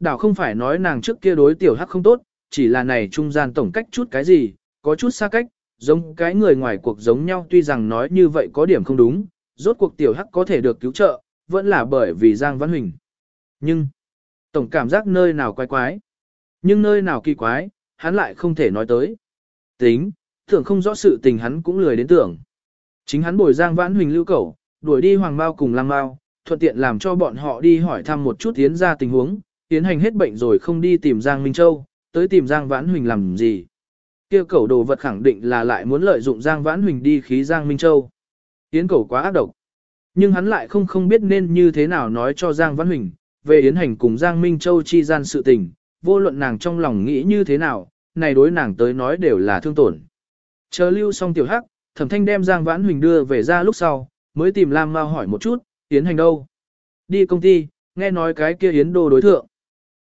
Đảo không phải nói nàng trước kia đối tiểu hắc không tốt, chỉ là này trung gian tổng cách chút cái gì, có chút xa cách, giống cái người ngoài cuộc giống nhau tuy rằng nói như vậy có điểm không đúng, rốt cuộc tiểu hắc có thể được cứu trợ, vẫn là bởi vì Giang Văn Huỳnh. Nhưng, tổng cảm giác nơi nào quái quái, nhưng nơi nào kỳ quái, hắn lại không thể nói tới. Tính, tưởng không rõ sự tình hắn cũng lười đến tưởng. Chính hắn bồi Giang Vãn Huỳnh lưu cầu, đuổi đi Hoàng Mao cùng Lang Mao, thuận tiện làm cho bọn họ đi hỏi thăm một chút tiến ra tình huống, tiến hành hết bệnh rồi không đi tìm Giang Minh Châu, tới tìm Giang Vãn Huỳnh làm gì. Kia cẩu đồ vật khẳng định là lại muốn lợi dụng Giang Vãn Huỳnh đi khí Giang Minh Châu. Yến cẩu quá ác độc. Nhưng hắn lại không không biết nên như thế nào nói cho Giang Vãn Huỳnh, về Yến hành cùng Giang Minh Châu chi gian sự tình, vô luận nàng trong lòng nghĩ như thế nào, này đối nàng tới nói đều là thương tổn. Chờ lưu xong tiểu hắc, thẩm thanh đem Giang Vãn Huỳnh đưa về ra lúc sau, mới tìm Lam Mao hỏi một chút, Yến hành đâu? Đi công ty, nghe nói cái kia Yến đô đối thượng.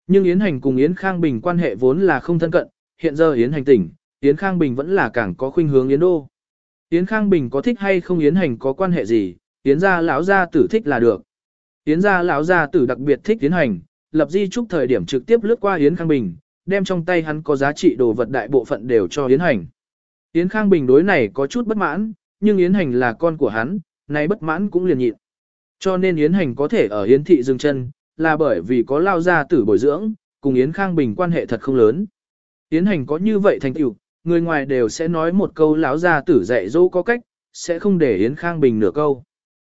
Nhưng Yến hành cùng Yến Khang Bình quan hệ vốn là không thân cận, hiện giờ Yến hành tỉnh, Yến Khang Bình vẫn là càng có khuynh hướng Yến đô. Yến Khang Bình có thích hay không Yến hành có quan hệ gì, Yến gia lão gia tử thích là được. Yến gia lão gia tử đặc biệt thích Yến hành, lập di trúc thời điểm trực tiếp lướt qua Yến Khang Bình, đem trong tay hắn có giá trị đồ vật đại bộ phận đều cho Yến hành. Yến Khang Bình đối này có chút bất mãn, nhưng Yến hành là con của hắn, này bất mãn cũng liền nhịn. Cho nên Yến hành có thể ở Yến thị dừng chân, là bởi vì có lao gia tử bồi dưỡng, cùng Yến Khang Bình quan hệ thật không lớn. Yến hành có như vậy thành tựu, người ngoài đều sẽ nói một câu lão gia tử dạy dỗ có cách, sẽ không để Yến Khang Bình nửa câu.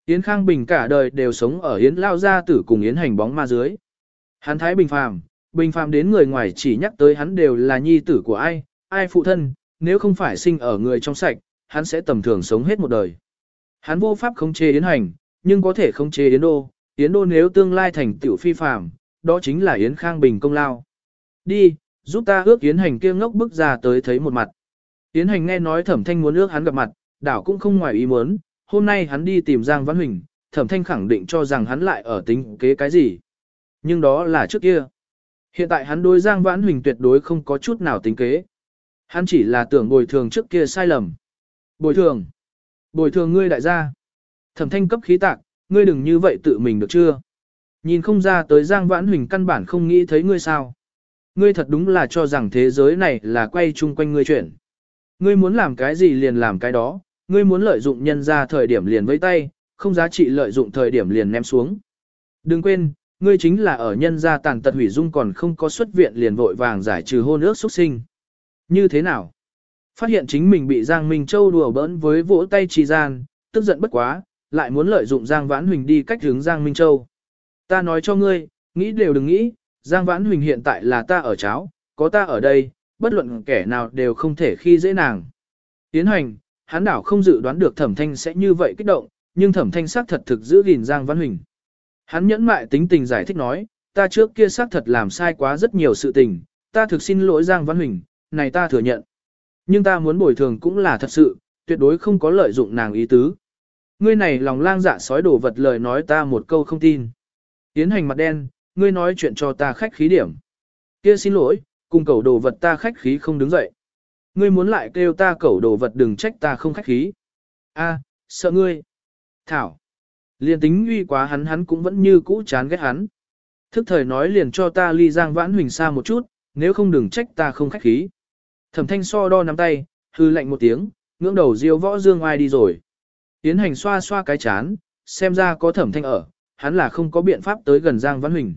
Yến Khang Bình cả đời đều sống ở Yến lao gia tử cùng Yến hành bóng ma dưới. Hắn thái bình phàm, bình phàm đến người ngoài chỉ nhắc tới hắn đều là nhi tử của ai, ai phụ thân, nếu không phải sinh ở người trong sạch, hắn sẽ tầm thường sống hết một đời. Hắn vô pháp không chế Yến hành, nhưng có thể không chế Yến đô, Yến đô nếu tương lai thành tiểu phi phàm, đó chính là Yến Khang Bình công lao. Đi, giúp ta ước Yến hành kia ngốc bước ra tới thấy một mặt. Yến hành nghe nói thẩm thanh muốn ước hắn gặp mặt, đảo cũng không ngoài ý muốn, hôm nay hắn đi tìm Giang Văn Huỳnh, thẩm thanh khẳng định cho rằng hắn lại ở tính kế cái gì. Nhưng đó là trước kia. Hiện tại hắn đối Giang Vãn Huỳnh tuyệt đối không có chút nào tính kế. Hắn chỉ là tưởng bồi thường trước kia sai lầm. Bồi thường. Bồi thường ngươi đại gia. Thẩm thanh cấp khí tạc, ngươi đừng như vậy tự mình được chưa? Nhìn không ra tới Giang Vãn Huỳnh căn bản không nghĩ thấy ngươi sao. Ngươi thật đúng là cho rằng thế giới này là quay chung quanh ngươi chuyện. Ngươi muốn làm cái gì liền làm cái đó, ngươi muốn lợi dụng nhân ra thời điểm liền với tay, không giá trị lợi dụng thời điểm liền ném xuống. Đừng quên, ngươi chính là ở nhân gia tàn tật hủy dung còn không có xuất viện liền vội vàng giải trừ hôn ước xuất sinh. Như thế nào? Phát hiện chính mình bị Giang Minh Châu đùa bỡn với vỗ tay trì gian, tức giận bất quá, lại muốn lợi dụng Giang Vãn Huỳnh đi cách hướng Giang Minh Châu. Ta nói cho ngươi, nghĩ đều đừng nghĩ, Giang Vãn Huỳnh hiện tại là ta ở cháo, có ta ở đây, bất luận kẻ nào đều không thể khi dễ nàng. Tiến hành, hắn đảo không dự đoán được thẩm thanh sẽ như vậy kích động, nhưng thẩm thanh xác thật thực giữ gìn Giang Vãn Huỳnh. Hắn nhẫn mại tính tình giải thích nói, ta trước kia xác thật làm sai quá rất nhiều sự tình, ta thực xin lỗi Giang Văn Huỳnh, này ta thừa nhận. Nhưng ta muốn bồi thường cũng là thật sự, tuyệt đối không có lợi dụng nàng ý tứ. Ngươi này lòng lang dạ sói đổ vật lời nói ta một câu không tin. Tiến hành mặt đen, ngươi nói chuyện cho ta khách khí điểm. Kia xin lỗi, cùng cầu đồ vật ta khách khí không đứng dậy. Ngươi muốn lại kêu ta cầu đồ vật đừng trách ta không khách khí. A, sợ ngươi. Thảo. Liền tính uy quá hắn hắn cũng vẫn như cũ chán ghét hắn. Thức thời nói liền cho ta ly giang vãn huỳnh xa một chút, nếu không đừng trách ta không khách khí. Thẩm thanh so đo nắm tay, hư lạnh một tiếng, ngưỡng đầu diêu võ dương ai đi rồi. Tiến hành xoa xoa cái chán, xem ra có thẩm thanh ở, hắn là không có biện pháp tới gần Giang Vãn Huỳnh.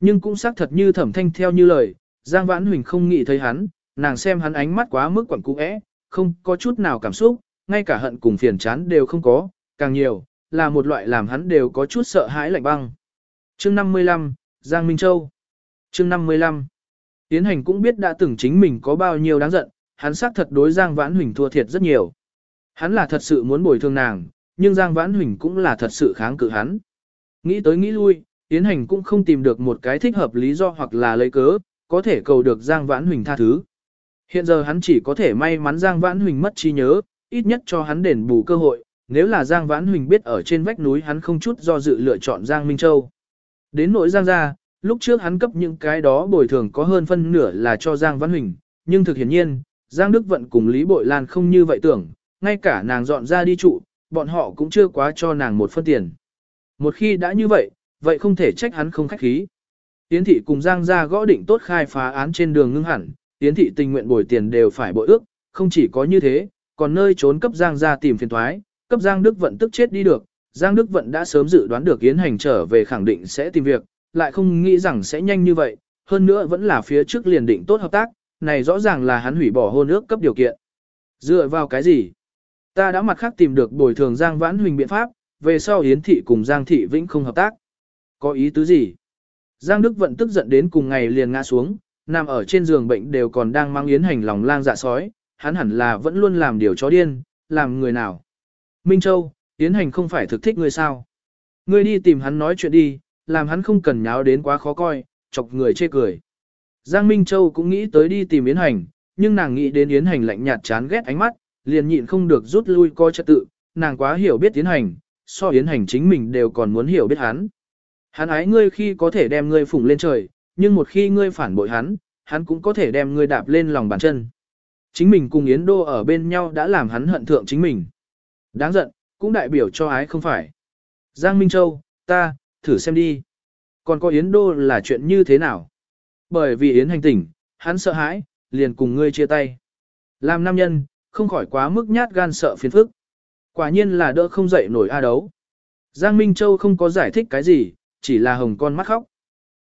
Nhưng cũng xác thật như thẩm thanh theo như lời, Giang Vãn Huỳnh không nghĩ thấy hắn, nàng xem hắn ánh mắt quá mức quẩn cú ẽ, không có chút nào cảm xúc, ngay cả hận cùng phiền chán đều không có, càng nhiều, là một loại làm hắn đều có chút sợ hãi lạnh băng. Chương 55, Giang Minh Châu Chương 55 Tiến hành cũng biết đã từng chính mình có bao nhiêu đáng giận, hắn xác thật đối Giang Vãn Huỳnh thua thiệt rất nhiều. Hắn là thật sự muốn bồi thường nàng, nhưng Giang Vãn Huỳnh cũng là thật sự kháng cự hắn. Nghĩ tới nghĩ lui, Tiến hành cũng không tìm được một cái thích hợp lý do hoặc là lấy cớ, có thể cầu được Giang Vãn Huỳnh tha thứ. Hiện giờ hắn chỉ có thể may mắn Giang Vãn Huỳnh mất trí nhớ, ít nhất cho hắn đền bù cơ hội, nếu là Giang Vãn Huỳnh biết ở trên vách núi hắn không chút do dự lựa chọn Giang Minh Châu. Đến nỗi Giang ra, lúc trước hắn cấp những cái đó bồi thường có hơn phân nửa là cho Giang Vãn Huỳnh, nhưng thực hiển nhiên, Giang Đức Vận cùng Lý Bội Lan không như vậy tưởng, ngay cả nàng dọn ra đi trụ, bọn họ cũng chưa quá cho nàng một phân tiền. Một khi đã như vậy, vậy không thể trách hắn không khách khí. Tiến thị cùng Giang gia gõ định tốt khai phá án trên đường ngưng hẳn, tiến thị tình nguyện bồi tiền đều phải bội ước, không chỉ có như thế, còn nơi trốn cấp Giang gia tìm phiền toái, cấp Giang Đức Vận tức chết đi được. Giang Đức Vận đã sớm dự đoán được Yến Hành trở về khẳng định sẽ tìm việc, lại không nghĩ rằng sẽ nhanh như vậy, hơn nữa vẫn là phía trước liền định tốt hợp tác, này rõ ràng là hắn hủy bỏ hôn ước cấp điều kiện. Dựa vào cái gì? Ta đã mặt khác tìm được bồi thường Giang Vãn Huỳnh biện pháp, về sau Yến Thị cùng Giang Thị Vĩnh không hợp tác. Có ý tứ gì? Giang Đức Vận tức giận đến cùng ngày liền ngã xuống, nằm ở trên giường bệnh đều còn đang mang Yến Hành lòng lang dạ sói, hắn hẳn là vẫn luôn làm điều chó điên, làm người nào. Minh Châu, Yến Hành không phải thực thích ngươi sao? Ngươi đi tìm hắn nói chuyện đi, làm hắn không cần nháo đến quá khó coi, chọc người chê cười. Giang Minh Châu cũng nghĩ tới đi tìm Yến Hành, nhưng nàng nghĩ đến Yến Hành lạnh nhạt chán ghét ánh mắt, liền nhịn không được rút lui coi trật tự, nàng quá hiểu biết tiến Hành, so Yến Hành chính mình đều còn muốn hiểu biết hắn. Hắn ái ngươi khi có thể đem ngươi phủng lên trời, nhưng một khi ngươi phản bội hắn, hắn cũng có thể đem ngươi đạp lên lòng bàn chân. Chính mình cùng Yến Đô ở bên nhau đã làm hắn hận thượng chính mình. Đáng giận, cũng đại biểu cho ái không phải. Giang Minh Châu, ta, thử xem đi. Còn có Yến Đô là chuyện như thế nào? Bởi vì Yến hành tỉnh, hắn sợ hãi, liền cùng ngươi chia tay. Làm nam nhân, không khỏi quá mức nhát gan sợ phiền phức. Quả nhiên là đỡ không dậy nổi a đấu. Giang Minh Châu không có giải thích cái gì, chỉ là hồng con mắt khóc.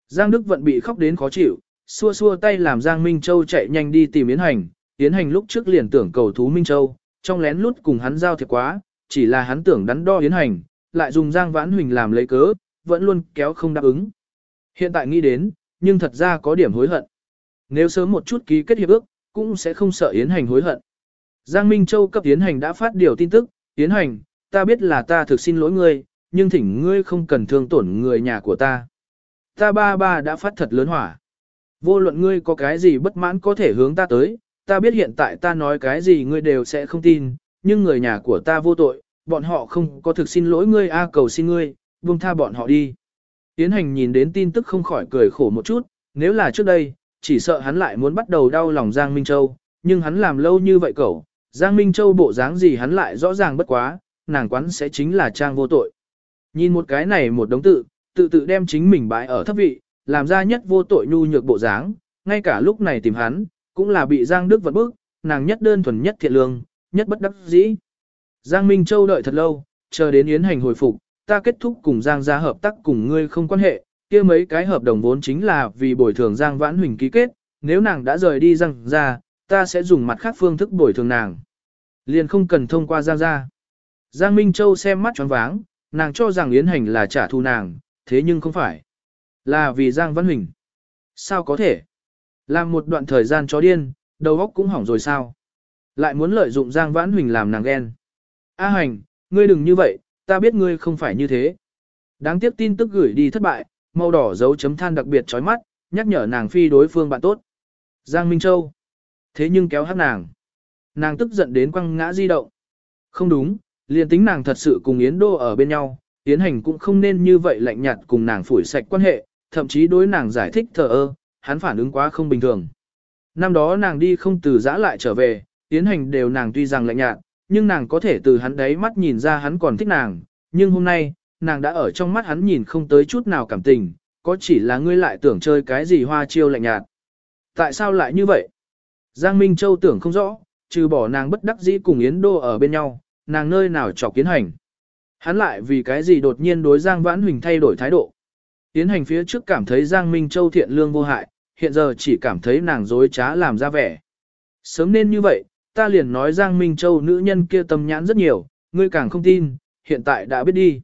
Giang Đức Vận bị khóc đến khó chịu, xua xua tay làm Giang Minh Châu chạy nhanh đi tìm Yến Hành. Yến Hành lúc trước liền tưởng cầu thú Minh Châu, trong lén lút cùng hắn giao thiệp quá, chỉ là hắn tưởng đắn đo Yến Hành, lại dùng Giang Vãn Huỳnh làm lấy cớ, vẫn luôn kéo không đáp ứng. Hiện tại nghĩ đến, nhưng thật ra có điểm hối hận. Nếu sớm một chút ký kết hiệp ước, cũng sẽ không sợ Yến Hành hối hận. Giang Minh Châu cấp Yến Hành đã phát điều tin tức, Yến Hành, ta biết là ta thực xin lỗi ngươi, nhưng thỉnh ngươi không cần thương tổn người nhà của ta. Ta ba ba đã phát thật lớn hỏa. Vô luận ngươi có cái gì bất mãn có thể hướng ta tới, ta biết hiện tại ta nói cái gì ngươi đều sẽ không tin, nhưng người nhà của ta vô tội, bọn họ không có thực xin lỗi ngươi a cầu xin ngươi, buông tha bọn họ đi. Yến hành nhìn đến tin tức không khỏi cười khổ một chút, nếu là trước đây, chỉ sợ hắn lại muốn bắt đầu đau lòng Giang Minh Châu, nhưng hắn làm lâu như vậy cậu, Giang Minh Châu bộ dáng gì hắn lại rõ ràng bất quá, nàng quán sẽ chính là trang vô tội. Nhìn một cái này một đống tự, tự tự đem chính mình bãi ở thấp vị, làm ra nhất vô tội nhu nhược bộ dáng, ngay cả lúc này tìm hắn, cũng là bị Giang Đức vật bức, nàng nhất đơn thuần nhất thiện lương, nhất bất đắc dĩ. Giang Minh Châu đợi thật lâu, chờ đến Yến Hành hồi phục, ta kết thúc cùng Giang gia hợp tác cùng ngươi không quan hệ, kia mấy cái hợp đồng vốn chính là vì bồi thường Giang Vãn Huỳnh ký kết, nếu nàng đã rời đi Giang gia, ta sẽ dùng mặt khác phương thức bồi thường nàng. Liền không cần thông qua Giang gia. Giang Minh Châu xem mắt choáng váng, nàng cho rằng Yến Hành là trả thù nàng, thế nhưng không phải. Là vì Giang Văn Huỳnh. Sao có thể? Làm một đoạn thời gian chó điên, đầu óc cũng hỏng rồi sao? Lại muốn lợi dụng Giang Vãn Huỳnh làm nàng ghen. A Hành, ngươi đừng như vậy, ta biết ngươi không phải như thế. Đáng tiếc tin tức gửi đi thất bại, màu đỏ dấu chấm than đặc biệt chói mắt, nhắc nhở nàng phi đối phương bạn tốt. Giang Minh Châu. Thế nhưng kéo hát nàng. Nàng tức giận đến quăng ngã di động. Không đúng, liền tính nàng thật sự cùng Yến Đô ở bên nhau, Yến Hành cũng không nên như vậy lạnh nhạt cùng nàng phủi sạch quan hệ, thậm chí đối nàng giải thích thờ ơ, hắn phản ứng quá không bình thường. Năm đó nàng đi không từ giã lại trở về, Yến Hành đều nàng tuy rằng lạnh nhạt, nhưng nàng có thể từ hắn đấy mắt nhìn ra hắn còn thích nàng, nhưng hôm nay, nàng đã ở trong mắt hắn nhìn không tới chút nào cảm tình, có chỉ là ngươi lại tưởng chơi cái gì hoa chiêu lạnh nhạt. Tại sao lại như vậy? Giang Minh Châu tưởng không rõ, trừ bỏ nàng bất đắc dĩ cùng Yến Đô ở bên nhau, nàng nơi nào chọc kiến hành. Hắn lại vì cái gì đột nhiên đối Giang Vãn Huỳnh thay đổi thái độ. Yến hành phía trước cảm thấy Giang Minh Châu thiện lương vô hại, hiện giờ chỉ cảm thấy nàng dối trá làm ra vẻ. Sớm nên như vậy, ta liền nói Giang Minh Châu nữ nhân kia tâm nhãn rất nhiều, ngươi càng không tin, hiện tại đã biết đi.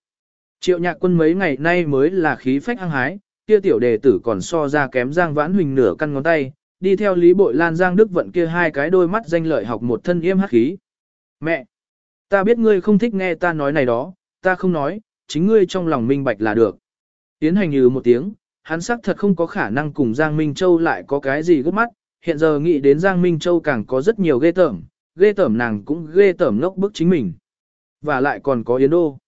Triệu nhạc quân mấy ngày nay mới là khí phách hăng hái, kia tiểu đề tử còn so ra kém Giang Vãn Huỳnh nửa căn ngón tay, đi theo Lý Bội Lan Giang Đức vận kia hai cái đôi mắt danh lợi học một thân yêm hắc khí. Mẹ! Ta biết ngươi không thích nghe ta nói này đó, ta không nói, chính ngươi trong lòng minh bạch là được. Tiến hành như một tiếng, hắn xác thật không có khả năng cùng Giang Minh Châu lại có cái gì gấp mắt, hiện giờ nghĩ đến Giang Minh Châu càng có rất nhiều ghê tởm, ghê tởm nàng cũng ghê tởm ngốc bức chính mình. Và lại còn có Yến Đô.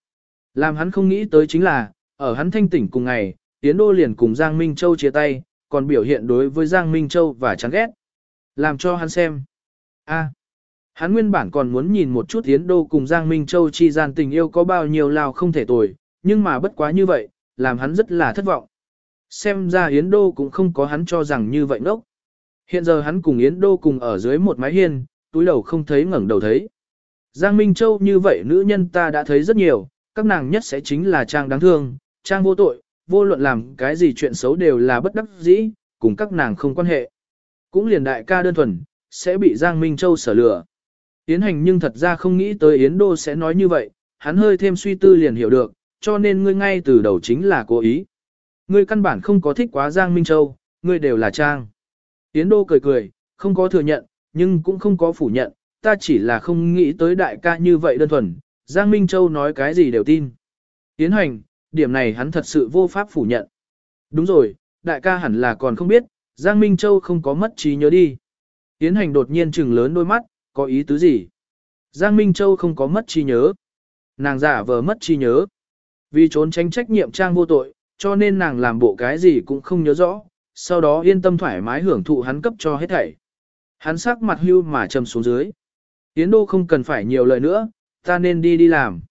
Làm hắn không nghĩ tới chính là, ở hắn thanh tỉnh cùng ngày, Yến Đô liền cùng Giang Minh Châu chia tay, còn biểu hiện đối với Giang Minh Châu và chán ghét. Làm cho hắn xem. a hắn nguyên bản còn muốn nhìn một chút Yến Đô cùng Giang Minh Châu chi gian tình yêu có bao nhiêu lao không thể tồi, nhưng mà bất quá như vậy, làm hắn rất là thất vọng. xem ra Yến Đô cũng không có hắn cho rằng như vậy nốc. Hiện giờ hắn cùng Yến Đô cùng ở dưới một mái hiên, túi đầu không thấy ngẩng đầu thấy. Giang Minh Châu như vậy nữ nhân ta đã thấy rất nhiều, các nàng nhất sẽ chính là trang đáng thương, trang vô tội, vô luận làm cái gì chuyện xấu đều là bất đắc dĩ, cùng các nàng không quan hệ. Cũng liền đại ca đơn thuần, sẽ bị Giang Minh Châu sở lừa. Yến hành nhưng thật ra không nghĩ tới Yến Đô sẽ nói như vậy, hắn hơi thêm suy tư liền hiểu được, cho nên ngươi ngay từ đầu chính là cố ý. Ngươi căn bản không có thích quá Giang Minh Châu, ngươi đều là trang. Yến Đô cười cười, không có thừa nhận, nhưng cũng không có phủ nhận, ta chỉ là không nghĩ tới đại ca như vậy đơn thuần, Giang Minh Châu nói cái gì đều tin. Yến hành, điểm này hắn thật sự vô pháp phủ nhận. Đúng rồi, đại ca hẳn là còn không biết, Giang Minh Châu không có mất trí nhớ đi. Yến hành đột nhiên trừng lớn đôi mắt, có ý tứ gì? Giang Minh Châu không có mất trí nhớ. Nàng giả vờ mất trí nhớ. Vì trốn tránh trách nhiệm trang vô tội, cho nên nàng làm bộ cái gì cũng không nhớ rõ, sau đó yên tâm thoải mái hưởng thụ hắn cấp cho hết thảy. Hắn sắc mặt hưu mà trầm xuống dưới. Yến Đô không cần phải nhiều lời nữa, ta nên đi đi làm.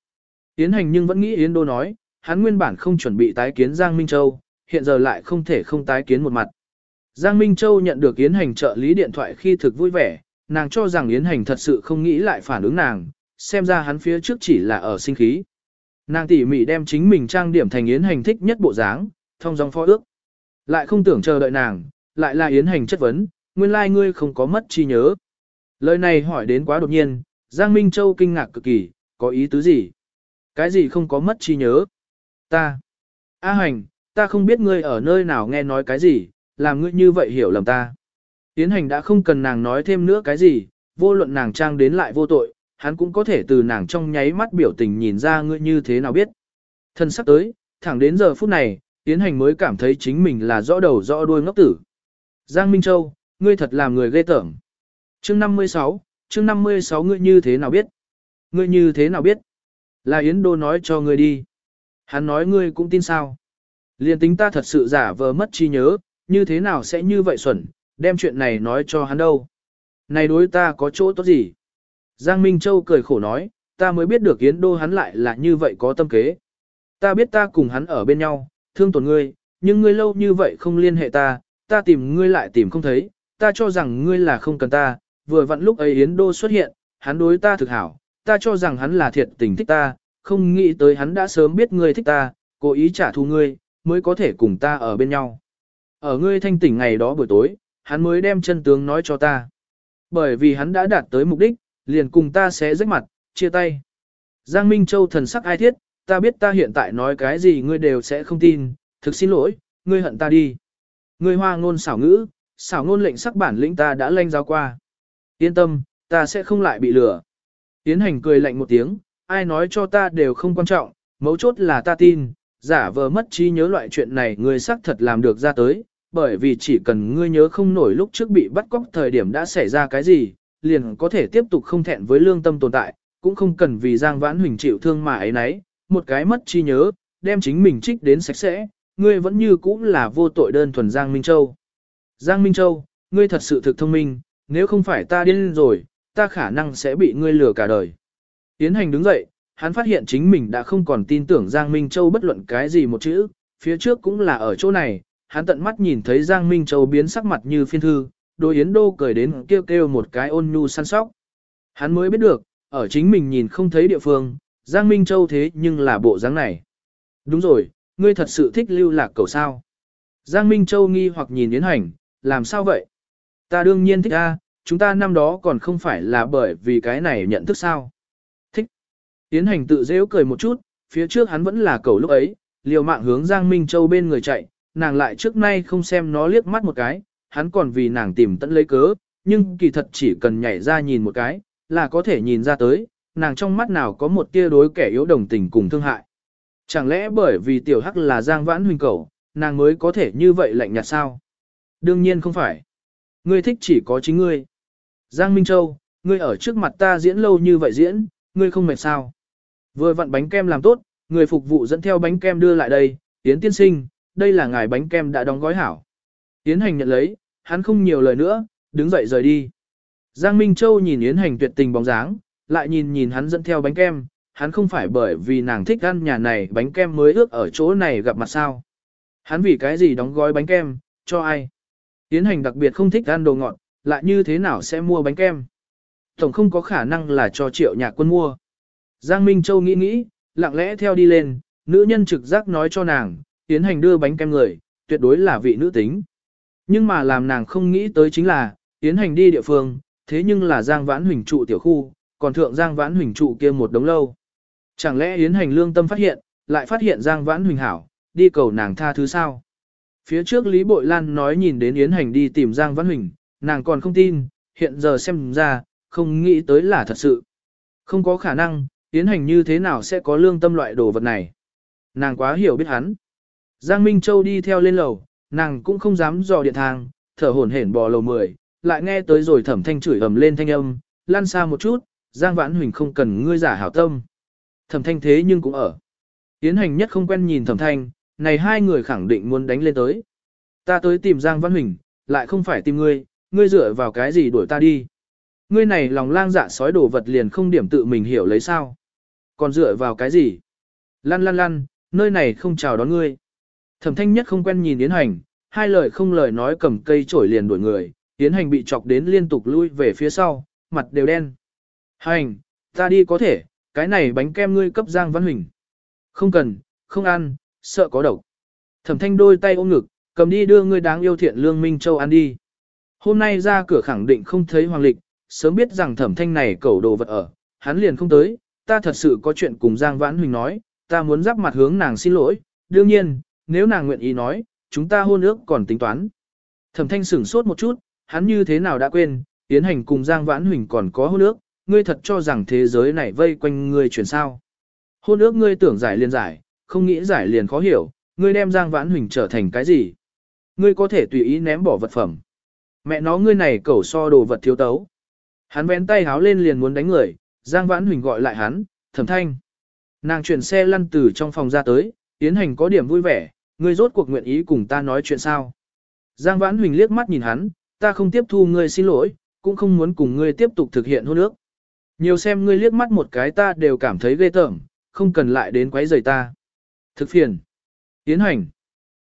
Yến Hành nhưng vẫn nghĩ Yến Đô nói, hắn nguyên bản không chuẩn bị tái kiến Giang Minh Châu, hiện giờ lại không thể không tái kiến một mặt. Giang Minh Châu nhận được Yến Hành trợ lý điện thoại khi thực vui vẻ, nàng cho rằng Yến Hành thật sự không nghĩ lại phản ứng nàng, xem ra hắn phía trước chỉ là ở sinh khí. Nàng tỉ mỉ đem chính mình trang điểm thành Yến Hành thích nhất bộ dáng, thông dòng phó ước. Lại không tưởng chờ đợi nàng, lại là Yến Hành chất vấn, nguyên lai like ngươi không có mất chi nhớ. Lời này hỏi đến quá đột nhiên, Giang Minh Châu kinh ngạc cực kỳ, có ý tứ gì? Cái gì không có mất chi nhớ? Ta. A hành, ta không biết ngươi ở nơi nào nghe nói cái gì, làm ngươi như vậy hiểu lầm ta. Tiến hành đã không cần nàng nói thêm nữa cái gì, vô luận nàng trang đến lại vô tội, hắn cũng có thể từ nàng trong nháy mắt biểu tình nhìn ra ngươi như thế nào biết. Thân sắp tới, thẳng đến giờ phút này, Tiến hành mới cảm thấy chính mình là rõ đầu rõ đuôi ngốc tử. Giang Minh Châu, ngươi thật làm người ghê tởm. Chương 56, chương 56 ngươi như thế nào biết? Ngươi như thế nào biết? Là Yến Đô nói cho ngươi đi. Hắn nói ngươi cũng tin sao? Liên tính ta thật sự giả vờ mất trí nhớ, như thế nào sẽ như vậy xuẩn, đem chuyện này nói cho hắn đâu? Này đối ta có chỗ tốt gì? Giang Minh Châu cười khổ nói, ta mới biết được Yến Đô hắn lại là như vậy có tâm kế. Ta biết ta cùng hắn ở bên nhau, thương tổn ngươi, nhưng ngươi lâu như vậy không liên hệ ta, ta tìm ngươi lại tìm không thấy, ta cho rằng ngươi là không cần ta, vừa vặn lúc ấy Yến Đô xuất hiện, hắn đối ta thực hảo, ta cho rằng hắn là thiệt tình thích ta, không nghĩ tới hắn đã sớm biết ngươi thích ta, cố ý trả thù ngươi, mới có thể cùng ta ở bên nhau. Ở ngươi thanh tỉnh ngày đó buổi tối, hắn mới đem chân tướng nói cho ta. Bởi vì hắn đã đạt tới mục đích, liền cùng ta sẽ rách mặt, chia tay. Giang Minh Châu thần sắc ai thiết, ta biết ta hiện tại nói cái gì ngươi đều sẽ không tin, thực xin lỗi, ngươi hận ta đi. Ngươi hoa ngôn xảo ngữ, xảo ngôn lệnh sắc bản lĩnh ta đã lanh giáo qua. Yên tâm, ta sẽ không lại bị lừa. Tiến hành cười lạnh một tiếng, ai nói cho ta đều không quan trọng, mấu chốt là ta tin, giả vờ mất trí nhớ loại chuyện này ngươi xác thật làm được ra tới, bởi vì chỉ cần ngươi nhớ không nổi lúc trước bị bắt cóc thời điểm đã xảy ra cái gì, liền có thể tiếp tục không thẹn với lương tâm tồn tại, cũng không cần vì Giang Vãn Huỳnh chịu thương mà ấy nấy, một cái mất trí nhớ, đem chính mình trích đến sạch sẽ, ngươi vẫn như cũ là vô tội đơn thuần Giang Minh Châu. Giang Minh Châu, ngươi thật sự thực thông minh, nếu không phải ta điên rồi, ta khả năng sẽ bị ngươi lừa cả đời. Tiến hành đứng dậy, hắn phát hiện chính mình đã không còn tin tưởng Giang Minh Châu bất luận cái gì một chữ, phía trước cũng là ở chỗ này, hắn tận mắt nhìn thấy Giang Minh Châu biến sắc mặt như phiên thư, đôi yến đô cười đến kêu kêu một cái ôn nhu săn sóc. Hắn mới biết được, ở chính mình nhìn không thấy địa phương, Giang Minh Châu thế nhưng là bộ dáng này. Đúng rồi, ngươi thật sự thích lưu lạc cầu sao. Giang Minh Châu nghi hoặc nhìn Yến Hành, làm sao vậy? Ta đương nhiên thích a, chúng ta năm đó còn không phải là bởi vì cái này nhận thức sao tiến Yến Hành tự dễ cười một chút, phía trước hắn vẫn là cầu lúc ấy, liều mạng hướng Giang Minh Châu bên người chạy, nàng lại trước nay không xem nó liếc mắt một cái, hắn còn vì nàng tìm tận lấy cớ, nhưng kỳ thật chỉ cần nhảy ra nhìn một cái, là có thể nhìn ra tới, nàng trong mắt nào có một tia đối kẻ yếu đồng tình cùng thương hại. Chẳng lẽ bởi vì tiểu hắc là Giang Vãn Huỳnh cầu, nàng mới có thể như vậy lạnh nhạt sao? Đương nhiên không phải. Ngươi thích chỉ có chính ngươi. Giang Minh Châu, ngươi ở trước mặt ta diễn lâu như vậy diễn, ngươi không mệt sao? Vừa vặn bánh kem làm tốt, người phục vụ dẫn theo bánh kem đưa lại đây, Yến tiên sinh, đây là ngài bánh kem đã đóng gói hảo. Yến hành nhận lấy, hắn không nhiều lời nữa, đứng dậy rời đi. Giang Minh Châu nhìn Yến hành tuyệt tình bóng dáng, lại nhìn nhìn hắn dẫn theo bánh kem, hắn không phải bởi vì nàng thích ăn nhà này bánh kem mới ước ở chỗ này gặp mặt sao. Hắn vì cái gì đóng gói bánh kem, cho ai? Yến hành đặc biệt không thích ăn đồ ngọt, lại như thế nào sẽ mua bánh kem? Tổng không có khả năng là cho triệu nhạc quân mua. Giang Minh Châu nghĩ nghĩ, lặng lẽ theo đi lên, nữ nhân trực giác nói cho nàng, tiến hành đưa bánh kem người, tuyệt đối là vị nữ tính. Nhưng mà làm nàng không nghĩ tới chính là, tiến hành đi địa phương, thế nhưng là Giang Vãn Huỳnh trụ tiểu khu, còn thượng Giang Vãn Huỳnh trụ kia một đống lâu. Chẳng lẽ Yến hành lương tâm phát hiện, lại phát hiện Giang Vãn Huỳnh hảo, đi cầu nàng tha thứ sao? Phía trước Lý Bội Lan nói nhìn đến Yến hành đi tìm Giang Vãn Huỳnh, nàng còn không tin, hiện giờ xem ra, không nghĩ tới là thật sự. Không có khả năng, Yến hành như thế nào sẽ có lương tâm loại đồ vật này. Nàng quá hiểu biết hắn. Giang Minh Châu đi theo lên lầu, nàng cũng không dám dò điện thang, thở hổn hển bò lầu 10, lại nghe tới rồi thẩm thanh chửi ầm lên thanh âm, lan xa một chút, Giang Vãn Huỳnh không cần ngươi giả hảo tâm. Thẩm thanh thế nhưng cũng ở. Yến hành nhất không quen nhìn thẩm thanh, này hai người khẳng định muốn đánh lên tới. Ta tới tìm Giang Vãn Huỳnh, lại không phải tìm ngươi, ngươi dựa vào cái gì đuổi ta đi. Ngươi này lòng lang dạ sói đồ vật liền không điểm tự mình hiểu lấy sao. Còn dựa vào cái gì? Lăn lăn lăn, nơi này không chào đón ngươi. Thẩm thanh nhất không quen nhìn Yến Hành, hai lời không lời nói cầm cây chổi liền đuổi người, Yến Hành bị chọc đến liên tục lui về phía sau, mặt đều đen. Hành, ta đi có thể, cái này bánh kem ngươi cấp Giang Văn Huỳnh. Không cần, không ăn, sợ có độc. Thẩm thanh đôi tay ôm ngực, cầm đi đưa ngươi đáng yêu thiện lương Minh Châu ăn đi. Hôm nay ra cửa khẳng định không thấy Hoàng Lịch, sớm biết rằng thẩm thanh này cẩu đồ vật ở, hắn liền không tới, ta thật sự có chuyện cùng Giang Vãn Huỳnh nói, ta muốn giáp mặt hướng nàng xin lỗi, đương nhiên, nếu nàng nguyện ý nói, chúng ta hôn ước còn tính toán. Thẩm thanh sửng sốt một chút, hắn như thế nào đã quên, tiến hành cùng Giang Vãn Huỳnh còn có hôn ước, ngươi thật cho rằng thế giới này vây quanh ngươi chuyển sao. Hôn ước ngươi tưởng giải liền giải, không nghĩ giải liền khó hiểu, ngươi đem Giang Vãn Huỳnh trở thành cái gì? Ngươi có thể tùy ý ném bỏ vật phẩm. Mẹ nó ngươi này cẩu so đồ vật thiếu tấu. Hắn vén tay háo lên liền muốn đánh người, Giang Vãn Huỳnh gọi lại hắn, thẩm thanh. Nàng chuyển xe lăn từ trong phòng ra tới, tiến hành có điểm vui vẻ, ngươi rốt cuộc nguyện ý cùng ta nói chuyện sao. Giang Vãn Huỳnh liếc mắt nhìn hắn, ta không tiếp thu ngươi xin lỗi, cũng không muốn cùng ngươi tiếp tục thực hiện hôn ước. Nhiều xem ngươi liếc mắt một cái ta đều cảm thấy ghê tởm, không cần lại đến quấy rầy ta. Thực phiền. Tiến hành.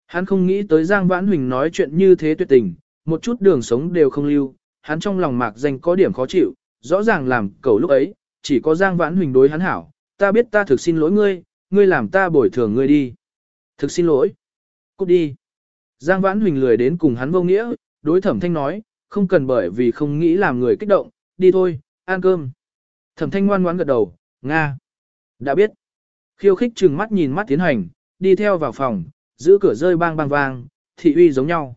Hắn không nghĩ tới Giang Vãn Huỳnh nói chuyện như thế tuyệt tình, một chút đường sống đều không lưu, hắn trong lòng mạc danh có điểm khó chịu, rõ ràng làm cầu lúc ấy, chỉ có Giang Vãn Huỳnh đối hắn hảo, ta biết ta thực xin lỗi ngươi, ngươi làm ta bồi thường ngươi đi. Thực xin lỗi. Cút đi. Giang Vãn Huỳnh lười đến cùng hắn vô nghĩa, đối thẩm thanh nói, không cần bởi vì không nghĩ làm người kích động, đi thôi, ăn cơm. Thẩm thanh ngoan ngoãn gật đầu, Nga. Đã biết. Khiêu khích trừng mắt nhìn mắt tiến hành, đi theo vào phòng, giữ cửa rơi bang bang vang, thị uy giống nhau.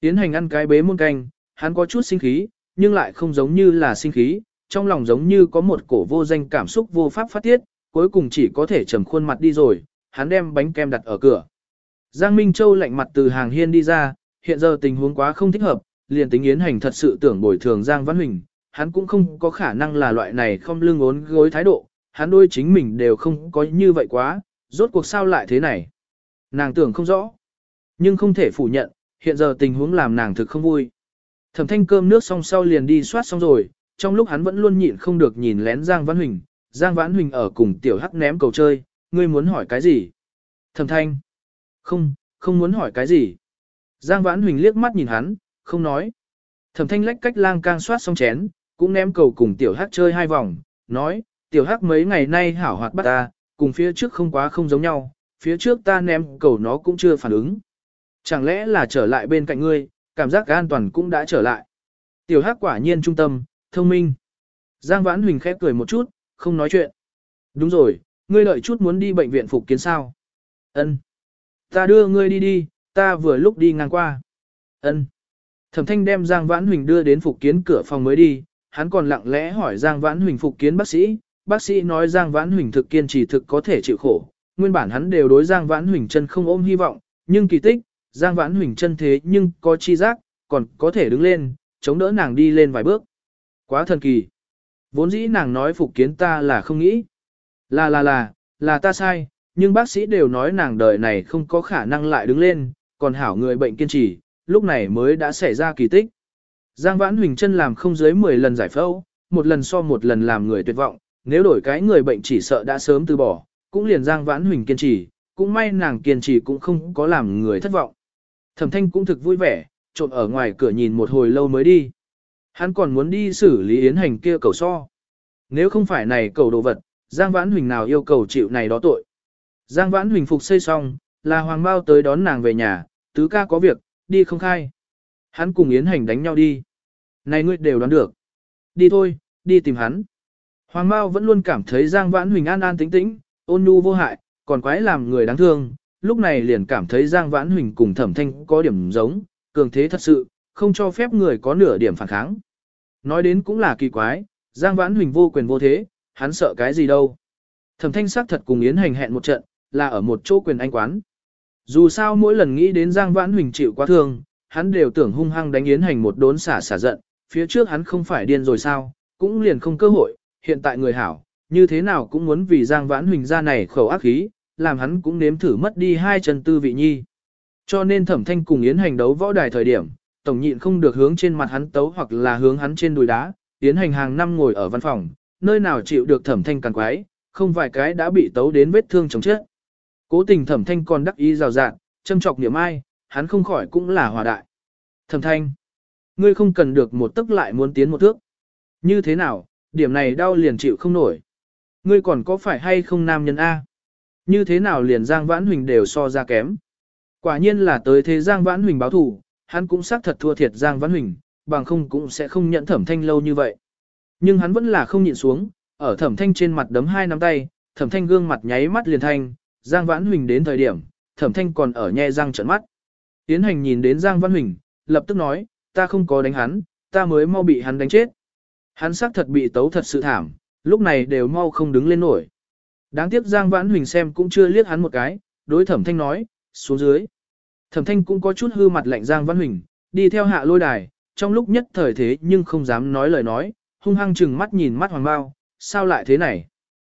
Tiến hành ăn cái bế muôn canh, hắn có chút sinh khí, nhưng lại không giống như là sinh khí, trong lòng giống như có một cổ vô danh cảm xúc vô pháp phát tiết, cuối cùng chỉ có thể trầm khuôn mặt đi rồi, hắn đem bánh kem đặt ở cửa. Giang Minh Châu lạnh mặt từ hàng hiên đi ra, hiện giờ tình huống quá không thích hợp, liền tính yến hành thật sự tưởng bồi thường Giang Văn Huỳnh, hắn cũng không có khả năng là loại này không lưng ốn gối thái độ, hắn đôi chính mình đều không có như vậy quá, rốt cuộc sao lại thế này. Nàng tưởng không rõ, nhưng không thể phủ nhận, hiện giờ tình huống làm nàng thực không vui. Thẩm thanh cơm nước xong sau liền đi soát xong rồi, trong lúc hắn vẫn luôn nhịn không được nhìn lén Giang Văn Huỳnh, Giang Vãn Huỳnh ở cùng tiểu hắc ném cầu chơi, ngươi muốn hỏi cái gì? Thẩm thanh. Không, không muốn hỏi cái gì. Giang Vãn Huỳnh liếc mắt nhìn hắn, không nói. Thẩm thanh lách cách lang cang soát xong chén, cũng ném cầu cùng tiểu hắc chơi hai vòng, nói, tiểu hắc mấy ngày nay hảo hoạt bắt ta, cùng phía trước không quá không giống nhau, phía trước ta ném cầu nó cũng chưa phản ứng. Chẳng lẽ là trở lại bên cạnh ngươi, cảm giác an toàn cũng đã trở lại. Tiểu hắc quả nhiên trung tâm, thông minh. Giang Vãn Huỳnh khép cười một chút, không nói chuyện. Đúng rồi, ngươi đợi chút muốn đi bệnh viện phục kiến sao? Ân. Ta đưa ngươi đi đi, ta vừa lúc đi ngang qua. Ân. Thẩm thanh đem Giang Vãn Huỳnh đưa đến phục kiến cửa phòng mới đi, hắn còn lặng lẽ hỏi Giang Vãn Huỳnh phục kiến bác sĩ, bác sĩ nói Giang Vãn Huỳnh thực kiên trì thực có thể chịu khổ, nguyên bản hắn đều đối Giang Vãn Huỳnh chân không ôm hy vọng, nhưng kỳ tích, Giang Vãn Huỳnh chân thế nhưng có chi giác, còn có thể đứng lên, chống đỡ nàng đi lên vài bước. Quá thần kỳ. Vốn dĩ nàng nói phục kiến ta là không nghĩ. Là là là, là ta sai, nhưng bác sĩ đều nói nàng đời này không có khả năng lại đứng lên, còn hảo người bệnh kiên trì, lúc này mới đã xảy ra kỳ tích. Giang Vãn Huỳnh chân làm không dưới 10 lần giải phẫu, một lần so một lần làm người tuyệt vọng, nếu đổi cái người bệnh chỉ sợ đã sớm từ bỏ, cũng liền Giang Vãn Huỳnh kiên trì, cũng may nàng kiên trì cũng không có làm người thất vọng. Thẩm thanh cũng thực vui vẻ, trộn ở ngoài cửa nhìn một hồi lâu mới đi. Hắn còn muốn đi xử lý yến hành kia cầu so. Nếu không phải này cầu đồ vật, Giang Vãn Huỳnh nào yêu cầu chịu này đó tội. Giang Vãn Huỳnh phục xây xong, là Hoàng Bao tới đón nàng về nhà, tứ ca có việc, đi không khai. Hắn cùng Yến Hành đánh nhau đi. Này ngươi đều đoán được. Đi thôi, đi tìm hắn. Hoàng Bao vẫn luôn cảm thấy Giang Vãn Huỳnh an an tĩnh tĩnh, ôn nhu vô hại, còn quái làm người đáng thương. Lúc này liền cảm thấy Giang Vãn Huỳnh cùng Thẩm Thanh có điểm giống, cường thế thật sự, không cho phép người có nửa điểm phản kháng. Nói đến cũng là kỳ quái, Giang Vãn Huỳnh vô quyền vô thế, hắn sợ cái gì đâu. Thẩm Thanh sắc thật cùng Yến Hành hẹn một trận, là ở một chỗ quyền anh quán. Dù sao mỗi lần nghĩ đến Giang Vãn Huỳnh chịu quá thương, hắn đều tưởng hung hăng đánh Yến Hành một đốn xả xả giận, phía trước hắn không phải điên rồi sao, cũng liền không cơ hội, hiện tại người hảo, như thế nào cũng muốn vì Giang Vãn Huỳnh ra này khẩu ác khí, làm hắn cũng nếm thử mất đi hai chân tư vị nhi. Cho nên Thẩm Thanh cùng Yến Hành đấu võ đài thời điểm, tổng nhịn không được hướng trên mặt hắn tấu hoặc là hướng hắn trên đùi đá, tiến Hành hàng năm ngồi ở văn phòng, nơi nào chịu được Thẩm Thanh càng quái, không vài cái đã bị tấu đến vết thương chồng chết. Cố tình Thẩm Thanh còn đắc ý rào rạt, châm chọc niệm ai, hắn không khỏi cũng là hòa đại. Thẩm Thanh, ngươi không cần được một tức lại muốn tiến một thước. Như thế nào, điểm này đau liền chịu không nổi. Ngươi còn có phải hay không nam nhân A? Như thế nào liền Giang Vãn Huỳnh đều so ra kém. Quả nhiên là tới thế Giang Vãn Huỳnh báo thủ, hắn cũng xác thật thua thiệt Giang văn Huỳnh, bằng không cũng sẽ không nhận thẩm thanh lâu như vậy. Nhưng hắn vẫn là không nhịn xuống, ở thẩm thanh trên mặt đấm hai nắm tay, thẩm thanh gương mặt nháy mắt liền thanh, Giang Vãn Huỳnh đến thời điểm, thẩm thanh còn ở nhe răng trợn mắt. Tiến hành nhìn đến Giang Vãn Huỳnh, lập tức nói, ta không có đánh hắn, ta mới mau bị hắn đánh chết. Hắn xác thật bị tấu thật sự thảm, lúc này đều mau không đứng lên nổi. Đáng tiếc Giang Vãn Huỳnh xem cũng chưa liếc hắn một cái, đối thẩm thanh nói, xuống dưới. Thẩm thanh cũng có chút hư mặt lạnh Giang Văn Huỳnh, đi theo hạ lôi đài, trong lúc nhất thời thế nhưng không dám nói lời nói, hung hăng chừng mắt nhìn mắt hoàng bao, sao lại thế này?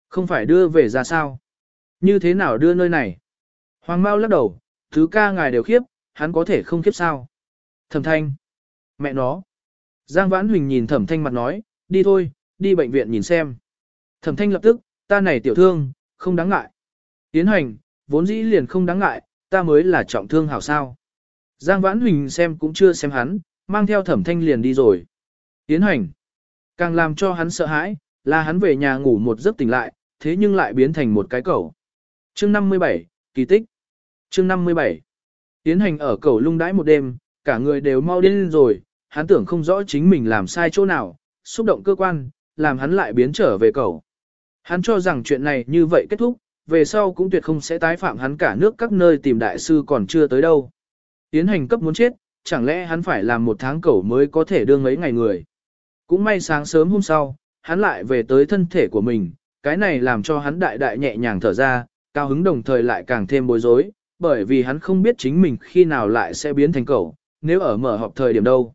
Không phải đưa về ra sao? Như thế nào đưa nơi này? Hoàng bao lắc đầu, thứ ca ngài đều khiếp, hắn có thể không khiếp sao? Thẩm thanh. Mẹ nó. Giang Vãn Huỳnh nhìn thẩm thanh mặt nói, đi thôi, đi bệnh viện nhìn xem. Thẩm thanh lập tức, ta này tiểu thương, không đáng ngại. Tiến hành, vốn dĩ liền không đáng ngại, ta mới là trọng thương hảo sao. Giang Vãn Huỳnh xem cũng chưa xem hắn, mang theo thẩm thanh liền đi rồi. Tiến hành, càng làm cho hắn sợ hãi, là hắn về nhà ngủ một giấc tỉnh lại, thế nhưng lại biến thành một cái cẩu. Chương 57, kỳ tích. Chương 57. Tiến hành ở cẩu lung đãi một đêm, cả người đều mau điên rồi, hắn tưởng không rõ chính mình làm sai chỗ nào, xúc động cơ quan, làm hắn lại biến trở về cẩu. Hắn cho rằng chuyện này như vậy kết thúc, về sau cũng tuyệt không sẽ tái phạm hắn cả nước các nơi tìm đại sư còn chưa tới đâu. Tiến hành cấp muốn chết, chẳng lẽ hắn phải làm một tháng cẩu mới có thể đương mấy ngày người. Cũng may sáng sớm hôm sau, hắn lại về tới thân thể của mình, cái này làm cho hắn đại đại nhẹ nhàng thở ra, cao hứng đồng thời lại càng thêm bối rối, bởi vì hắn không biết chính mình khi nào lại sẽ biến thành cẩu, nếu ở mở họp thời điểm đâu.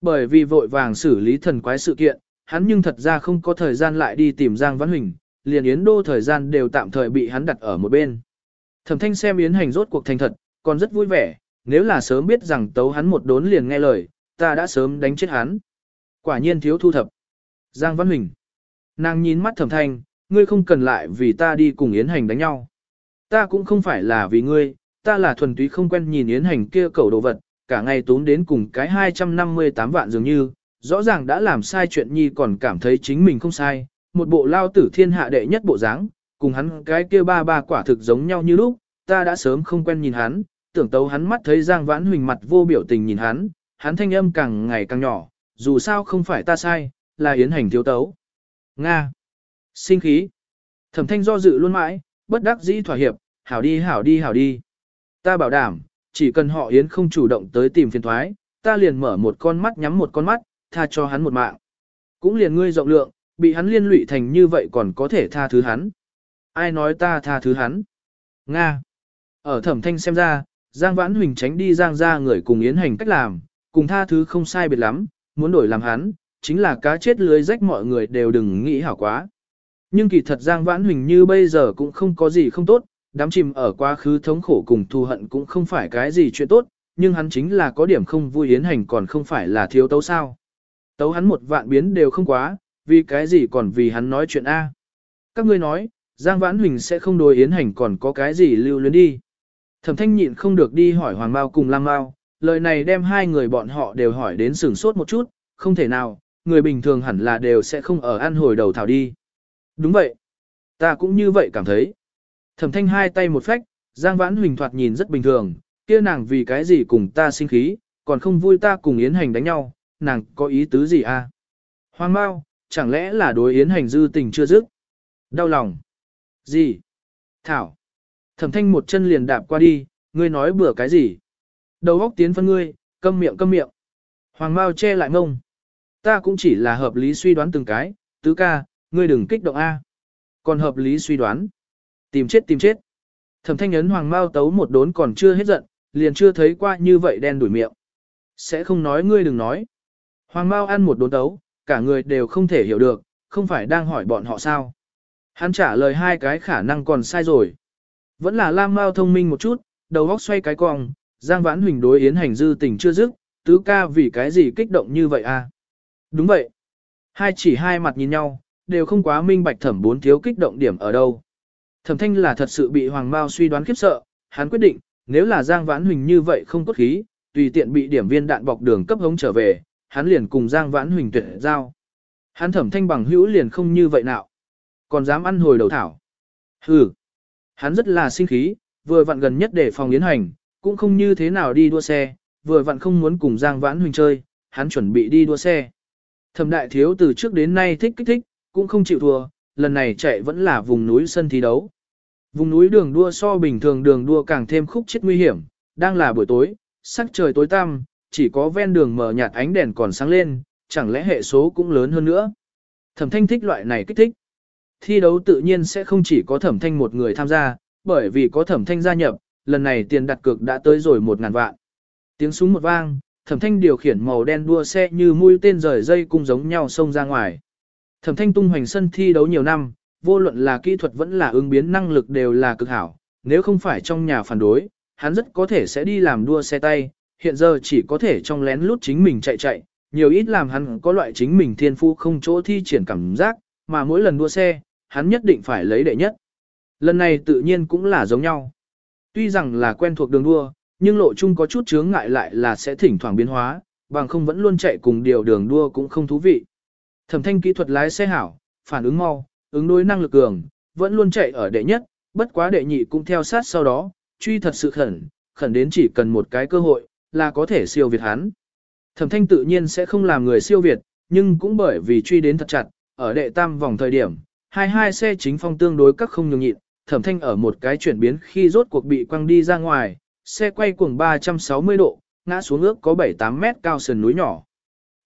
Bởi vì vội vàng xử lý thần quái sự kiện, hắn nhưng thật ra không có thời gian lại đi tìm Giang Văn Huỳnh, liền Yến Đô thời gian đều tạm thời bị hắn đặt ở một bên. Thẩm thanh xem Yến hành rốt cuộc thành thật, còn rất vui vẻ, nếu là sớm biết rằng tấu hắn một đốn liền nghe lời, ta đã sớm đánh chết hắn. Quả nhiên thiếu thu thập. Giang Văn Huỳnh. Nàng nhìn mắt thẩm thanh, ngươi không cần lại vì ta đi cùng Yến hành đánh nhau. Ta cũng không phải là vì ngươi, ta là thuần túy không quen nhìn Yến hành kia cầu đồ vật, cả ngày tốn đến cùng cái 258 vạn dường như, rõ ràng đã làm sai chuyện nhi còn cảm thấy chính mình không sai, một bộ lao tử thiên hạ đệ nhất bộ dáng, cùng hắn cái kia ba ba quả thực giống nhau như lúc, ta đã sớm không quen nhìn hắn, tưởng tấu hắn mắt thấy Giang Vãn Huỳnh mặt vô biểu tình nhìn hắn, hắn thanh âm càng ngày càng nhỏ, dù sao không phải ta sai, là yến hành thiếu tấu. Nga. Sinh khí. Thẩm thanh do dự luôn mãi, bất đắc dĩ thỏa hiệp, hảo đi hảo đi hảo đi. Ta bảo đảm, chỉ cần họ yến không chủ động tới tìm phiền thoái, ta liền mở một con mắt nhắm một con mắt, tha cho hắn một mạng. Cũng liền ngươi rộng lượng, bị hắn liên lụy thành như vậy còn có thể tha thứ hắn. Ai nói ta tha thứ hắn? Nga. Ở thẩm thanh xem ra, Giang Vãn Huỳnh tránh đi Giang ra người cùng yến hành cách làm, cùng tha thứ không sai biệt lắm, muốn đổi làm hắn, chính là cá chết lưới rách mọi người đều đừng nghĩ hảo quá. Nhưng kỳ thật Giang Vãn Huỳnh như bây giờ cũng không có gì không tốt, đám chìm ở quá khứ thống khổ cùng thù hận cũng không phải cái gì chuyện tốt, nhưng hắn chính là có điểm không vui yến hành còn không phải là thiếu tấu sao. Tấu hắn một vạn biến đều không quá, vì cái gì còn vì hắn nói chuyện A. Các ngươi nói, Giang Vãn Huỳnh sẽ không đối Yến Hành còn có cái gì lưu luyến đi. Thẩm thanh nhịn không được đi hỏi Hoàng Mao cùng Lam Mao, lời này đem hai người bọn họ đều hỏi đến sửng sốt một chút, không thể nào, người bình thường hẳn là đều sẽ không ở ăn hồi đầu thảo đi. Đúng vậy. Ta cũng như vậy cảm thấy. Thẩm thanh hai tay một phách, Giang Vãn Huỳnh thoạt nhìn rất bình thường, kia nàng vì cái gì cùng ta sinh khí, còn không vui ta cùng Yến Hành đánh nhau, nàng có ý tứ gì à? Hoàng Mao, chẳng lẽ là đối Yến Hành dư tình chưa dứt? Đau lòng. Gì? Thảo. Thẩm thanh một chân liền đạp qua đi, ngươi nói bừa cái gì? Đầu góc tiến phân ngươi, câm miệng câm miệng. Hoàng Mao che lại ngông. Ta cũng chỉ là hợp lý suy đoán từng cái, tứ ca, ngươi đừng kích động A. Còn hợp lý suy đoán. Tìm chết tìm chết. Thẩm thanh ấn Hoàng Mao tấu một đốn còn chưa hết giận, liền chưa thấy qua như vậy đen đuổi miệng. Sẽ không nói ngươi đừng nói. Hoàng Mao ăn một đốn tấu, cả người đều không thể hiểu được, không phải đang hỏi bọn họ sao. Hắn trả lời hai cái khả năng còn sai rồi. Vẫn là Lam Mao thông minh một chút, đầu óc xoay cái cong, Giang Vãn Huỳnh đối Yến Hành dư tình chưa dứt, tứ ca vì cái gì kích động như vậy à? Đúng vậy. Hai chỉ hai mặt nhìn nhau, đều không quá minh bạch thẩm bốn thiếu kích động điểm ở đâu. Thẩm thanh là thật sự bị Hoàng Mao suy đoán khiếp sợ, hắn quyết định, nếu là Giang Vãn Huỳnh như vậy không cốt khí, tùy tiện bị điểm viên đạn bọc đường cấp hống trở về, hắn liền cùng Giang Vãn Huỳnh tuyệt giao. Hắn thẩm thanh bằng hữu liền không như vậy nào. Còn dám ăn hồi đầu thảo. Hừ. Hắn rất là sinh khí, vừa vặn gần nhất để phòng yến hành, cũng không như thế nào đi đua xe, vừa vặn không muốn cùng Giang Vãn Huỳnh chơi, hắn chuẩn bị đi đua xe. Thẩm đại thiếu từ trước đến nay thích kích thích, cũng không chịu thua, lần này chạy vẫn là vùng núi sân thi đấu. Vùng núi đường đua so bình thường đường đua càng thêm khúc chết nguy hiểm, đang là buổi tối, sắc trời tối tăm, chỉ có ven đường mở nhạt ánh đèn còn sáng lên, chẳng lẽ hệ số cũng lớn hơn nữa. Thẩm thanh thích loại này kích thích. Thi đấu tự nhiên sẽ không chỉ có thẩm thanh một người tham gia, bởi vì có thẩm thanh gia nhập, lần này tiền đặt cược đã tới rồi một ngàn vạn. Tiếng súng một vang, thẩm thanh điều khiển màu đen đua xe như mũi tên rời dây cung giống nhau xông ra ngoài. Thẩm thanh tung hoành sân thi đấu nhiều năm, vô luận là kỹ thuật vẫn là ứng biến năng lực đều là cực hảo, nếu không phải trong nhà phản đối, hắn rất có thể sẽ đi làm đua xe tay, hiện giờ chỉ có thể trong lén lút chính mình chạy chạy, nhiều ít làm hắn có loại chính mình thiên phu không chỗ thi triển cảm giác, mà mỗi lần đua xe, hắn nhất định phải lấy đệ nhất. Lần này tự nhiên cũng là giống nhau. Tuy rằng là quen thuộc đường đua, nhưng lộ chung có chút chướng ngại lại là sẽ thỉnh thoảng biến hóa, bằng không vẫn luôn chạy cùng điều đường đua cũng không thú vị. Thẩm thanh kỹ thuật lái xe hảo, phản ứng mau, ứng đối năng lực cường, vẫn luôn chạy ở đệ nhất, bất quá đệ nhị cũng theo sát sau đó, truy thật sự khẩn, khẩn đến chỉ cần một cái cơ hội, là có thể siêu việt hắn. Thẩm thanh tự nhiên sẽ không làm người siêu việt, nhưng cũng bởi vì truy đến thật chặt, ở đệ tam vòng thời điểm, hai hai xe chính phong tương đối các không nhường nhịn, thẩm thanh ở một cái chuyển biến khi rốt cuộc bị quăng đi ra ngoài, xe quay cuồng 360 độ, ngã xuống ước có 7-8 mét cao sườn núi nhỏ.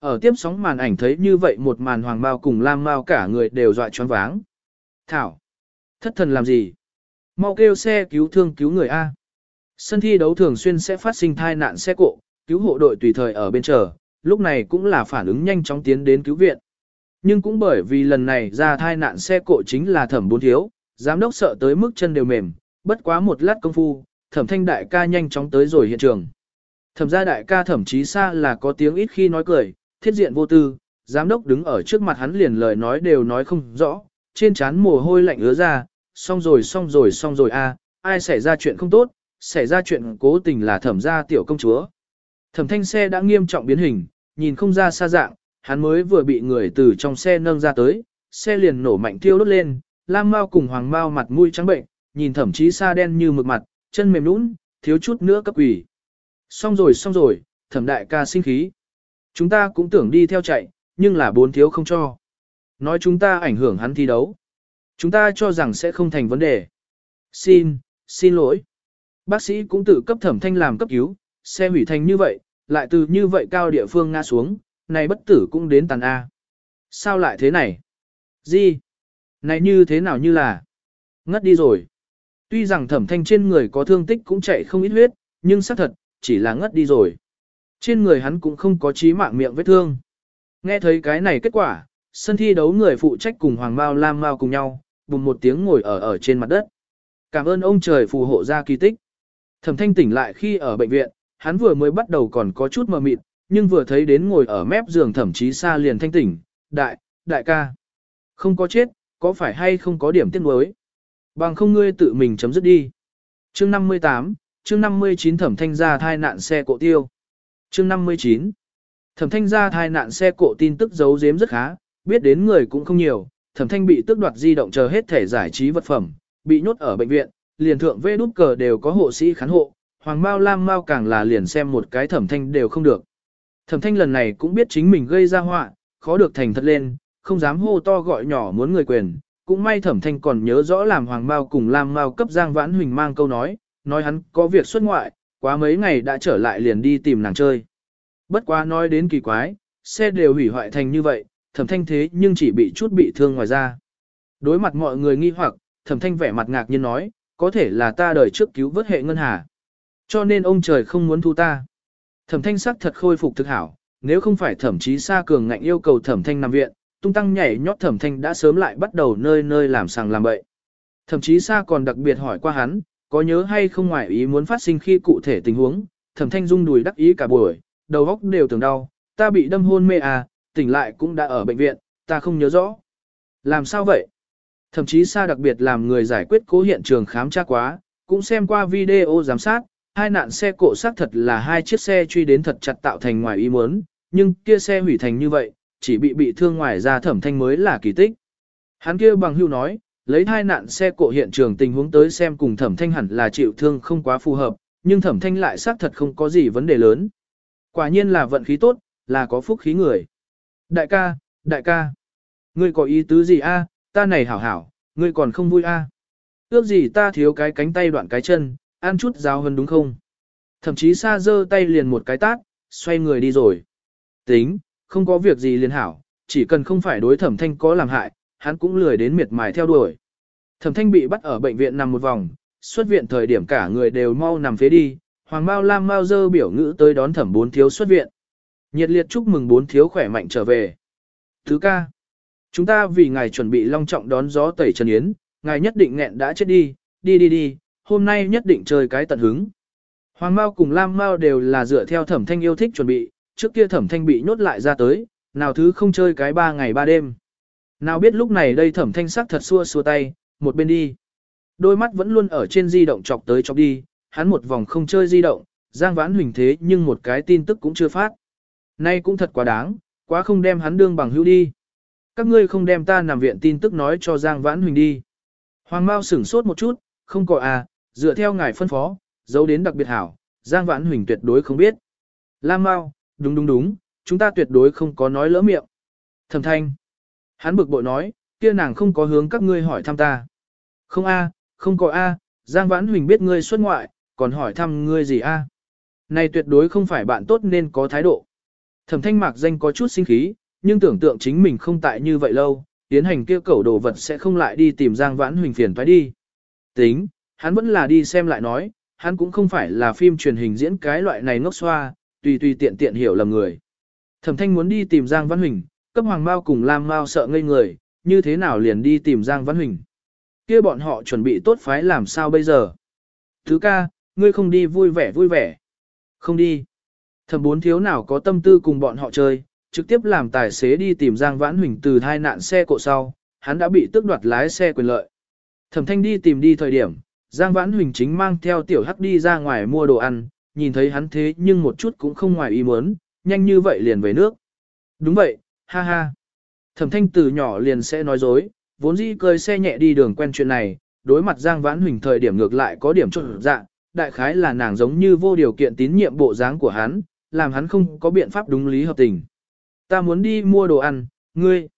Ở tiếp sóng màn ảnh thấy như vậy một màn hoàng bao cùng lam bao cả người đều dọa choáng váng. Thảo! Thất thần làm gì? Mau kêu xe cứu thương cứu người A. Sân thi đấu thường xuyên sẽ phát sinh thai nạn xe cộ, cứu hộ đội tùy thời ở bên chờ, lúc này cũng là phản ứng nhanh chóng tiến đến cứu viện. Nhưng cũng bởi vì lần này ra thai nạn xe cộ chính là thẩm bốn thiếu, giám đốc sợ tới mức chân đều mềm, bất quá một lát công phu, thẩm thanh đại ca nhanh chóng tới rồi hiện trường. Thẩm gia đại ca thẩm chí xa là có tiếng ít khi nói cười, thiết diện vô tư, giám đốc đứng ở trước mặt hắn liền lời nói đều nói không rõ, trên trán mồ hôi lạnh ứa ra, xong rồi xong rồi xong rồi a, ai xảy ra chuyện không tốt, xảy ra chuyện cố tình là thẩm gia tiểu công chúa. Thẩm thanh xe đã nghiêm trọng biến hình, nhìn không ra xa dạng, hắn mới vừa bị người từ trong xe nâng ra tới, xe liền nổ mạnh tiêu đốt lên, Lam Mao cùng Hoàng Mao mặt mũi trắng bệnh, nhìn thẩm chí xa đen như mực mặt, chân mềm nũng, thiếu chút nữa cấp quỷ. Xong rồi xong rồi, thẩm đại ca sinh khí. Chúng ta cũng tưởng đi theo chạy, nhưng là bốn thiếu không cho. Nói chúng ta ảnh hưởng hắn thi đấu. Chúng ta cho rằng sẽ không thành vấn đề. Xin, xin lỗi. Bác sĩ cũng tự cấp thẩm thanh làm cấp cứu, xe hủy thành như vậy, lại từ như vậy cao địa phương ngã xuống, này bất tử cũng đến tàn A. Sao lại thế này? Gì? Này như thế nào như là? Ngất đi rồi. Tuy rằng thẩm thanh trên người có thương tích cũng chạy không ít huyết, nhưng xác thật, chỉ là ngất đi rồi. Trên người hắn cũng không có chí mạng miệng vết thương. Nghe thấy cái này kết quả, sân thi đấu người phụ trách cùng Hoàng Mao Lam Mao cùng nhau, bùng một tiếng ngồi ở ở trên mặt đất. Cảm ơn ông trời phù hộ ra kỳ tích. Thẩm thanh tỉnh lại khi ở bệnh viện, hắn vừa mới bắt đầu còn có chút mờ mịt, nhưng vừa thấy đến ngồi ở mép giường Thẩm chí xa liền thanh tỉnh, đại, đại ca. Không có chết, có phải hay không có điểm tiết nuối? Bằng không ngươi tự mình chấm dứt đi. Chương 58, chương 59 thẩm thanh ra thai nạn xe cộ tiêu. Chương 59 Thẩm thanh ra thai nạn xe cộ tin tức giấu giếm rất khá, biết đến người cũng không nhiều, thẩm thanh bị tước đoạt di động chờ hết thể giải trí vật phẩm, bị nhốt ở bệnh viện, liền thượng vê đút cờ đều có hộ sĩ khán hộ, hoàng mao lam mao càng là liền xem một cái thẩm thanh đều không được. Thẩm thanh lần này cũng biết chính mình gây ra họa, khó được thành thật lên, không dám hô to gọi nhỏ muốn người quyền, cũng may thẩm thanh còn nhớ rõ làm hoàng mao cùng lam mao cấp giang vãn huỳnh mang câu nói, nói hắn có việc xuất ngoại, quá mấy ngày đã trở lại liền đi tìm nàng chơi. Bất quá nói đến kỳ quái, xe đều hủy hoại thành như vậy, thẩm thanh thế nhưng chỉ bị chút bị thương ngoài ra. Đối mặt mọi người nghi hoặc, thẩm thanh vẻ mặt ngạc nhiên nói, có thể là ta đời trước cứu vớt hệ ngân hà. Cho nên ông trời không muốn thu ta. Thẩm thanh sắc thật khôi phục thực hảo, nếu không phải thẩm chí xa cường ngạnh yêu cầu thẩm thanh nằm viện, tung tăng nhảy nhót thẩm thanh đã sớm lại bắt đầu nơi nơi làm sàng làm bậy. Thẩm chí xa còn đặc biệt hỏi qua hắn, có nhớ hay không ngoại ý muốn phát sinh khi cụ thể tình huống, thẩm thanh rung đùi đắc ý cả buổi, đầu óc đều tưởng đau, ta bị đâm hôn mê à, tỉnh lại cũng đã ở bệnh viện, ta không nhớ rõ. Làm sao vậy? Thậm chí xa đặc biệt làm người giải quyết cố hiện trường khám tra quá, cũng xem qua video giám sát, hai nạn xe cộ xác thật là hai chiếc xe truy đến thật chặt tạo thành ngoài ý muốn, nhưng kia xe hủy thành như vậy, chỉ bị bị thương ngoài ra thẩm thanh mới là kỳ tích. Hắn kia bằng hưu nói, lấy hai nạn xe cộ hiện trường tình huống tới xem cùng thẩm thanh hẳn là chịu thương không quá phù hợp, nhưng thẩm thanh lại xác thật không có gì vấn đề lớn. Quả nhiên là vận khí tốt, là có phúc khí người. Đại ca, đại ca, ngươi có ý tứ gì a? Ta này hảo hảo, ngươi còn không vui a? Ước gì ta thiếu cái cánh tay đoạn cái chân, ăn chút giáo hơn đúng không? Thậm chí xa dơ tay liền một cái tát, xoay người đi rồi. Tính, không có việc gì liền hảo, chỉ cần không phải đối thẩm thanh có làm hại, hắn cũng lười đến miệt mài theo đuổi. Thẩm thanh bị bắt ở bệnh viện nằm một vòng, xuất viện thời điểm cả người đều mau nằm phế đi, Hoàng Mao Lam Mao dơ biểu ngữ tới đón thẩm bốn thiếu xuất viện. Nhiệt liệt chúc mừng bốn thiếu khỏe mạnh trở về. Thứ ca, chúng ta vì ngài chuẩn bị long trọng đón gió tẩy trần yến, ngài nhất định nghẹn đã chết đi, đi đi đi, hôm nay nhất định chơi cái tận hứng. Hoàng Mao cùng Lam Mao đều là dựa theo thẩm thanh yêu thích chuẩn bị, trước kia thẩm thanh bị nhốt lại ra tới, nào thứ không chơi cái ba ngày ba đêm. Nào biết lúc này đây thẩm thanh sắc thật xua xua tay, một bên đi. Đôi mắt vẫn luôn ở trên di động chọc tới chọc đi, hắn một vòng không chơi di động, Giang Vãn Huỳnh thế nhưng một cái tin tức cũng chưa phát. Nay cũng thật quá đáng, quá không đem hắn đương bằng hữu đi. Các ngươi không đem ta nằm viện tin tức nói cho Giang Vãn Huỳnh đi. Hoàng Mao sửng sốt một chút, không có à, dựa theo ngài phân phó, giấu đến đặc biệt hảo, Giang Vãn Huỳnh tuyệt đối không biết. Lam Mao, đúng đúng đúng, chúng ta tuyệt đối không có nói lỡ miệng. Thẩm thanh. Hắn bực bội nói, kia nàng không có hướng các ngươi hỏi thăm ta. Không a, không có a, Giang Vãn Huỳnh biết ngươi xuất ngoại, còn hỏi thăm ngươi gì a? Này tuyệt đối không phải bạn tốt nên có thái độ. Thẩm thanh mạc danh có chút sinh khí, nhưng tưởng tượng chính mình không tại như vậy lâu, tiến hành kia cẩu đồ vật sẽ không lại đi tìm Giang Vãn Huỳnh phiền toái đi. Tính, hắn vẫn là đi xem lại nói, hắn cũng không phải là phim truyền hình diễn cái loại này ngốc xoa, tùy tùy tiện tiện hiểu lầm người. Thẩm thanh muốn đi tìm Giang Vãn Huỳnh, cấp Hoàng Mao cùng Lam Mao sợ ngây người, như thế nào liền đi tìm Giang Vãn Huỳnh. kia bọn họ chuẩn bị tốt phái làm sao bây giờ. Thứ ca, ngươi không đi vui vẻ vui vẻ. Không đi. Thẩm bốn thiếu nào có tâm tư cùng bọn họ chơi, trực tiếp làm tài xế đi tìm Giang Vãn Huỳnh từ thai nạn xe cộ sau, hắn đã bị tước đoạt lái xe quyền lợi. Thẩm thanh đi tìm đi thời điểm, Giang Vãn Huỳnh chính mang theo tiểu hắc đi ra ngoài mua đồ ăn, nhìn thấy hắn thế nhưng một chút cũng không ngoài ý muốn, nhanh như vậy liền về nước. Đúng vậy, ha ha. Thẩm thanh từ nhỏ liền sẽ nói dối, vốn dĩ cơi xe nhẹ đi đường quen chuyện này, đối mặt Giang Vãn Huỳnh thời điểm ngược lại có điểm trộn dạ, đại khái là nàng giống như vô điều kiện tín nhiệm bộ dáng của hắn, làm hắn không có biện pháp đúng lý hợp tình. Ta muốn đi mua đồ ăn, ngươi.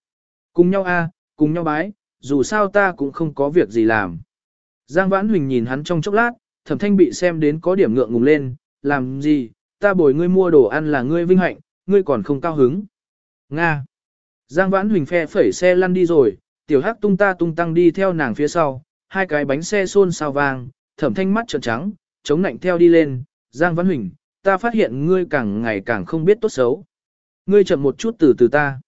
Cùng nhau a, cùng nhau bái, dù sao ta cũng không có việc gì làm. Giang Vãn Huỳnh nhìn hắn trong chốc lát, thẩm thanh bị xem đến có điểm ngượng ngùng lên, làm gì, ta bồi ngươi mua đồ ăn là ngươi vinh hạnh, ngươi còn không cao hứng. Nga. Giang Vãn Huỳnh phe phẩy xe lăn đi rồi, tiểu hắc tung ta tung tăng đi theo nàng phía sau, hai cái bánh xe xôn xao vàng, thẩm thanh mắt trợn trắng, chống nạnh theo đi lên, Giang Vãn Huỳnh, ta phát hiện ngươi càng ngày càng không biết tốt xấu. Ngươi chậm một chút từ từ ta.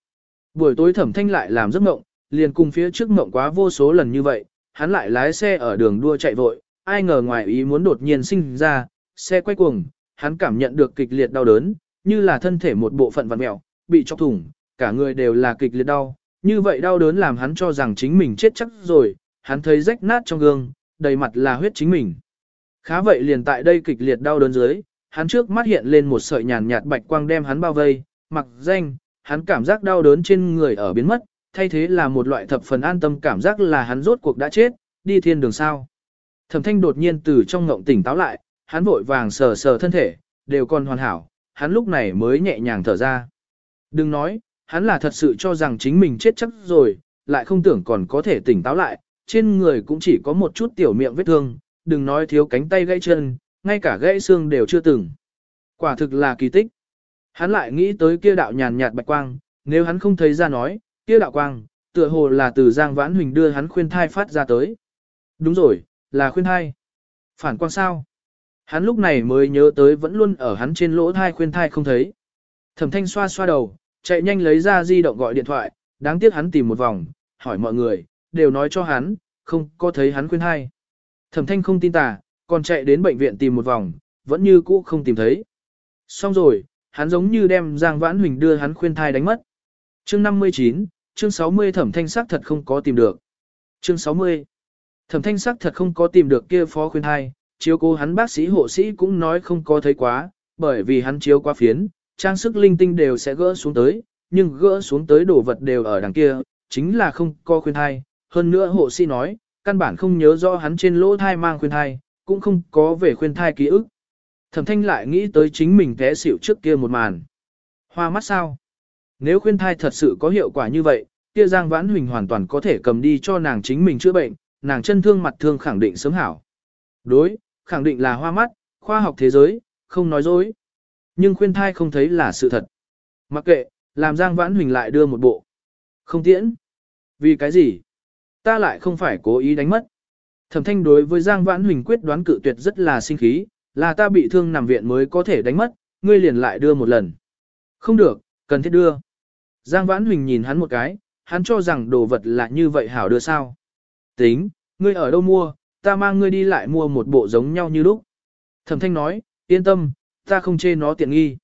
Buổi tối thẩm thanh lại làm giấc mộng, liền cùng phía trước mộng quá vô số lần như vậy, hắn lại lái xe ở đường đua chạy vội, ai ngờ ngoài ý muốn đột nhiên sinh ra, xe quay cuồng, hắn cảm nhận được kịch liệt đau đớn, như là thân thể một bộ phận vặn mẹo, bị chọc thủng, cả người đều là kịch liệt đau, như vậy đau đớn làm hắn cho rằng chính mình chết chắc rồi, hắn thấy rách nát trong gương, đầy mặt là huyết chính mình. Khá vậy liền tại đây kịch liệt đau đớn dưới, hắn trước mắt hiện lên một sợi nhàn nhạt bạch quang đem hắn bao vây, mặc danh, hắn cảm giác đau đớn trên người ở biến mất, thay thế là một loại thập phần an tâm cảm giác là hắn rốt cuộc đã chết, đi thiên đường sao. Thẩm thanh đột nhiên từ trong ngộng tỉnh táo lại, hắn vội vàng sờ sờ thân thể, đều còn hoàn hảo, hắn lúc này mới nhẹ nhàng thở ra. Đừng nói, hắn là thật sự cho rằng chính mình chết chắc rồi, lại không tưởng còn có thể tỉnh táo lại, trên người cũng chỉ có một chút tiểu miệng vết thương, đừng nói thiếu cánh tay gãy chân, ngay cả gãy xương đều chưa từng. Quả thực là kỳ tích. Hắn lại nghĩ tới kia đạo nhàn nhạt bạch quang, nếu hắn không thấy ra nói, kia đạo quang, tựa hồ là từ Giang Vãn Huỳnh đưa hắn khuyên thai phát ra tới. Đúng rồi, là khuyên thai. Phản quang sao? Hắn lúc này mới nhớ tới vẫn luôn ở hắn trên lỗ thai khuyên thai không thấy. Thẩm thanh xoa xoa đầu, chạy nhanh lấy ra di động gọi điện thoại, đáng tiếc hắn tìm một vòng, hỏi mọi người, đều nói cho hắn, không có thấy hắn khuyên thai. Thẩm thanh không tin tà, còn chạy đến bệnh viện tìm một vòng, vẫn như cũ không tìm thấy. Xong rồi, hắn giống như đem Giang Vãn Huỳnh đưa hắn khuyên thai đánh mất. Chương 59, chương 60 thẩm thanh sắc thật không có tìm được. Chương 60. Thẩm thanh sắc thật không có tìm được kia phó khuyên thai, chiếu cố hắn bác sĩ hộ sĩ cũng nói không có thấy quá, bởi vì hắn chiếu qua phiến, trang sức linh tinh đều sẽ gỡ xuống tới, nhưng gỡ xuống tới đồ vật đều ở đằng kia, chính là không có khuyên thai. Hơn nữa hộ sĩ nói, căn bản không nhớ rõ hắn trên lỗ thai mang khuyên thai, cũng không có về khuyên thai ký ức. Thẩm thanh lại nghĩ tới chính mình té xỉu trước kia một màn. Hoa mắt sao? Nếu khuyên thai thật sự có hiệu quả như vậy, kia Giang Vãn Huỳnh hoàn toàn có thể cầm đi cho nàng chính mình chữa bệnh, nàng chân thương mặt thương khẳng định sớm hảo. Đối, khẳng định là hoa mắt, khoa học thế giới, không nói dối. Nhưng khuyên thai không thấy là sự thật. Mặc kệ, làm Giang Vãn Huỳnh lại đưa một bộ. Không tiễn. Vì cái gì? Ta lại không phải cố ý đánh mất. Thẩm thanh đối với Giang Vãn Huỳnh quyết đoán cự tuyệt rất là sinh khí, là ta bị thương nằm viện mới có thể đánh mất, ngươi liền lại đưa một lần. Không được, cần thiết đưa. Giang Vãn Huỳnh nhìn hắn một cái, hắn cho rằng đồ vật là như vậy hảo đưa sao. Tính, ngươi ở đâu mua, ta mang ngươi đi lại mua một bộ giống nhau như lúc. Thẩm thanh nói, yên tâm, ta không chê nó tiện nghi.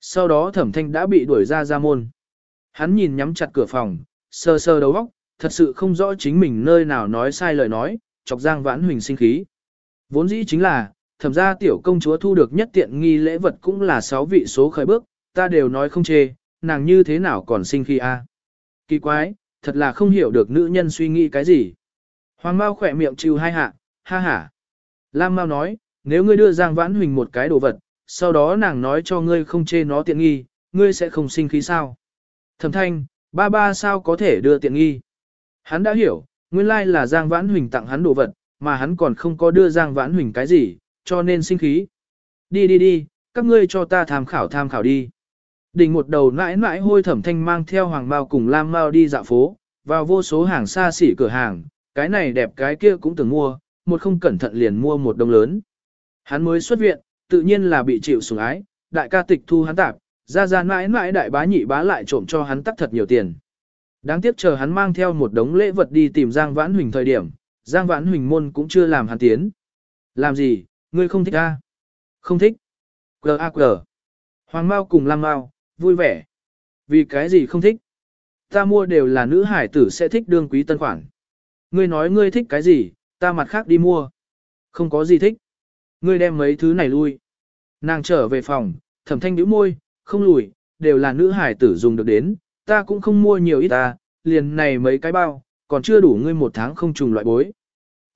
Sau đó thẩm thanh đã bị đuổi ra ra môn. Hắn nhìn nhắm chặt cửa phòng, sơ sơ đầu óc, thật sự không rõ chính mình nơi nào nói sai lời nói, chọc Giang Vãn Huỳnh sinh khí. Vốn dĩ chính là, thẩm ra tiểu công chúa thu được nhất tiện nghi lễ vật cũng là 6 vị số khởi bước, ta đều nói không chê, nàng như thế nào còn sinh khí a? Kỳ quái, thật là không hiểu được nữ nhân suy nghĩ cái gì. Hoàng Mao khỏe miệng chịu hai hạ, ha ha. Lam Mao nói, nếu ngươi đưa Giang Vãn Huỳnh một cái đồ vật, sau đó nàng nói cho ngươi không chê nó tiện nghi, ngươi sẽ không sinh khí sao? Thẩm thanh, ba ba sao có thể đưa tiện nghi? Hắn đã hiểu, nguyên lai là Giang Vãn Huỳnh tặng hắn đồ vật, mà hắn còn không có đưa Giang Vãn Huỳnh cái gì, cho nên sinh khí. Đi đi đi, các ngươi cho ta tham khảo tham khảo đi. Đỉnh một đầu nãi nãi hôi thẩm thanh mang theo hoàng mao cùng lam mao đi dạo phố, vào vô số hàng xa xỉ cửa hàng, cái này đẹp cái kia cũng từng mua, một không cẩn thận liền mua một đồng lớn. Hắn mới xuất viện, tự nhiên là bị chịu sủng ái, đại ca tịch thu hắn tạp, ra ra mãi mãi đại bá nhị bá lại trộm cho hắn tắc thật nhiều tiền. Đáng tiếc chờ hắn mang theo một đống lễ vật đi tìm Giang Vãn Huỳnh thời điểm, Giang Vãn Huỳnh môn cũng chưa làm hắn tiến. Làm gì, ngươi không thích ta? Không thích. quờ A quờ. Hoàng Mao cùng Lam Mao, vui vẻ. Vì cái gì không thích? Ta mua đều là nữ hải tử sẽ thích đương quý tân khoản. Ngươi nói ngươi thích cái gì, ta mặt khác đi mua. Không có gì thích. Ngươi đem mấy thứ này lui. Nàng trở về phòng, thẩm thanh nhíu môi, không lùi, đều là nữ hải tử dùng được đến, ta cũng không mua nhiều ít ta, liền này mấy cái bao, còn chưa đủ ngươi một tháng không trùng loại bối.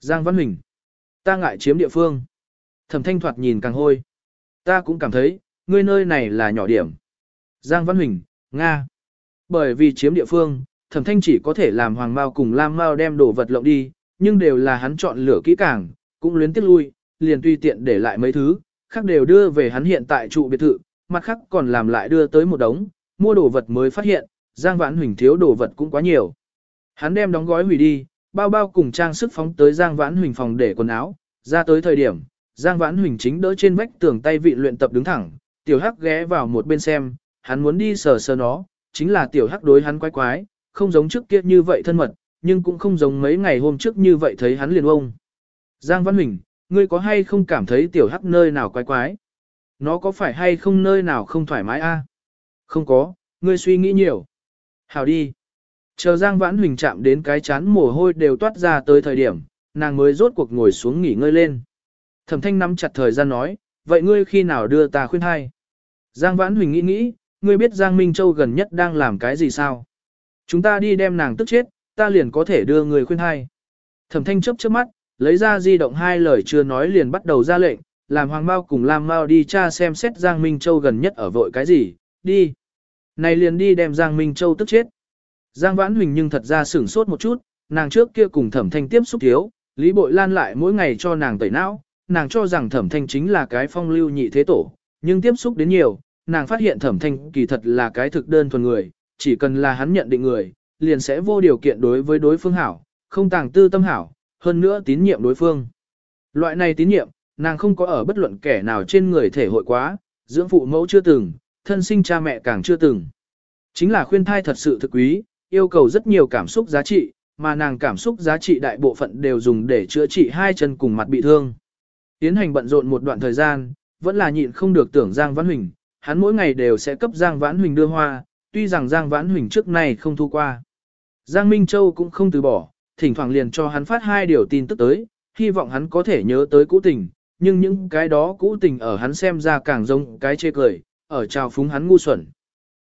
Giang Văn Huỳnh, ta ngại chiếm địa phương. Thẩm thanh thoạt nhìn càng hôi. Ta cũng cảm thấy, ngươi nơi này là nhỏ điểm. Giang Văn Huỳnh, Nga. Bởi vì chiếm địa phương, thẩm thanh chỉ có thể làm Hoàng Mao cùng Lam Mao đem đồ vật lộng đi, nhưng đều là hắn chọn lửa kỹ càng, cũng luyến tiếc lui, liền tùy tiện để lại mấy thứ, khác đều đưa về hắn hiện tại trụ biệt thự, mặt khác còn làm lại đưa tới một đống, mua đồ vật mới phát hiện, Giang Vãn Huỳnh thiếu đồ vật cũng quá nhiều. Hắn đem đóng gói hủy đi, bao bao cùng trang sức phóng tới Giang Vãn Huỳnh phòng để quần áo, ra tới thời điểm, Giang Vãn Huỳnh chính đỡ trên vách tường tay vị luyện tập đứng thẳng, tiểu hắc ghé vào một bên xem, hắn muốn đi sờ sờ nó, chính là tiểu hắc đối hắn quái quái, không giống trước kia như vậy thân mật, nhưng cũng không giống mấy ngày hôm trước như vậy thấy hắn liền ông. Giang Vãn Huỳnh, ngươi có hay không cảm thấy tiểu hắc nơi nào quái quái? Nó có phải hay không nơi nào không thoải mái a? Không có, ngươi suy nghĩ nhiều. Hào đi. Chờ Giang Vãn Huỳnh chạm đến cái chán mồ hôi đều toát ra tới thời điểm, nàng mới rốt cuộc ngồi xuống nghỉ ngơi lên. Thẩm thanh nắm chặt thời gian nói, vậy ngươi khi nào đưa ta khuyên hai? Giang Vãn Huỳnh nghĩ nghĩ, ngươi biết Giang Minh Châu gần nhất đang làm cái gì sao? Chúng ta đi đem nàng tức chết, ta liền có thể đưa người khuyên hai. Thẩm thanh chấp trước mắt, lấy ra di động hai lời chưa nói liền bắt đầu ra lệnh, làm Hoàng Mao cùng Lam Mao đi tra xem xét Giang Minh Châu gần nhất ở vội cái gì, đi. Này liền đi đem Giang Minh Châu tức chết. Giang Vãn Huỳnh nhưng thật ra sửng sốt một chút, nàng trước kia cùng thẩm thanh tiếp xúc thiếu, Lý Bội Lan lại mỗi ngày cho nàng tẩy não, nàng cho rằng thẩm thanh chính là cái phong lưu nhị thế tổ, nhưng tiếp xúc đến nhiều, nàng phát hiện thẩm thanh kỳ thật là cái thực đơn thuần người, chỉ cần là hắn nhận định người, liền sẽ vô điều kiện đối với đối phương hảo, không tàng tư tâm hảo, hơn nữa tín nhiệm đối phương. Loại này tín nhiệm, nàng không có ở bất luận kẻ nào trên người thể hội quá, dưỡng phụ mẫu chưa từng, thân sinh cha mẹ càng chưa từng. Chính là khuyên thai thật sự thực quý, yêu cầu rất nhiều cảm xúc giá trị, mà nàng cảm xúc giá trị đại bộ phận đều dùng để chữa trị hai chân cùng mặt bị thương. Tiến hành bận rộn một đoạn thời gian, vẫn là nhịn không được tưởng Giang Vãn Huỳnh, hắn mỗi ngày đều sẽ cấp Giang Vãn Huỳnh đưa hoa, tuy rằng Giang Vãn Huỳnh trước này không thu qua. Giang Minh Châu cũng không từ bỏ, thỉnh thoảng liền cho hắn phát hai điều tin tức tới, hy vọng hắn có thể nhớ tới cũ tình, nhưng những cái đó cũ tình ở hắn xem ra càng giống cái chê cười, ở trào phúng hắn ngu xuẩn.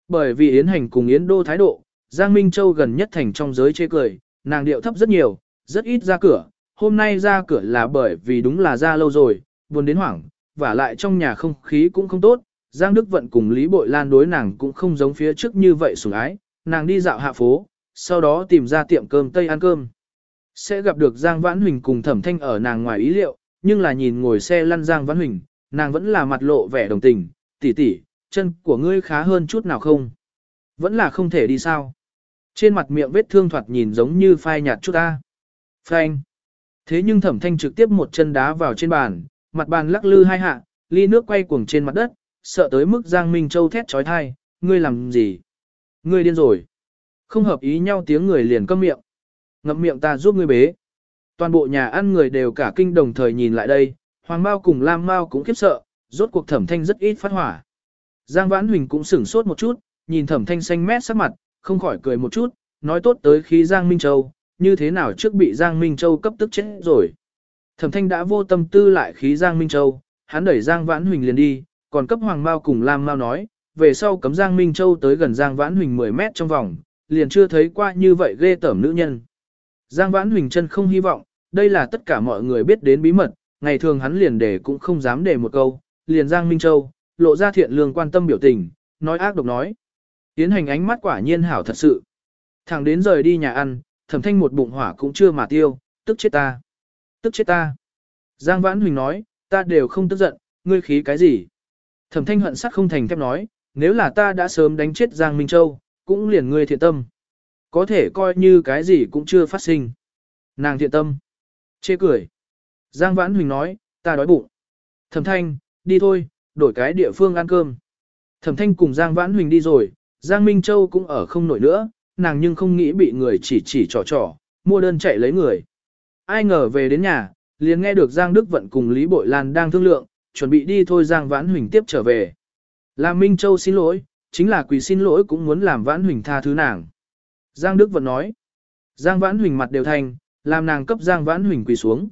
Bởi vì Yến Hành cùng Yến Đô thái độ, Giang Minh Châu gần nhất thành trong giới chê cười, nàng điệu thấp rất nhiều, rất ít ra cửa, hôm nay ra cửa là bởi vì đúng là ra lâu rồi, buồn đến hoảng, và lại trong nhà không khí cũng không tốt, Giang Đức Vận cùng Lý Bội Lan đối nàng cũng không giống phía trước như vậy sủng ái, nàng đi dạo hạ phố, sau đó tìm ra tiệm cơm Tây ăn cơm. Sẽ gặp được Giang Vãn Huỳnh cùng Thẩm Thanh ở nàng ngoài ý liệu, nhưng là nhìn ngồi xe lăn Giang Vãn Huỳnh, nàng vẫn là mặt lộ vẻ đồng tình, tỷ tỷ, chân của ngươi khá hơn chút nào không? Vẫn là không thể đi sao? Trên mặt miệng vết thương thoạt nhìn giống như phai nhạt chút ta. Phanh. Thế nhưng Thẩm Thanh trực tiếp một chân đá vào trên bàn, mặt bàn lắc lư hai hạ, ly nước quay cuồng trên mặt đất, sợ tới mức Giang Minh Châu thét trói thai, ngươi làm gì? Ngươi điên rồi. Không hợp ý nhau tiếng người liền câm miệng. Ngậm miệng ta giúp ngươi bế. Toàn bộ nhà ăn người đều cả kinh đồng thời nhìn lại đây, Hoàng Mao cùng Lam Mao cũng khiếp sợ, rốt cuộc thẩm thanh rất ít phát hỏa. Giang Vãn Huỳnh cũng sửng sốt một chút, nhìn thẩm thanh xanh mét sắc mặt, không khỏi cười một chút, nói tốt tới khi Giang Minh Châu, như thế nào trước bị Giang Minh Châu cấp tức chết rồi. Thẩm thanh đã vô tâm tư lại khí Giang Minh Châu, hắn đẩy Giang Vãn Huỳnh liền đi, còn cấp Hoàng Mao cùng Lam Mao nói, về sau cấm Giang Minh Châu tới gần Giang Vãn Huỳnh 10 mét trong vòng, liền chưa thấy qua như vậy ghê tởm nữ nhân. Giang Vãn Huỳnh chân không hy vọng, đây là tất cả mọi người biết đến bí mật, ngày thường hắn liền để cũng không dám để một câu, liền Giang Minh Châu, lộ ra thiện lương quan tâm biểu tình, nói ác độc nói. Tiến hành ánh mắt quả nhiên hảo thật sự. thằng đến rời đi nhà ăn, thẩm thanh một bụng hỏa cũng chưa mà tiêu, tức chết ta. Tức chết ta. Giang Vãn Huỳnh nói, ta đều không tức giận, ngươi khí cái gì? Thẩm thanh hận sắc không thành thép nói, nếu là ta đã sớm đánh chết Giang Minh Châu, cũng liền ngươi thiện tâm. Có thể coi như cái gì cũng chưa phát sinh. Nàng thiện tâm. Chê cười. Giang Vãn Huỳnh nói, ta đói bụng. Thẩm thanh, đi thôi, đổi cái địa phương ăn cơm. Thẩm thanh cùng Giang Vãn Huỳnh đi rồi, Giang Minh Châu cũng ở không nổi nữa, nàng nhưng không nghĩ bị người chỉ chỉ trò trò, mua đơn chạy lấy người. Ai ngờ về đến nhà, liền nghe được Giang Đức Vận cùng Lý Bội Lan đang thương lượng, chuẩn bị đi thôi Giang Vãn Huỳnh tiếp trở về. Là Minh Châu xin lỗi, chính là quỳ xin lỗi cũng muốn làm Vãn Huỳnh tha thứ nàng. Giang Đức Vận nói. Giang Vãn Huỳnh mặt đều thành, làm nàng cấp Giang Vãn Huỳnh quỳ xuống.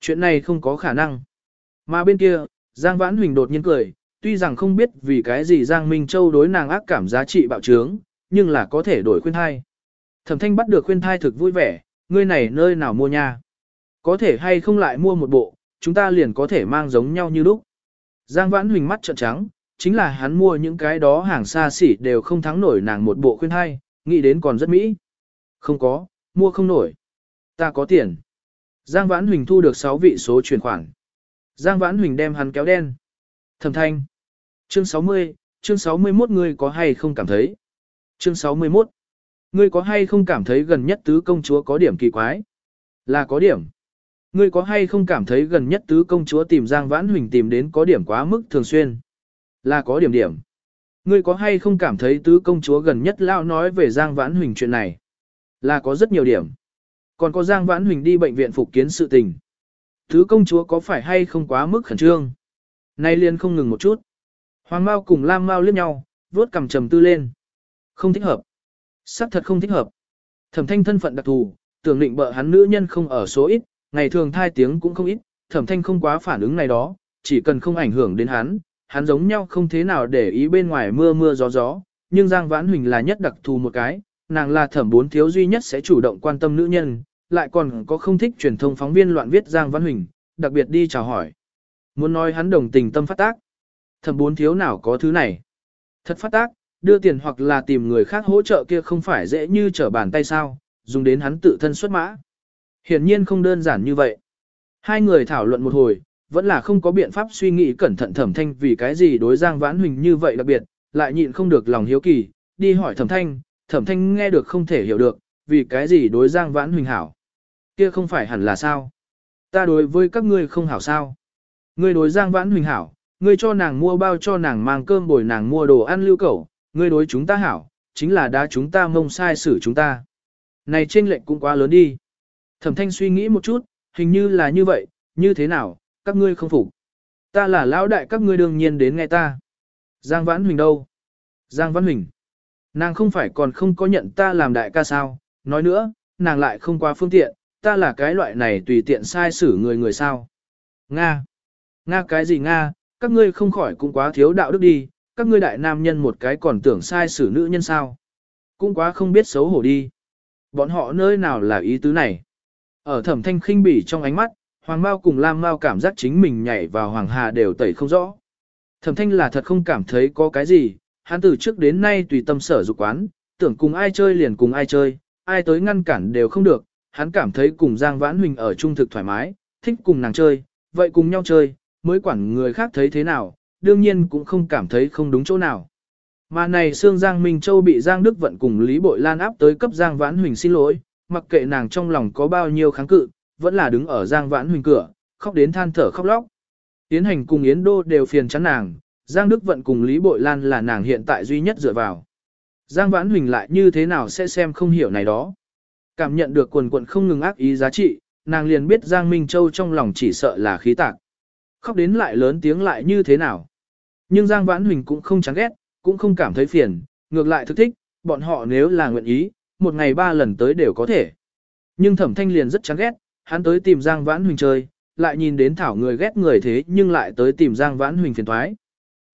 Chuyện này không có khả năng. Mà bên kia, Giang Vãn Huỳnh đột nhiên cười, tuy rằng không biết vì cái gì Giang Minh Châu đối nàng ác cảm giá trị bạo trướng, nhưng là có thể đổi khuyên thai. Thẩm thanh bắt được khuyên thai thực vui vẻ, ngươi này nơi nào mua nha. Có thể hay không lại mua một bộ, chúng ta liền có thể mang giống nhau như lúc. Giang Vãn Huỳnh mắt trợn trắng, chính là hắn mua những cái đó hàng xa xỉ đều không thắng nổi nàng một bộ khuyên thai, nghĩ đến còn rất mỹ. Không có, mua không nổi. Ta có tiền. Giang Vãn Huỳnh thu được 6 vị số chuyển khoản. Giang Vãn Huỳnh đem hắn kéo đen. Thẩm thanh. Chương 60, chương 61 người có hay không cảm thấy? Chương 61. Ngươi có hay không cảm thấy gần nhất tứ công chúa có điểm kỳ quái? Là có điểm. Ngươi có hay không cảm thấy gần nhất tứ công chúa tìm Giang Vãn Huỳnh tìm đến có điểm quá mức thường xuyên? Là có điểm điểm. Ngươi có hay không cảm thấy tứ công chúa gần nhất lao nói về Giang Vãn Huỳnh chuyện này? Là có rất nhiều điểm. Còn có Giang Vãn Huỳnh đi bệnh viện phục kiến sự tình. Tứ công chúa có phải hay không quá mức khẩn trương? Nay liền không ngừng một chút. Hoàng Mao cùng Lam Mao liếc nhau, vuốt cằm trầm tư lên. Không thích hợp. Sắc thật không thích hợp. Thẩm thanh thân phận đặc thù, tưởng định bợ hắn nữ nhân không ở số ít, ngày thường thai tiếng cũng không ít, thẩm thanh không quá phản ứng này đó, chỉ cần không ảnh hưởng đến hắn, hắn giống nhau không thế nào để ý bên ngoài mưa mưa gió gió, nhưng Giang Vãn Huỳnh là nhất đặc thù một cái, nàng là thẩm bốn thiếu duy nhất sẽ chủ động quan tâm nữ nhân, lại còn có không thích truyền thông phóng viên loạn viết Giang Vãn Huỳnh, đặc biệt đi chào hỏi. Muốn nói hắn đồng tình tâm phát tác. Thẩm bốn thiếu nào có thứ này. Thật phát tác, đưa tiền hoặc là tìm người khác hỗ trợ kia không phải dễ như trở bàn tay sao, dùng đến hắn tự thân xuất mã. Hiển nhiên không đơn giản như vậy. Hai người thảo luận một hồi, vẫn là không có biện pháp suy nghĩ cẩn thận thẩm thanh vì cái gì đối Giang Vãn Huỳnh như vậy đặc biệt, lại nhịn không được lòng hiếu kỳ, đi hỏi thẩm thanh, thẩm thanh nghe được không thể hiểu được, vì cái gì đối Giang Vãn Huỳnh hảo. Kia không phải hẳn là sao? Ta đối với các ngươi không hảo sao? Ngươi đối Giang Vãn Huỳnh hảo, ngươi cho nàng mua bao cho nàng mang cơm bồi nàng mua đồ ăn lưu cẩu, ngươi đối chúng ta hảo, chính là đá chúng ta mông sai xử chúng ta. Này trên lệnh cũng quá lớn đi. Thẩm thanh suy nghĩ một chút, hình như là như vậy, như thế nào, các ngươi không phục. Ta là lão đại các ngươi đương nhiên đến nghe ta. Giang Vãn Huỳnh đâu? Giang Vãn Huỳnh. Nàng không phải còn không có nhận ta làm đại ca sao, nói nữa, nàng lại không qua phương tiện, ta là cái loại này tùy tiện sai xử người người sao. Nga. Nga cái gì Nga, các ngươi không khỏi cũng quá thiếu đạo đức đi, các ngươi đại nam nhân một cái còn tưởng sai xử nữ nhân sao. Cũng quá không biết xấu hổ đi. Bọn họ nơi nào là ý tứ này. Ở thẩm thanh khinh bỉ trong ánh mắt, Hoàng Mao cùng Lam Mao cảm giác chính mình nhảy vào Hoàng Hà đều tẩy không rõ. Thẩm thanh là thật không cảm thấy có cái gì, hắn từ trước đến nay tùy tâm sở dục quán, tưởng cùng ai chơi liền cùng ai chơi, ai tới ngăn cản đều không được, hắn cảm thấy cùng Giang Vãn Huỳnh ở trung thực thoải mái, thích cùng nàng chơi, vậy cùng nhau chơi, mới quản người khác thấy thế nào, đương nhiên cũng không cảm thấy không đúng chỗ nào. Mà này Sương Giang Minh Châu bị Giang Đức Vận cùng Lý Bội Lan áp tới cấp Giang Vãn Huỳnh xin lỗi, mặc kệ nàng trong lòng có bao nhiêu kháng cự, vẫn là đứng ở Giang Vãn Huỳnh cửa, khóc đến than thở khóc lóc. Tiến hành cùng Yến Đô đều phiền chán nàng, Giang Đức Vận cùng Lý Bội Lan là nàng hiện tại duy nhất dựa vào. Giang Vãn Huỳnh lại như thế nào sẽ xem không hiểu này đó. Cảm nhận được quần quận không ngừng ác ý giá trị, nàng liền biết Giang Minh Châu trong lòng chỉ sợ là khí tạc. Khóc đến lại lớn tiếng lại như thế nào. Nhưng Giang Vãn Huỳnh cũng không chán ghét, cũng không cảm thấy phiền, ngược lại thức thích, bọn họ nếu là nguyện ý, một ngày ba lần tới đều có thể. Nhưng Thẩm Thanh liền rất chán ghét, hắn tới tìm Giang Vãn Huỳnh chơi, lại nhìn đến thảo người ghét người thế nhưng lại tới tìm Giang Vãn Huỳnh phiền thoái.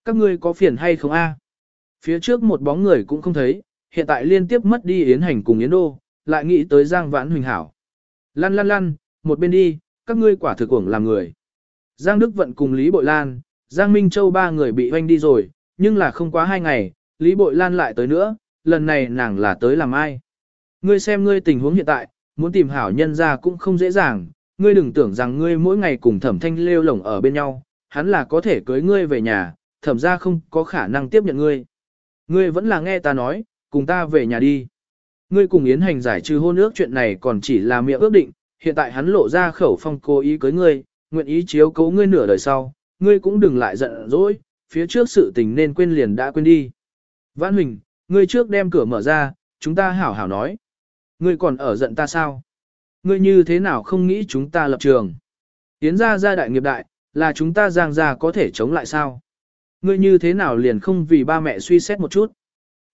Các ngươi có phiền hay không a? Phía trước một bóng người cũng không thấy, hiện tại liên tiếp mất đi Yến Hành cùng Yến Đô, lại nghĩ tới Giang Vãn Huỳnh hảo. Lăn lăn lăn, một bên đi, các ngươi quả thực uổng làm người. Giang Đức Vận cùng Lý Bội Lan, Giang Minh Châu ba người bị hoanh đi rồi, nhưng là không quá hai ngày, Lý Bội Lan lại tới nữa, lần này nàng là tới làm ai. Ngươi xem ngươi tình huống hiện tại, muốn tìm hảo nhân ra cũng không dễ dàng, ngươi đừng tưởng rằng ngươi mỗi ngày cùng thẩm thanh lêu lồng ở bên nhau, hắn là có thể cưới ngươi về nhà, thẩm ra không có khả năng tiếp nhận ngươi. Ngươi vẫn là nghe ta nói, cùng ta về nhà đi. Ngươi cùng Yến Hành giải trừ hôn ước chuyện này còn chỉ là miệng ước định, hiện tại hắn lộ ra khẩu phong cố ý cưới ngươi, nguyện ý chiếu cố ngươi nửa đời sau, ngươi cũng đừng lại giận dỗi, phía trước sự tình nên quên liền đã quên đi. Vãn Huỳnh, ngươi trước đem cửa mở ra, chúng ta hảo hảo nói. Ngươi còn ở giận ta sao? Ngươi như thế nào không nghĩ chúng ta lập trường? Yến ra gia đại nghiệp đại, là chúng ta giang ra có thể chống lại sao? Ngươi như thế nào liền không vì ba mẹ suy xét một chút?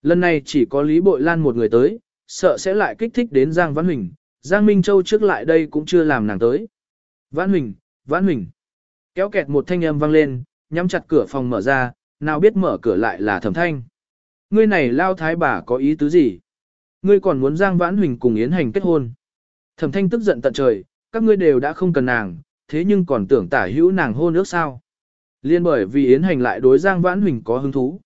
Lần này chỉ có Lý Bội Lan một người tới, sợ sẽ lại kích thích đến Giang Văn Huỳnh, Giang Minh Châu trước lại đây cũng chưa làm nàng tới. Văn Huỳnh, Vãn Huỳnh. Kéo kẹt một thanh âm vang lên, nhắm chặt cửa phòng mở ra, nào biết mở cửa lại là thẩm thanh. Ngươi này lao thái bà có ý tứ gì? Ngươi còn muốn Giang Vãn Huỳnh cùng Yến Hành kết hôn. Thẩm thanh tức giận tận trời, các ngươi đều đã không cần nàng, thế nhưng còn tưởng tả hữu nàng hôn ước sao. Liên bởi vì Yến Hành lại đối Giang Vãn Huỳnh có hứng thú.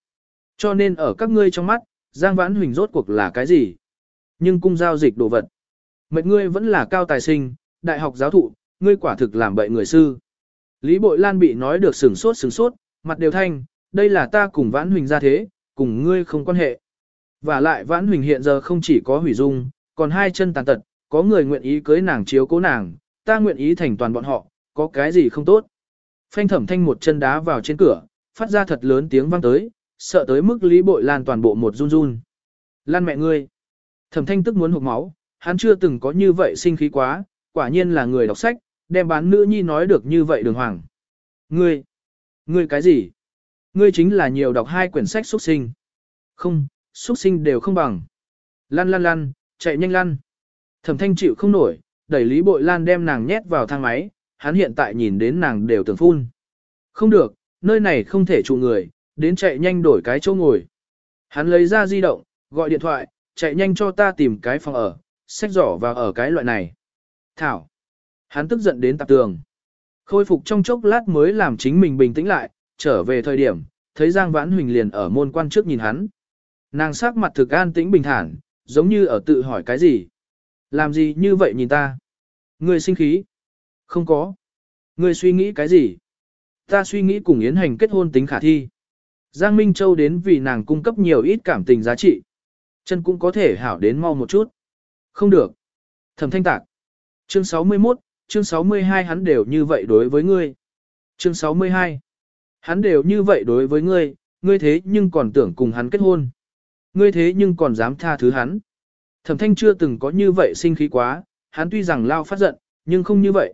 Cho nên ở các ngươi trong mắt, Giang Vãn Huỳnh rốt cuộc là cái gì? Nhưng cung giao dịch đồ vật. Mệnh ngươi vẫn là cao tài sinh, đại học giáo thụ, ngươi quả thực làm bậy người sư. Lý Bội Lan bị nói được sừng sốt sừng sốt, mặt đều thanh, đây là ta cùng Vãn Huỳnh ra thế, cùng ngươi không quan hệ. Và lại Vãn Huỳnh hiện giờ không chỉ có hủy dung, còn hai chân tàn tật, có người nguyện ý cưới nàng chiếu cố nàng, ta nguyện ý thành toàn bọn họ, có cái gì không tốt. Phanh thẩm thanh một chân đá vào trên cửa, phát ra thật lớn tiếng vang tới, sợ tới mức Lý Bội Lan toàn bộ một run run. Lan mẹ ngươi. Thẩm thanh tức muốn hụt máu, hắn chưa từng có như vậy sinh khí quá, quả nhiên là người đọc sách, đem bán nữ nhi nói được như vậy đường hoàng. Ngươi, ngươi cái gì? Ngươi chính là nhiều đọc hai quyển sách xuất sinh. Không, xuất sinh đều không bằng. Lăn lăn lăn, chạy nhanh lăn. Thẩm thanh chịu không nổi, đẩy Lý Bội Lan đem nàng nhét vào thang máy, hắn hiện tại nhìn đến nàng đều tưởng phun. Không được, nơi này không thể trụ người, đến chạy nhanh đổi cái chỗ ngồi. Hắn lấy ra di động, gọi điện thoại, chạy nhanh cho ta tìm cái phòng ở, sách giỏ vào ở cái loại này. Thảo. Hắn tức giận đến tạp tường. Khôi phục trong chốc lát mới làm chính mình bình tĩnh lại, trở về thời điểm, thấy Giang Vãn Huỳnh liền ở môn quan trước nhìn hắn. Nàng sắc mặt thực an tĩnh bình thản, giống như ở tự hỏi cái gì. Làm gì như vậy nhìn ta? Ngươi sinh khí? Không có. Ngươi suy nghĩ cái gì? Ta suy nghĩ cùng Yến Hành kết hôn tính khả thi. Giang Minh Châu đến vì nàng cung cấp nhiều ít cảm tình giá trị. Chân cũng có thể hảo đến mau một chút. Không được. Thẩm thanh tạc. Chương 61, chương 62 hắn đều như vậy đối với ngươi. Chương 62. Hắn đều như vậy đối với ngươi, ngươi thế nhưng còn tưởng cùng hắn kết hôn. Ngươi thế nhưng còn dám tha thứ hắn. Thẩm thanh chưa từng có như vậy sinh khí quá, hắn tuy rằng lao phát giận, nhưng không như vậy.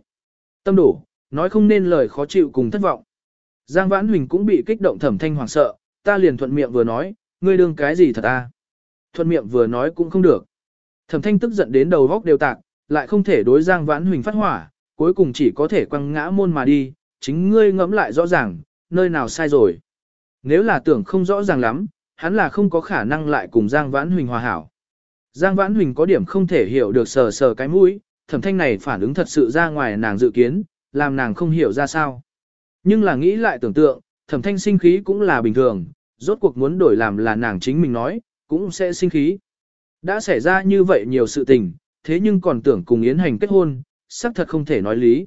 Tâm đủ nói không nên lời khó chịu cùng thất vọng. Giang Vãn Huỳnh cũng bị kích động thẩm thanh hoảng sợ, ta liền thuận miệng vừa nói, ngươi đương cái gì thật ta. Thuận miệng vừa nói cũng không được. Thẩm thanh tức giận đến đầu góc đều tạc, lại không thể đối Giang Vãn Huỳnh phát hỏa, cuối cùng chỉ có thể quăng ngã môn mà đi, chính ngươi ngẫm lại rõ ràng, nơi nào sai rồi. Nếu là tưởng không rõ ràng lắm, hắn là không có khả năng lại cùng Giang Vãn Huỳnh hòa hảo. Giang Vãn Huỳnh có điểm không thể hiểu được sờ sờ cái mũi, thẩm thanh này phản ứng thật sự ra ngoài nàng dự kiến, làm nàng không hiểu ra sao. Nhưng là nghĩ lại tưởng tượng, thẩm thanh sinh khí cũng là bình thường, rốt cuộc muốn đổi làm là nàng chính mình nói, cũng sẽ sinh khí. Đã xảy ra như vậy nhiều sự tình, thế nhưng còn tưởng cùng Yến Hành kết hôn, xác thật không thể nói lý.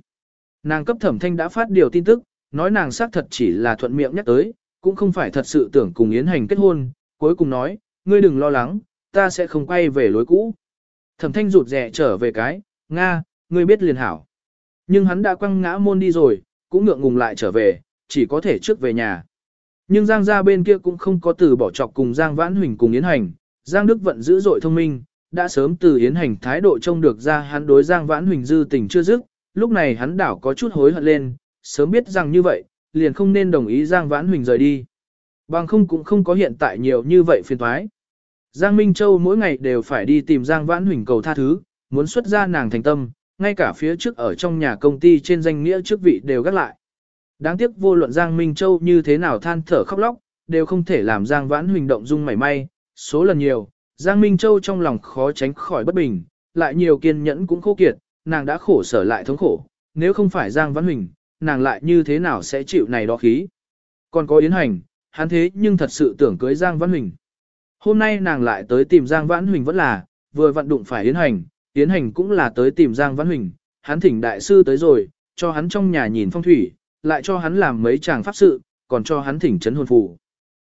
Nàng cấp thẩm thanh đã phát điều tin tức, nói nàng xác thật chỉ là thuận miệng nhắc tới, cũng không phải thật sự tưởng cùng Yến Hành kết hôn, cuối cùng nói, ngươi đừng lo lắng, ta sẽ không quay về lối cũ. Thẩm thanh rụt rẻ trở về cái, Nga, ngươi biết liền hảo. Nhưng hắn đã quăng ngã môn đi rồi, cũng ngượng ngùng lại trở về, chỉ có thể trước về nhà. Nhưng Giang gia bên kia cũng không có từ bỏ chọc cùng Giang Vãn Huỳnh cùng Yến Hành, Giang Đức Vận dữ dội thông minh, đã sớm từ Yến Hành thái độ trông được ra hắn đối Giang Vãn Huỳnh dư tình chưa dứt, lúc này hắn đảo có chút hối hận lên, sớm biết rằng như vậy, liền không nên đồng ý Giang Vãn Huỳnh rời đi. Bằng không cũng không có hiện tại nhiều như vậy phiền thoái. Giang Minh Châu mỗi ngày đều phải đi tìm Giang Vãn Huỳnh cầu tha thứ, muốn xuất ra nàng thành tâm, ngay cả phía trước ở trong nhà công ty trên danh nghĩa chức vị đều gác lại. Đáng tiếc vô luận Giang Minh Châu như thế nào than thở khóc lóc, đều không thể làm Giang Vãn Huỳnh động dung mảy may, số lần nhiều, Giang Minh Châu trong lòng khó tránh khỏi bất bình, lại nhiều kiên nhẫn cũng khô kiệt, nàng đã khổ sở lại thống khổ, nếu không phải Giang Vãn Huỳnh, nàng lại như thế nào sẽ chịu này đó khí. Còn có Yến Hành, hắn thế nhưng thật sự tưởng cưới Giang Vãn Huỳnh. Hôm nay nàng lại tới tìm Giang Vãn Huỳnh vẫn là, vừa vận đụng phải Yến Hành, Yến Hành cũng là tới tìm Giang Vãn Huỳnh, hắn thỉnh đại sư tới rồi, cho hắn trong nhà nhìn phong thủy, lại cho hắn làm mấy chàng pháp sự, còn cho hắn thỉnh chấn hồn phù.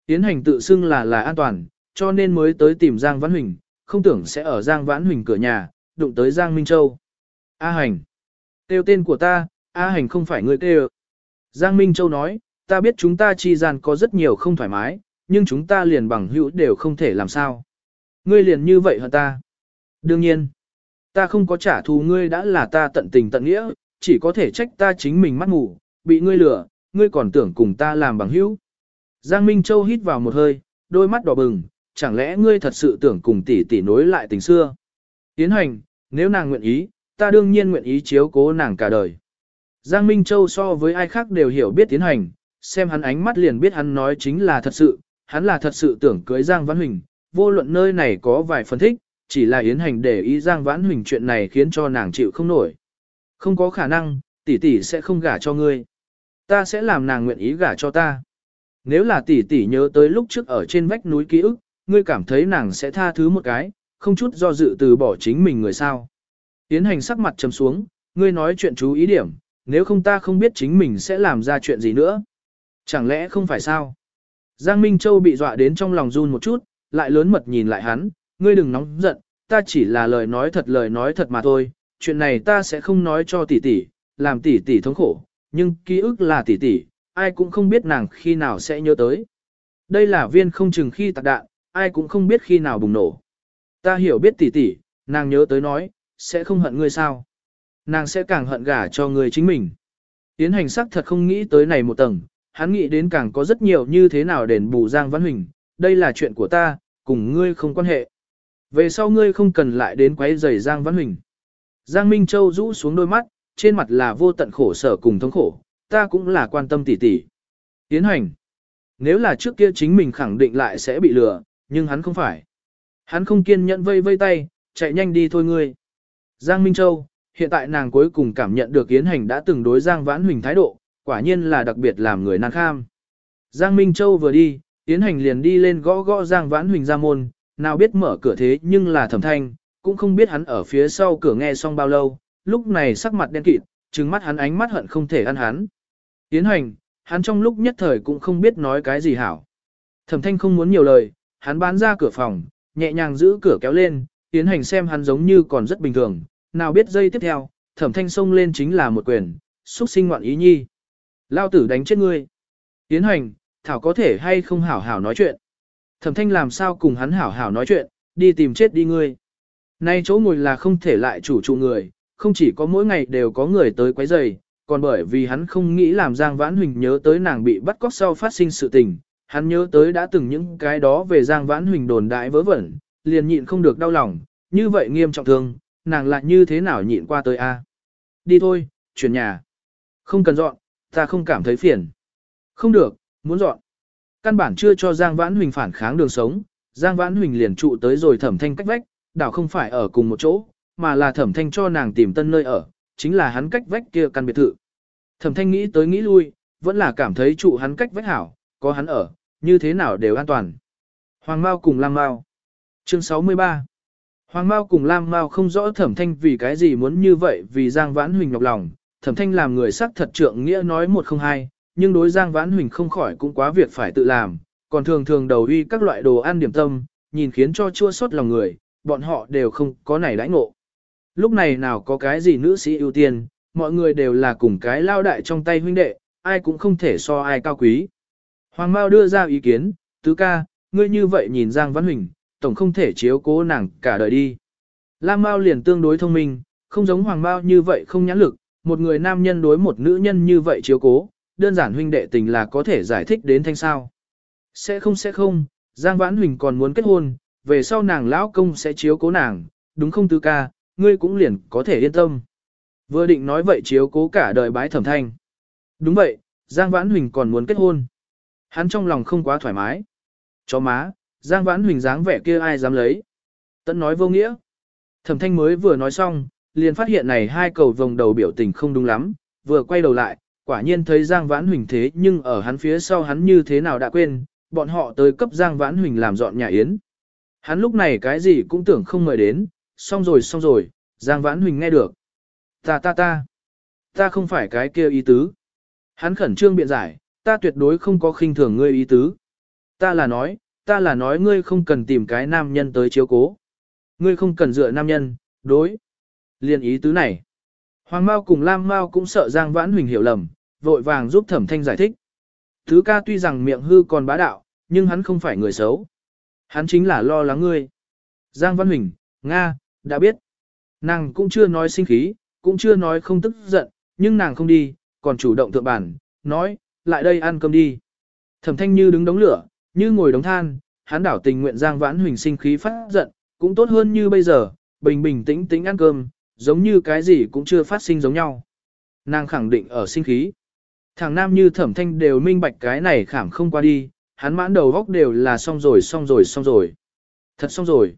Yến Hành tự xưng là là an toàn, cho nên mới tới tìm Giang Vãn Huỳnh, không tưởng sẽ ở Giang Vãn Huỳnh cửa nhà, đụng tới Giang Minh Châu. A Hành. Tiêu tên của ta, A Hành không phải người kêu. Giang Minh Châu nói, ta biết chúng ta chi gian có rất nhiều không thoải mái, nhưng chúng ta liền bằng hữu đều không thể làm sao. Ngươi liền như vậy hả ta? Đương nhiên, ta không có trả thù ngươi đã là ta tận tình tận nghĩa, chỉ có thể trách ta chính mình mắt ngủ, bị ngươi lừa, ngươi còn tưởng cùng ta làm bằng hữu. Giang Minh Châu hít vào một hơi, đôi mắt đỏ bừng, chẳng lẽ ngươi thật sự tưởng cùng tỷ tỷ nối lại tình xưa? Tiến hành, nếu nàng nguyện ý, ta đương nhiên nguyện ý chiếu cố nàng cả đời. Giang Minh Châu so với ai khác đều hiểu biết tiến hành, xem hắn ánh mắt liền biết hắn nói chính là thật sự, hắn là thật sự tưởng cưới Giang văn Huỳnh, vô luận nơi này có vài phân thích, chỉ là Yến Hành để ý Giang Vãn Huỳnh chuyện này khiến cho nàng chịu không nổi. Không có khả năng, tỷ tỷ sẽ không gả cho ngươi. Ta sẽ làm nàng nguyện ý gả cho ta. Nếu là tỷ tỷ nhớ tới lúc trước ở trên vách núi ký ức, ngươi cảm thấy nàng sẽ tha thứ một cái, không chút do dự từ bỏ chính mình người sao. Tiến Hành sắc mặt trầm xuống, ngươi nói chuyện chú ý điểm, nếu không ta không biết chính mình sẽ làm ra chuyện gì nữa. Chẳng lẽ không phải sao? Giang Minh Châu bị dọa đến trong lòng run một chút, lại lớn mật nhìn lại hắn, ngươi đừng nóng giận, ta chỉ là lời nói thật lời nói thật mà thôi, chuyện này ta sẽ không nói cho tỷ tỷ, làm tỷ tỷ thống khổ, nhưng ký ức là tỷ tỷ, ai cũng không biết nàng khi nào sẽ nhớ tới. Đây là viên không chừng khi tạc đạn, ai cũng không biết khi nào bùng nổ. Ta hiểu biết tỷ tỷ, nàng nhớ tới nói, sẽ không hận ngươi sao. Nàng sẽ càng hận gả cho ngươi chính mình. Tiến hành sắc thật không nghĩ tới này một tầng, hắn nghĩ đến càng có rất nhiều như thế nào đền bù Giang Văn Huỳnh, đây là chuyện của ta, cùng ngươi không quan hệ. Về sau ngươi không cần lại đến quấy rầy Giang Văn Huỳnh. Giang Minh Châu rũ xuống đôi mắt, trên mặt là vô tận khổ sở cùng thống khổ, ta cũng là quan tâm tỉ tỉ. Tiến hành. Nếu là trước kia chính mình khẳng định lại sẽ bị lừa, nhưng hắn không phải. Hắn không kiên nhẫn vây vây tay, chạy nhanh đi thôi ngươi. Giang Minh Châu, hiện tại nàng cuối cùng cảm nhận được Yến Hành đã từng đối Giang Vãn Huỳnh thái độ, quả nhiên là đặc biệt làm người nan kham. Giang Minh Châu vừa đi, Yến Hành liền đi lên gõ gõ Giang Vãn Huỳnh ra môn, nào biết mở cửa thế nhưng là thẩm thanh, cũng không biết hắn ở phía sau cửa nghe xong bao lâu, lúc này sắc mặt đen kịt, trừng mắt hắn ánh mắt hận không thể ăn hắn. Yến Hành, hắn trong lúc nhất thời cũng không biết nói cái gì hảo. Thẩm thanh không muốn nhiều lời, hắn bán ra cửa phòng, nhẹ nhàng giữ cửa kéo lên, tiến Hành xem hắn giống như còn rất bình thường, nào biết giây tiếp theo, thẩm thanh xông lên chính là một quyền, xuất sinh ngoạn ý nhi. Lao tử đánh chết ngươi. Tiến Hành, Thảo có thể hay không hảo hảo nói chuyện. Thẩm thanh làm sao cùng hắn hảo hảo nói chuyện, đi tìm chết đi ngươi. Nay chỗ ngồi là không thể lại chủ trụ người, không chỉ có mỗi ngày đều có người tới quấy rầy, còn bởi vì hắn không nghĩ làm Giang Vãn Huỳnh nhớ tới nàng bị bắt cóc sau phát sinh sự tình, hắn nhớ tới đã từng những cái đó về Giang Vãn Huỳnh đồn đại vớ vẩn, liền nhịn không được đau lòng, như vậy nghiêm trọng thương, nàng lại như thế nào nhịn qua tới a? Đi thôi, chuyển nhà. Không cần dọn, ta không cảm thấy phiền. Không được, muốn dọn. Căn bản chưa cho Giang Vãn Huỳnh phản kháng đường sống, Giang Vãn Huỳnh liền trụ tới rồi thẩm thanh cách vách, đảo không phải ở cùng một chỗ, mà là thẩm thanh cho nàng tìm tân nơi ở, chính là hắn cách vách kia căn biệt thự. Thẩm thanh nghĩ tới nghĩ lui, vẫn là cảm thấy trụ hắn cách vách hảo, có hắn ở, như thế nào đều an toàn. Hoàng Mao cùng Lam Mao Chương 63 Hoàng Mao cùng Lam Mao không rõ thẩm thanh vì cái gì muốn như vậy vì Giang Vãn Huỳnh nhọc lòng, thẩm thanh làm người sắc thật trượng nghĩa nói một không hai, nhưng đối Giang Vãn Huỳnh không khỏi cũng quá việc phải tự làm, còn thường thường đầu uy các loại đồ ăn điểm tâm, nhìn khiến cho chua xót lòng người, bọn họ đều không có này đãi ngộ. Lúc này nào có cái gì nữ sĩ ưu tiên, mọi người đều là cùng cái lao đại trong tay huynh đệ, ai cũng không thể so ai cao quý. Hoàng Mao đưa ra ý kiến, tứ ca, ngươi như vậy nhìn Giang Văn Huỳnh, tổng không thể chiếu cố nàng cả đời đi. Lam Mao liền tương đối thông minh, không giống Hoàng Mao như vậy không nhãn lực, một người nam nhân đối một nữ nhân như vậy chiếu cố, đơn giản huynh đệ tình là có thể giải thích đến thanh sao. Sẽ không sẽ không, Giang Vãn Huỳnh còn muốn kết hôn, về sau nàng lão công sẽ chiếu cố nàng, đúng không tứ ca, ngươi cũng liền có thể yên tâm. Vừa định nói vậy chiếu cố cả đời bái thẩm thanh. Đúng vậy, Giang Vãn Huỳnh còn muốn kết hôn. Hắn trong lòng không quá thoải mái. Chó má, Giang Vãn Huỳnh dáng vẻ kia ai dám lấy. Tẫn nói vô nghĩa. Thẩm thanh mới vừa nói xong, liền phát hiện này hai cầu vòng đầu biểu tình không đúng lắm, vừa quay đầu lại, quả nhiên thấy Giang Vãn Huỳnh thế nhưng ở hắn phía sau hắn như thế nào đã quên, bọn họ tới cấp Giang Vãn Huỳnh làm dọn nhà yến. Hắn lúc này cái gì cũng tưởng không mời đến, xong rồi xong rồi, Giang Vãn Huỳnh nghe được. Ta ta ta, ta không phải cái kia ý tứ. Hắn khẩn trương biện giải, ta tuyệt đối không có khinh thường ngươi ý tứ. Ta là nói, ta là nói ngươi không cần tìm cái nam nhân tới chiếu cố. Ngươi không cần dựa nam nhân, đối. Liên ý tứ này. Hoàng Mao cùng Lam Mao cũng sợ Giang Vãn Huỳnh hiểu lầm, vội vàng giúp Thẩm Thanh giải thích. Thứ ca tuy rằng miệng hư còn bá đạo, nhưng hắn không phải người xấu. Hắn chính là lo lắng ngươi. Giang Văn Huỳnh, Nga, đã biết. Nàng cũng chưa nói sinh khí, cũng chưa nói không tức giận, nhưng nàng không đi, còn chủ động thượng bản, nói, lại đây ăn cơm đi. Thẩm thanh như đứng đống lửa, như ngồi đống than, hắn đảo tình nguyện Giang Vãn Huỳnh sinh khí phát giận, cũng tốt hơn như bây giờ, bình bình tĩnh tĩnh ăn cơm, giống như cái gì cũng chưa phát sinh giống nhau. Nàng khẳng định ở sinh khí. Thằng nam như thẩm thanh đều minh bạch cái này khảm không qua đi, hắn mãn đầu góc đều là xong rồi xong rồi xong rồi. Thật xong rồi.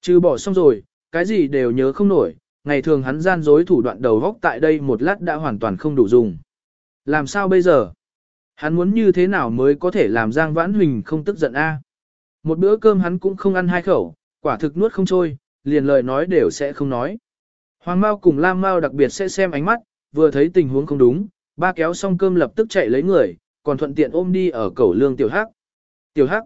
Chứ bỏ xong rồi, cái gì đều nhớ không nổi, ngày thường hắn gian dối thủ đoạn đầu góc tại đây một lát đã hoàn toàn không đủ dùng. Làm sao bây giờ? Hắn muốn như thế nào mới có thể làm Giang Vãn Huỳnh không tức giận a? Một bữa cơm hắn cũng không ăn hai khẩu, quả thực nuốt không trôi, liền lời nói đều sẽ không nói. Hoàng Mao cùng Lam Mao đặc biệt sẽ xem ánh mắt, vừa thấy tình huống không đúng, ba kéo xong cơm lập tức chạy lấy người, còn thuận tiện ôm đi ở cẩu lương tiểu hắc. Tiểu hắc,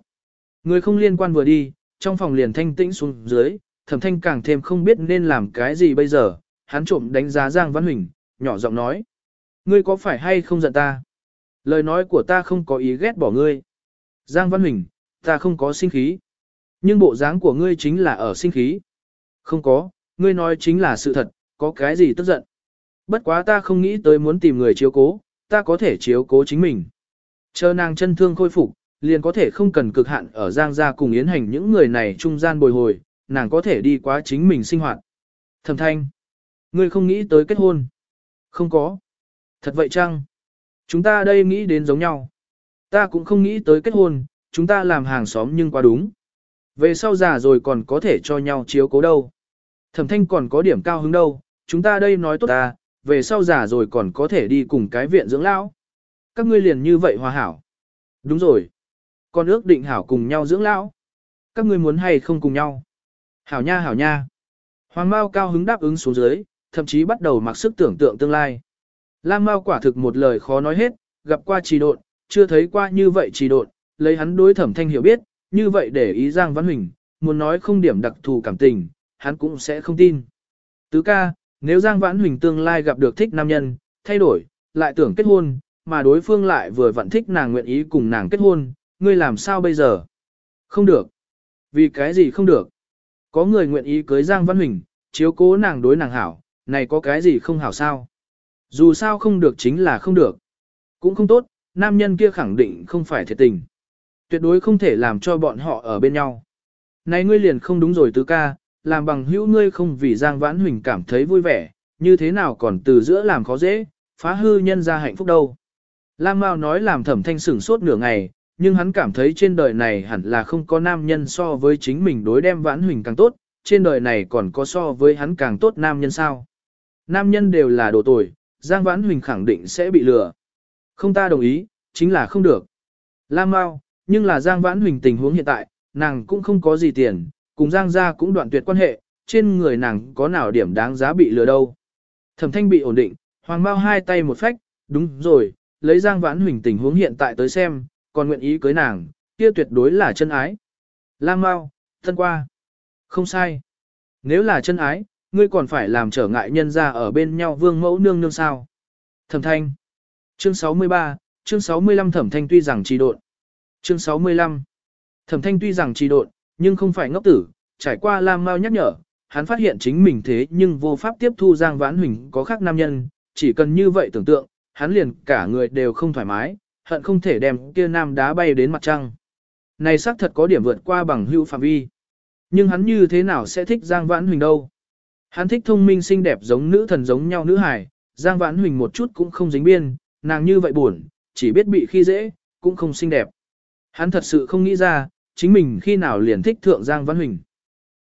người không liên quan vừa đi, trong phòng liền thanh tĩnh xuống dưới, thẩm thanh càng thêm không biết nên làm cái gì bây giờ, hắn trộm đánh giá Giang Văn Huỳnh, nhỏ giọng nói. Ngươi có phải hay không giận ta? Lời nói của ta không có ý ghét bỏ ngươi. Giang Văn Huỳnh, ta không có sinh khí. Nhưng bộ dáng của ngươi chính là ở sinh khí. Không có, ngươi nói chính là sự thật, có cái gì tức giận. Bất quá ta không nghĩ tới muốn tìm người chiếu cố, ta có thể chiếu cố chính mình. Chờ nàng chân thương khôi phục, liền có thể không cần cực hạn ở Giang gia cùng Yến Hành những người này trung gian bồi hồi, nàng có thể đi quá chính mình sinh hoạt. Thẩm thanh, ngươi không nghĩ tới kết hôn. Không có. Thật vậy chăng? Chúng ta đây nghĩ đến giống nhau. Ta cũng không nghĩ tới kết hôn, chúng ta làm hàng xóm nhưng quá đúng. Về sau già rồi còn có thể cho nhau chiếu cố đâu. Thẩm thanh còn có điểm cao hứng đâu, chúng ta đây nói tốt ta, về sau già rồi còn có thể đi cùng cái viện dưỡng lão. Các ngươi liền như vậy hòa hảo. Đúng rồi. Con ước định hảo cùng nhau dưỡng lão. Các ngươi muốn hay không cùng nhau. Hảo nha hảo nha. Hoàng Mao cao hứng đáp ứng xuống dưới, thậm chí bắt đầu mặc sức tưởng tượng tương lai. Lam Mao quả thực một lời khó nói hết, gặp qua trì độn, chưa thấy qua như vậy trì độn, lấy hắn đối thẩm thanh hiểu biết, như vậy để ý Giang Văn Huỳnh, muốn nói không điểm đặc thù cảm tình, hắn cũng sẽ không tin. Tứ ca, nếu Giang Vãn Huỳnh tương lai gặp được thích nam nhân, thay đổi, lại tưởng kết hôn, mà đối phương lại vừa vẫn thích nàng nguyện ý cùng nàng kết hôn, ngươi làm sao bây giờ? Không được. Vì cái gì không được? Có người nguyện ý cưới Giang Văn Huỳnh, chiếu cố nàng đối nàng hảo, này có cái gì không hảo sao? Dù sao không được chính là không được. Cũng không tốt, nam nhân kia khẳng định không phải thiệt tình. Tuyệt đối không thể làm cho bọn họ ở bên nhau. Này ngươi liền không đúng rồi tứ ca, làm bằng hữu ngươi không vì Giang Vãn Huỳnh cảm thấy vui vẻ, như thế nào còn từ giữa làm khó dễ, phá hư nhân ra hạnh phúc đâu. Lam Mao nói làm thẩm thanh sửng suốt nửa ngày, nhưng hắn cảm thấy trên đời này hẳn là không có nam nhân so với chính mình đối đem Vãn Huỳnh càng tốt, trên đời này còn có so với hắn càng tốt nam nhân sao. Nam nhân đều là đồ tuổi. Giang Vãn Huỳnh khẳng định sẽ bị lừa. Không ta đồng ý, chính là không được. Lam Mao, nhưng là Giang Vãn Huỳnh tình huống hiện tại, nàng cũng không có gì tiền, cùng Giang gia cũng đoạn tuyệt quan hệ, trên người nàng có nào điểm đáng giá bị lừa đâu. Thẩm thanh bị ổn định, Hoàng Mao hai tay một phách, đúng rồi, lấy Giang Vãn Huỳnh tình huống hiện tại tới xem, còn nguyện ý cưới nàng, kia tuyệt đối là chân ái. Lam Mao, thân qua. Không sai. Nếu là chân ái, ngươi còn phải làm trở ngại nhân ra ở bên nhau vương mẫu nương nương sao. Thẩm thanh. Chương 63, chương 65 thẩm thanh tuy rằng trì độn. Chương 65. Thẩm thanh tuy rằng trì độn, nhưng không phải ngốc tử, trải qua Lam Mao nhắc nhở, hắn phát hiện chính mình thế nhưng vô pháp tiếp thu Giang Vãn Huỳnh có khác nam nhân, chỉ cần như vậy tưởng tượng, hắn liền cả người đều không thoải mái, hận không thể đem kia nam đá bay đến mặt trăng. Này xác thật có điểm vượt qua bằng hữu phạm vi. Nhưng hắn như thế nào sẽ thích Giang Vãn Huỳnh đâu? Hắn thích thông minh xinh đẹp giống nữ thần giống nhau nữ hài, Giang Vãn Huỳnh một chút cũng không dính biên, nàng như vậy buồn, chỉ biết bị khi dễ, cũng không xinh đẹp. Hắn thật sự không nghĩ ra, chính mình khi nào liền thích thượng Giang Vãn Huỳnh.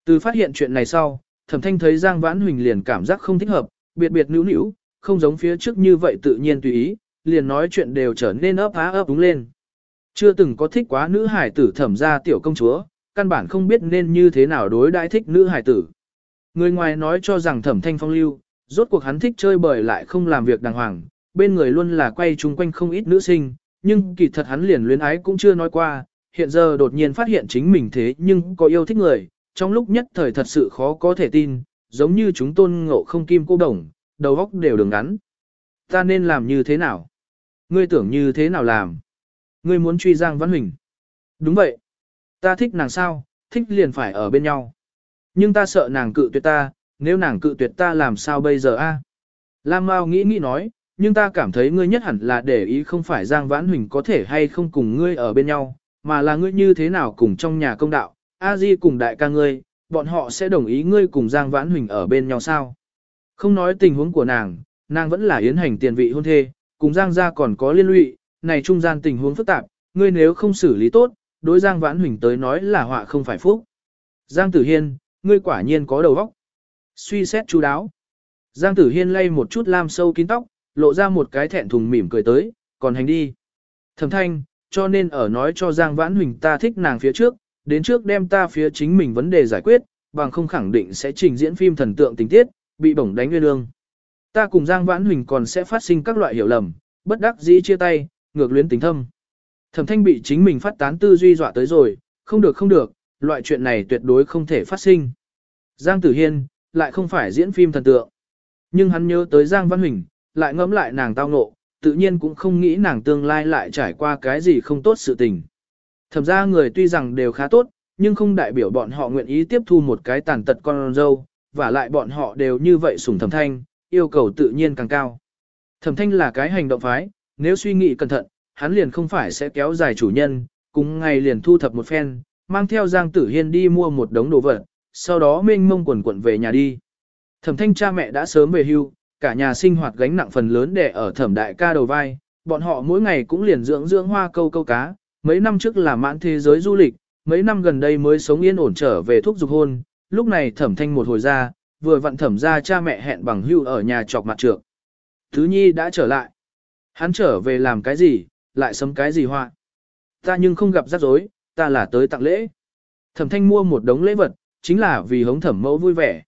Từ phát hiện chuyện này sau, thẩm thanh thấy Giang Vãn Huỳnh liền cảm giác không thích hợp, biệt biệt nữu nữu, không giống phía trước như vậy tự nhiên tùy ý, liền nói chuyện đều trở nên ấp á ấp đúng lên. Chưa từng có thích quá nữ hải tử thẩm ra tiểu công chúa, căn bản không biết nên như thế nào đối đãi thích nữ hải tử. Người ngoài nói cho rằng thẩm thanh phong lưu, rốt cuộc hắn thích chơi bời lại không làm việc đàng hoàng, bên người luôn là quay chung quanh không ít nữ sinh, nhưng kỳ thật hắn liền luyến ái cũng chưa nói qua, hiện giờ đột nhiên phát hiện chính mình thế nhưng có yêu thích người, trong lúc nhất thời thật sự khó có thể tin, giống như chúng tôn ngộ không kim cô đồng, đầu óc đều đường ngắn. Ta nên làm như thế nào? Ngươi tưởng như thế nào làm? Ngươi muốn truy Giang Văn Huỳnh. Đúng vậy. Ta thích nàng sao, thích liền phải ở bên nhau. Nhưng ta sợ nàng cự tuyệt ta, nếu nàng cự tuyệt ta làm sao bây giờ a? Lam Mao nghĩ nghĩ nói, nhưng ta cảm thấy ngươi nhất hẳn là để ý không phải Giang Vãn Huỳnh có thể hay không cùng ngươi ở bên nhau, mà là ngươi như thế nào cùng trong nhà công đạo, A Di cùng đại ca ngươi, bọn họ sẽ đồng ý ngươi cùng Giang Vãn Huỳnh ở bên nhau sao? Không nói tình huống của nàng, nàng vẫn là yến hành tiền vị hôn thê, cùng Giang gia còn có liên lụy, này trung gian tình huống phức tạp, ngươi nếu không xử lý tốt, đối Giang Vãn Huỳnh tới nói là họa không phải phúc. Giang Tử Hiên, ngươi quả nhiên có đầu óc. Suy xét chú đáo. Giang Tử Hiên lay một chút lam sâu kín tóc, lộ ra một cái thẹn thùng mỉm cười tới, còn hành đi. Thẩm thanh, cho nên ở nói cho Giang Vãn Huỳnh ta thích nàng phía trước, đến trước đem ta phía chính mình vấn đề giải quyết, bằng không khẳng định sẽ trình diễn phim thần tượng tình tiết, bị bổng đánh nguyên lương. Ta cùng Giang Vãn Huỳnh còn sẽ phát sinh các loại hiểu lầm, bất đắc dĩ chia tay, ngược luyến tình thâm. Thẩm thanh bị chính mình phát tán tư duy dọa tới rồi, không được không được, loại chuyện này tuyệt đối không thể phát sinh. Giang Tử Hiên, lại không phải diễn phim thần tượng. Nhưng hắn nhớ tới Giang Văn Huỳnh, lại ngẫm lại nàng tao ngộ, tự nhiên cũng không nghĩ nàng tương lai lại trải qua cái gì không tốt sự tình. Thẩm ra người tuy rằng đều khá tốt, nhưng không đại biểu bọn họ nguyện ý tiếp thu một cái tàn tật con dâu, và lại bọn họ đều như vậy sủng thẩm thanh, yêu cầu tự nhiên càng cao. Thẩm thanh là cái hành động phái, nếu suy nghĩ cẩn thận, hắn liền không phải sẽ kéo dài chủ nhân, cùng ngày liền thu thập một phen, mang theo Giang Tử Hiên đi mua một đống đồ vật, sau đó mênh mông quần quận về nhà đi. Thẩm thanh cha mẹ đã sớm về hưu, cả nhà sinh hoạt gánh nặng phần lớn để ở thẩm đại ca đầu vai, bọn họ mỗi ngày cũng liền dưỡng dưỡng hoa câu câu cá, mấy năm trước là mãn thế giới du lịch, mấy năm gần đây mới sống yên ổn trở về thuốc dục hôn, lúc này thẩm thanh một hồi ra, vừa vặn thẩm ra cha mẹ hẹn bằng hưu ở nhà chọc mặt trượng. Thứ nhi đã trở lại. Hắn trở về làm cái gì, lại sấm cái gì hoa. Ta nhưng không gặp rắc rối, ta là tới tặng lễ. Thẩm thanh mua một đống lễ vật, chính là vì hống thẩm mẫu vui vẻ.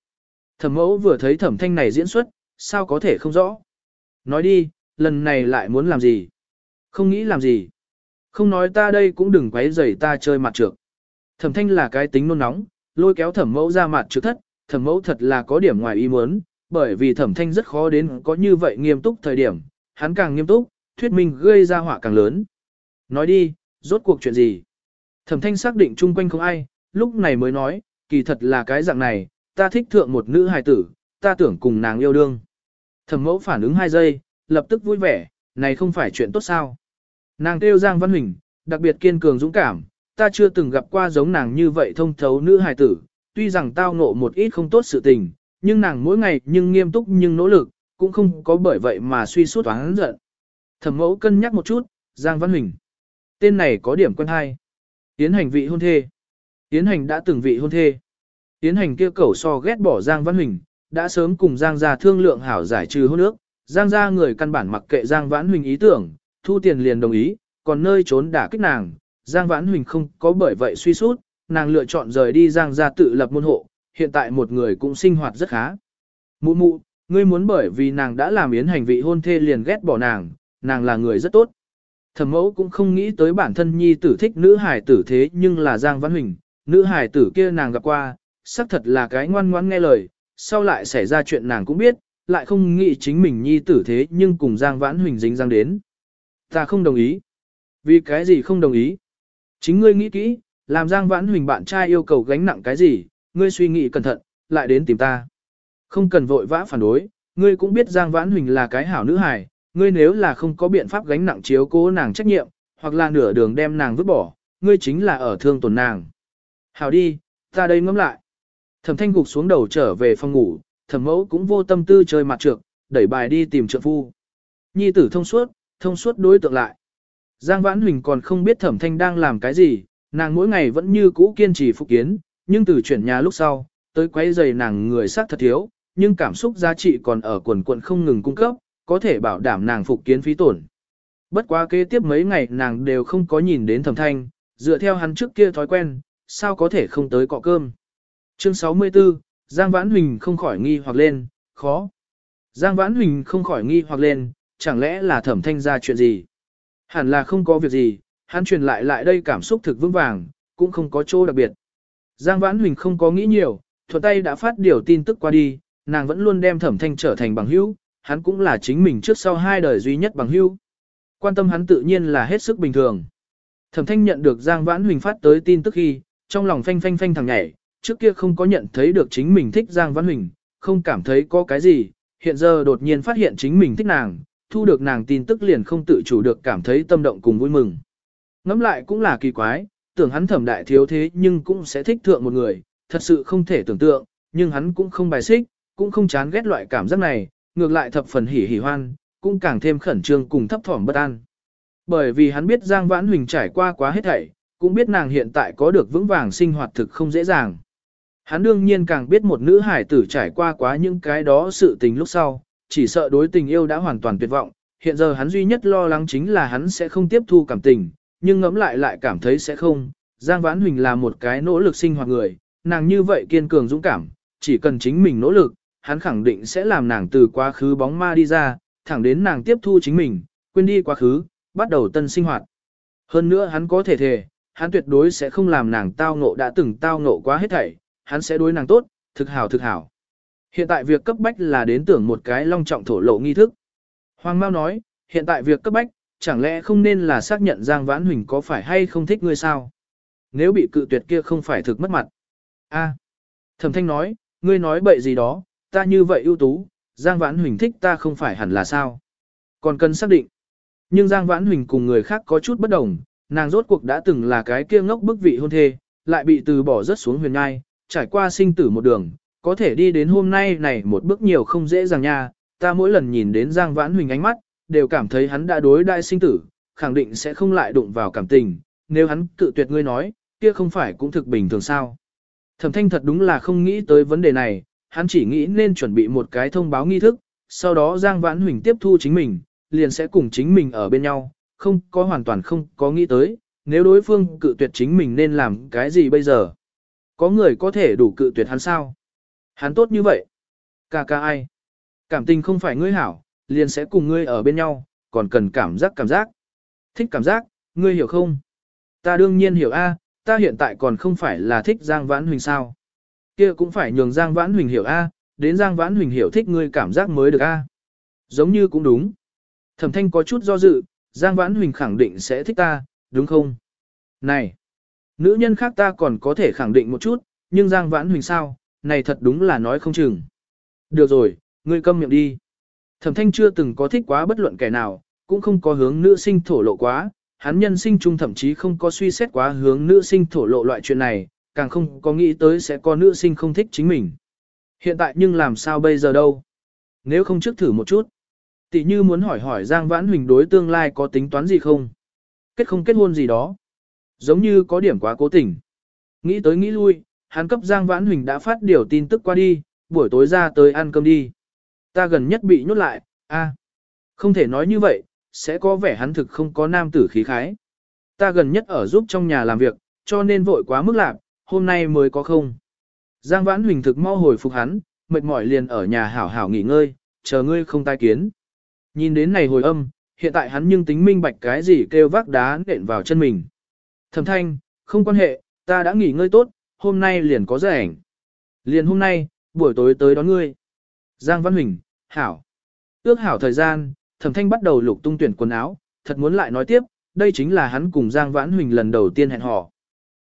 Thẩm mẫu vừa thấy thẩm thanh này diễn xuất, sao có thể không rõ. Nói đi, lần này lại muốn làm gì? Không nghĩ làm gì? Không nói ta đây cũng đừng quấy rầy ta chơi mặt trược. Thẩm thanh là cái tính nôn nóng, lôi kéo thẩm mẫu ra mặt trước thất, thẩm mẫu thật là có điểm ngoài ý muốn, bởi vì thẩm thanh rất khó đến có như vậy nghiêm túc thời điểm, hắn càng nghiêm túc, thuyết minh gây ra họa càng lớn. Nói đi, rốt cuộc chuyện gì? Thẩm thanh xác định chung quanh không ai, lúc này mới nói, kỳ thật là cái dạng này, ta thích thượng một nữ hài tử, ta tưởng cùng nàng yêu đương. Thẩm mẫu phản ứng 2 giây, lập tức vui vẻ, này không phải chuyện tốt sao. Nàng kêu Giang Văn Huỳnh, đặc biệt kiên cường dũng cảm, ta chưa từng gặp qua giống nàng như vậy thông thấu nữ hài tử, tuy rằng tao ngộ một ít không tốt sự tình, nhưng nàng mỗi ngày nhưng nghiêm túc nhưng nỗ lực, cũng không có bởi vậy mà suy suốt oán giận. Thẩm mẫu cân nhắc một chút, Giang Văn Huỳnh. Tên này có điểm quen hay. Tiến hành vị hôn thê. Tiến hành đã từng vị hôn thê. Tiến hành kia cẩu so ghét bỏ Giang Văn Huỳnh, đã sớm cùng Giang gia thương lượng hảo giải trừ hôn ước. Giang gia người căn bản mặc kệ Giang Vãn Huỳnh ý tưởng, thu tiền liền đồng ý, còn nơi trốn đả kích nàng, Giang Vãn Huỳnh không có bởi vậy suy sút, nàng lựa chọn rời đi Giang gia tự lập môn hộ, hiện tại một người cũng sinh hoạt rất khá. Mụ mụ, ngươi muốn bởi vì nàng đã làm yến hành vị hôn thê liền ghét bỏ nàng, nàng là người rất tốt. Thẩm mẫu cũng không nghĩ tới bản thân nhi tử thích nữ hài tử thế nhưng là Giang Văn Huỳnh, nữ hài tử kia nàng gặp qua, xác thật là cái ngoan ngoãn nghe lời, sau lại xảy ra chuyện nàng cũng biết, lại không nghĩ chính mình nhi tử thế nhưng cùng Giang Vãn Huỳnh dính răng đến. Ta không đồng ý. Vì cái gì không đồng ý? Chính ngươi nghĩ kỹ, làm Giang Vãn Huỳnh bạn trai yêu cầu gánh nặng cái gì, ngươi suy nghĩ cẩn thận, lại đến tìm ta. Không cần vội vã phản đối, ngươi cũng biết Giang Vãn Huỳnh là cái hảo nữ hài, ngươi nếu là không có biện pháp gánh nặng chiếu cố nàng trách nhiệm, hoặc là nửa đường đem nàng vứt bỏ, ngươi chính là ở thương tổn nàng. Hảo đi, ta đây ngẫm lại. Thẩm thanh gục xuống đầu trở về phòng ngủ, thẩm mẫu cũng vô tâm tư chơi mặt trược, đẩy bài đi tìm trợ phu. Nhi tử thông suốt, thông suốt đối tượng lại. Giang Vãn Huỳnh còn không biết thẩm thanh đang làm cái gì, nàng mỗi ngày vẫn như cũ kiên trì phục kiến, nhưng từ chuyển nhà lúc sau, tới quấy giày nàng người sát thật thiếu, nhưng cảm xúc giá trị còn ở quần quận không ngừng cung cấp, có thể bảo đảm nàng phục kiến phí tổn. Bất quá kế tiếp mấy ngày nàng đều không có nhìn đến thẩm thanh, dựa theo hắn trước kia thói quen, sao có thể không tới cọ cơm. Chương 64, Giang Vãn Huỳnh không khỏi nghi hoặc lên, khó. Giang Vãn Huỳnh không khỏi nghi hoặc lên, chẳng lẽ là thẩm thanh ra chuyện gì? Hẳn là không có việc gì, hắn truyền lại lại đây cảm xúc thực vững vàng, cũng không có chỗ đặc biệt. Giang Vãn Huỳnh không có nghĩ nhiều, thuận tay đã phát điều tin tức qua đi, nàng vẫn luôn đem thẩm thanh trở thành bằng hữu, hắn cũng là chính mình trước sau hai đời duy nhất bằng hữu. Quan tâm hắn tự nhiên là hết sức bình thường. Thẩm thanh nhận được Giang Vãn Huỳnh phát tới tin tức khi, trong lòng phanh phanh phanh thằng nhảy, trước kia không có nhận thấy được chính mình thích Giang Văn Huỳnh, không cảm thấy có cái gì, hiện giờ đột nhiên phát hiện chính mình thích nàng, thu được nàng tin tức liền không tự chủ được cảm thấy tâm động cùng vui mừng. Ngắm lại cũng là kỳ quái, tưởng hắn thẩm đại thiếu thế nhưng cũng sẽ thích thượng một người, thật sự không thể tưởng tượng, nhưng hắn cũng không bài xích, cũng không chán ghét loại cảm giác này, ngược lại thập phần hỉ hỉ hoan, cũng càng thêm khẩn trương cùng thấp thỏm bất an. Bởi vì hắn biết Giang Vãn Huỳnh trải qua quá hết thảy, cũng biết nàng hiện tại có được vững vàng sinh hoạt thực không dễ dàng. Hắn đương nhiên càng biết một nữ hải tử trải qua quá những cái đó sự tình lúc sau, chỉ sợ đối tình yêu đã hoàn toàn tuyệt vọng, hiện giờ hắn duy nhất lo lắng chính là hắn sẽ không tiếp thu cảm tình, nhưng ngẫm lại lại cảm thấy sẽ không. Giang Vãn Huỳnh là một cái nỗ lực sinh hoạt người, nàng như vậy kiên cường dũng cảm, chỉ cần chính mình nỗ lực, hắn khẳng định sẽ làm nàng từ quá khứ bóng ma đi ra, thẳng đến nàng tiếp thu chính mình, quên đi quá khứ, bắt đầu tân sinh hoạt. Hơn nữa hắn có thể thề, hắn tuyệt đối sẽ không làm nàng tao ngộ đã từng tao ngộ quá hết thảy, hắn sẽ đối nàng tốt, thực hảo thực hảo. Hiện tại việc cấp bách là đến tưởng một cái long trọng thổ lộ nghi thức. Hoàng Mao nói, hiện tại việc cấp bách, chẳng lẽ không nên là xác nhận Giang Vãn Huỳnh có phải hay không thích ngươi sao? Nếu bị cự tuyệt kia không phải thực mất mặt. A. Thẩm Thanh nói, ngươi nói bậy gì đó, ta như vậy ưu tú, Giang Vãn Huỳnh thích ta không phải hẳn là sao? Còn cần xác định. Nhưng Giang Vãn Huỳnh cùng người khác có chút bất đồng, nàng rốt cuộc đã từng là cái kia ngốc bức vị hôn thê, lại bị từ bỏ rất xuống huyền ngai, trải qua sinh tử một đường, có thể đi đến hôm nay này một bước nhiều không dễ dàng nha, ta mỗi lần nhìn đến Giang Vãn Huỳnh ánh mắt, đều cảm thấy hắn đã đối đại sinh tử, khẳng định sẽ không lại đụng vào cảm tình, nếu hắn cự tuyệt ngươi nói, kia không phải cũng thực bình thường sao. Thẩm thanh thật đúng là không nghĩ tới vấn đề này, hắn chỉ nghĩ nên chuẩn bị một cái thông báo nghi thức, sau đó Giang Vãn Huỳnh tiếp thu chính mình, liền sẽ cùng chính mình ở bên nhau, không có hoàn toàn không có nghĩ tới, nếu đối phương cự tuyệt chính mình nên làm cái gì bây giờ. Có người có thể đủ cự tuyệt hắn sao? Hắn tốt như vậy. Cà ca ai? Cảm tình không phải ngươi hảo, liền sẽ cùng ngươi ở bên nhau, còn cần cảm giác cảm giác. Thích cảm giác, ngươi hiểu không? Ta đương nhiên hiểu a, ta hiện tại còn không phải là thích Giang Vãn Huỳnh sao? Kia cũng phải nhường Giang Vãn Huỳnh hiểu a, đến Giang Vãn Huỳnh hiểu thích ngươi cảm giác mới được a. Giống như cũng đúng. Thẩm Thanh có chút do dự, Giang Vãn Huỳnh khẳng định sẽ thích ta, đúng không? Này, nữ nhân khác ta còn có thể khẳng định một chút, nhưng Giang Vãn Huỳnh sao, này thật đúng là nói không chừng. Được rồi, ngươi câm miệng đi. Thẩm Thanh chưa từng có thích quá bất luận kẻ nào, cũng không có hướng nữ sinh thổ lộ quá, hắn nhân sinh chung thậm chí không có suy xét quá hướng nữ sinh thổ lộ loại chuyện này, càng không có nghĩ tới sẽ có nữ sinh không thích chính mình. Hiện tại nhưng làm sao bây giờ đâu? Nếu không trước thử một chút. Tỷ như muốn hỏi hỏi Giang Vãn Huỳnh đối tương lai có tính toán gì không? Kết không kết hôn gì đó. Giống như có điểm quá cố tình. Nghĩ tới nghĩ lui, hắn cấp Giang Vãn Huỳnh đã phát điều tin tức qua đi, buổi tối ra tới ăn cơm đi. Ta gần nhất bị nhốt lại, a, à, Không thể nói như vậy, sẽ có vẻ hắn thực không có nam tử khí khái. Ta gần nhất ở giúp trong nhà làm việc, cho nên vội quá mức lạc, hôm nay mới có không. Giang Vãn Huỳnh thực mau hồi phục hắn, mệt mỏi liền ở nhà hảo hảo nghỉ ngơi, chờ ngươi không tai kiến. Nhìn đến này hồi âm, hiện tại hắn nhưng tính minh bạch cái gì kêu vác đá nện vào chân mình. Thẩm thanh, không quan hệ, ta đã nghỉ ngơi tốt, hôm nay liền có giải ảnh. Liền hôm nay, buổi tối tới đón ngươi. Giang Văn Huỳnh, hảo. Ước hảo thời gian, thẩm thanh bắt đầu lục tung tuyển quần áo, thật muốn lại nói tiếp, đây chính là hắn cùng Giang Vãn Huỳnh lần đầu tiên hẹn hò.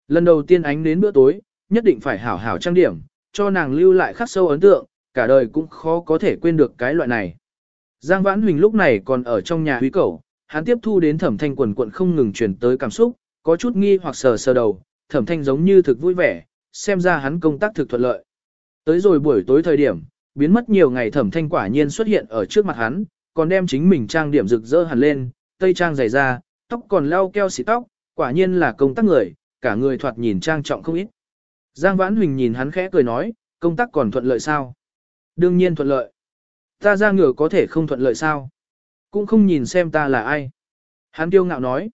Lần đầu tiên ánh đến bữa tối, nhất định phải hảo hảo trang điểm, cho nàng lưu lại khắc sâu ấn tượng, cả đời cũng khó có thể quên được cái loại này. Giang Vãn Huỳnh lúc này còn ở trong nhà huy cầu, hắn tiếp thu đến thẩm thanh quần quận không ngừng truyền tới cảm xúc, có chút nghi hoặc sờ sờ đầu, thẩm thanh giống như thực vui vẻ, xem ra hắn công tác thực thuận lợi. Tới rồi buổi tối thời điểm, biến mất nhiều ngày thẩm thanh quả nhiên xuất hiện ở trước mặt hắn, còn đem chính mình trang điểm rực rỡ hẳn lên, tây trang dày ra, tóc còn leo keo xỉ tóc, quả nhiên là công tác người, cả người thoạt nhìn trang trọng không ít. Giang Vãn Huỳnh nhìn hắn khẽ cười nói, công tác còn thuận lợi sao? Đương nhiên thuận lợi. Ta ra ngựa có thể không thuận lợi sao? Cũng không nhìn xem ta là ai. Hắn Tiêu ngạo nói.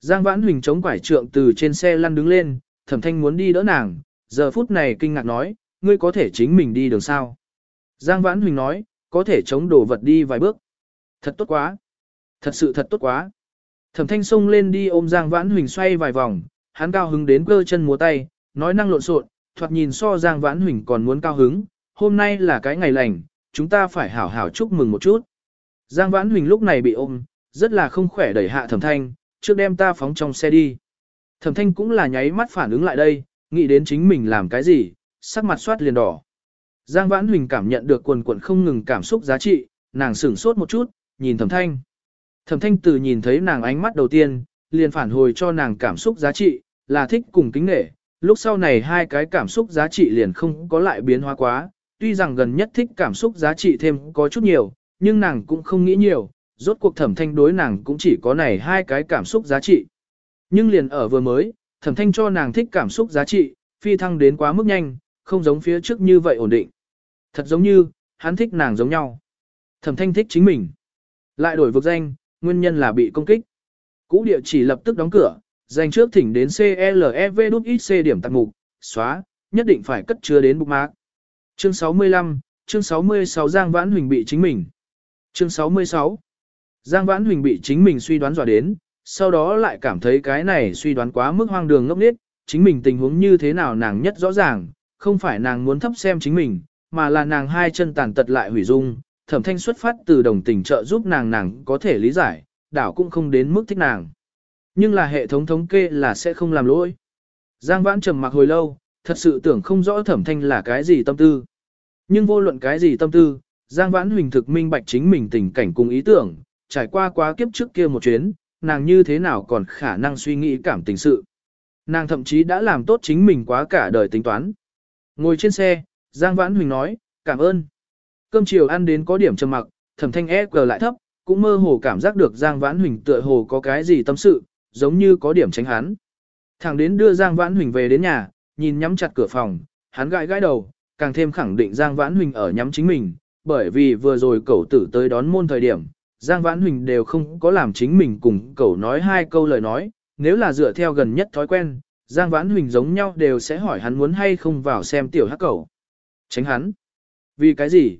Giang Vãn Huỳnh chống quải trượng từ trên xe lăn đứng lên, thẩm thanh muốn đi đỡ nàng, giờ phút này kinh ngạc nói, ngươi có thể chính mình đi đường sao? Giang Vãn Huỳnh nói, có thể chống đổ vật đi vài bước. Thật tốt quá. Thật sự thật tốt quá. Thẩm thanh xông lên đi ôm Giang Vãn Huỳnh xoay vài vòng, hắn cao hứng đến cơ chân múa tay, nói năng lộn xộn, thoạt nhìn so Giang Vãn Huỳnh còn muốn cao hứng, hôm nay là cái ngày lành, chúng ta phải hảo hảo chúc mừng một chút. Giang Vãn Huỳnh lúc này bị ôm, rất là không khỏe đẩy hạ thẩm thanh, trước đem ta phóng trong xe đi. Thẩm thanh cũng là nháy mắt phản ứng lại đây, nghĩ đến chính mình làm cái gì, sắc mặt soát liền đỏ. Giang Vãn Huỳnh cảm nhận được quần quần không ngừng cảm xúc giá trị, nàng sửng sốt một chút, nhìn thẩm thanh. Thẩm thanh từ nhìn thấy nàng ánh mắt đầu tiên, liền phản hồi cho nàng cảm xúc giá trị, là thích cùng kính nể. Lúc sau này hai cái cảm xúc giá trị liền không có lại biến hóa quá, tuy rằng gần nhất thích cảm xúc giá trị thêm có chút nhiều, nhưng nàng cũng không nghĩ nhiều, rốt cuộc thẩm thanh đối nàng cũng chỉ có này hai cái cảm xúc giá trị. Nhưng liền ở vừa mới, thẩm thanh cho nàng thích cảm xúc giá trị, phi thăng đến quá mức nhanh, không giống phía trước như vậy ổn định. Thật giống như, hắn thích nàng giống nhau. Thẩm thanh thích chính mình. Lại đổi vực danh, nguyên nhân là bị công kích. Cũ địa chỉ lập tức đóng cửa, danh trước thỉnh đến CLEV đút ít C điểm tặng mục, xóa, nhất định phải cất chứa đến bookmark. Chương 65, chương 66 Giang Vãn Huỳnh bị chính mình. Chương 66 Giang Vãn Huỳnh bị chính mình suy đoán dọa đến, sau đó lại cảm thấy cái này suy đoán quá mức hoang đường ngốc nghếch, chính mình tình huống như thế nào nàng nhất rõ ràng, không phải nàng muốn thấp xem chính mình, mà là nàng hai chân tàn tật lại hủy dung, thẩm thanh xuất phát từ đồng tình trợ giúp nàng nàng có thể lý giải, đảo cũng không đến mức thích nàng. Nhưng là hệ thống thống kê là sẽ không làm lỗi. Giang Vãn trầm mặc hồi lâu, thật sự tưởng không rõ thẩm thanh là cái gì tâm tư. Nhưng vô luận cái gì tâm tư, Giang Vãn Huỳnh thực minh bạch chính mình tình cảnh cùng ý tưởng, trải qua quá kiếp trước kia một chuyến, nàng như thế nào còn khả năng suy nghĩ cảm tình sự. Nàng thậm chí đã làm tốt chính mình quá cả đời tính toán. Ngồi trên xe, Giang Vãn Huỳnh nói, cảm ơn. Cơm chiều ăn đến có điểm trầm mặc, thẩm thanh e lại thấp, cũng mơ hồ cảm giác được Giang Vãn Huỳnh tựa hồ có cái gì tâm sự, giống như có điểm tránh hắn. Thẳng đến đưa Giang Vãn Huỳnh về đến nhà, nhìn nhắm chặt cửa phòng, hắn gãi gãi đầu, càng thêm khẳng định Giang Vãn Huỳnh ở nhắm chính mình, bởi vì vừa rồi cậu tử tới đón môn thời điểm, Giang Vãn Huỳnh đều không có làm chính mình cùng cậu nói hai câu lời nói, nếu là dựa theo gần nhất thói quen, Giang Vãn Huỳnh giống nhau đều sẽ hỏi hắn muốn hay không vào xem tiểu hắc cậu. Tránh hắn. Vì cái gì?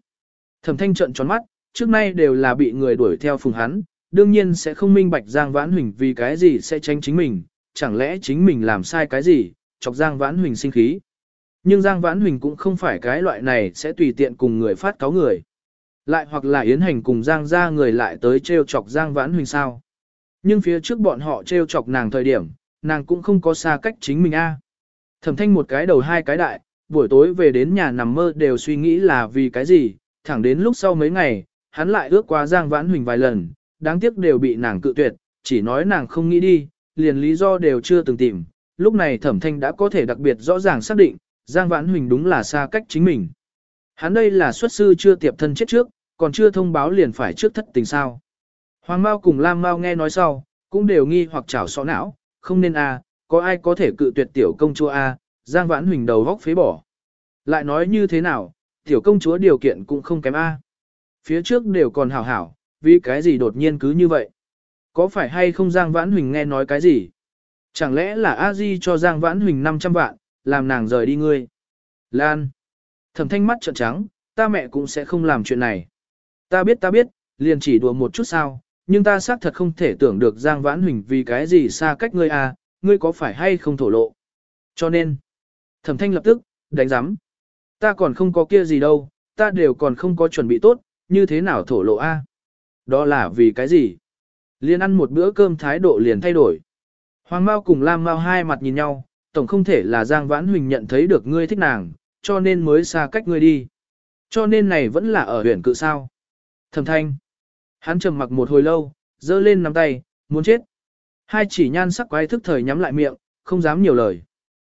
Thẩm thanh trận tròn mắt, trước nay đều là bị người đuổi theo phùng hắn, đương nhiên sẽ không minh bạch Giang Vãn Huỳnh vì cái gì sẽ tránh chính mình, chẳng lẽ chính mình làm sai cái gì, chọc Giang Vãn Huỳnh sinh khí. Nhưng Giang Vãn Huỳnh cũng không phải cái loại này sẽ tùy tiện cùng người phát cáo người. Lại hoặc là Yến Hành cùng Giang ra người lại tới trêu chọc Giang Vãn Huỳnh sao. Nhưng phía trước bọn họ trêu chọc nàng thời điểm, nàng cũng không có xa cách chính mình a. Thẩm thanh một cái đầu hai cái đại, buổi tối về đến nhà nằm mơ đều suy nghĩ là vì cái gì, thẳng đến lúc sau mấy ngày, hắn lại ước qua Giang Vãn Huỳnh vài lần, đáng tiếc đều bị nàng cự tuyệt, chỉ nói nàng không nghĩ đi, liền lý do đều chưa từng tìm. Lúc này thẩm thanh đã có thể đặc biệt rõ ràng xác định, Giang Vãn Huỳnh đúng là xa cách chính mình. Hắn đây là xuất sư chưa tiệp thân chết trước, còn chưa thông báo liền phải trước thất tình sao. Hoàng Mao cùng Lam Mao nghe nói sau, cũng đều nghi hoặc chảo sọ não, không nên a, có ai có thể cự tuyệt tiểu công chúa a, Giang Vãn Huỳnh đầu góc phế bỏ. Lại nói như thế nào, tiểu công chúa điều kiện cũng không kém a. Phía trước đều còn hảo hảo, vì cái gì đột nhiên cứ như vậy? Có phải hay không Giang Vãn Huỳnh nghe nói cái gì? Chẳng lẽ là a di cho Giang Vãn Huỳnh 500 vạn, làm nàng rời đi ngươi? Lan. Thẩm thanh mắt trợn trắng, ta mẹ cũng sẽ không làm chuyện này. Ta biết ta biết, liền chỉ đùa một chút sao, nhưng ta xác thật không thể tưởng được Giang Vãn Huỳnh vì cái gì xa cách ngươi à, ngươi có phải hay không thổ lộ. Cho nên, thẩm thanh lập tức, đánh giám. Ta còn không có kia gì đâu, ta đều còn không có chuẩn bị tốt, như thế nào thổ lộ a? Đó là vì cái gì? Liên ăn một bữa cơm thái độ liền thay đổi. Hoàng Mao cùng Lam Mao hai mặt nhìn nhau, tổng không thể là Giang Vãn Huỳnh nhận thấy được ngươi thích nàng, cho nên mới xa cách ngươi đi. Cho nên này vẫn là ở huyện cự sao. Thẩm thanh. Hắn trầm mặc một hồi lâu, giơ lên nắm tay, muốn chết. Hai chỉ nhan sắc quái thức thời nhắm lại miệng, không dám nhiều lời.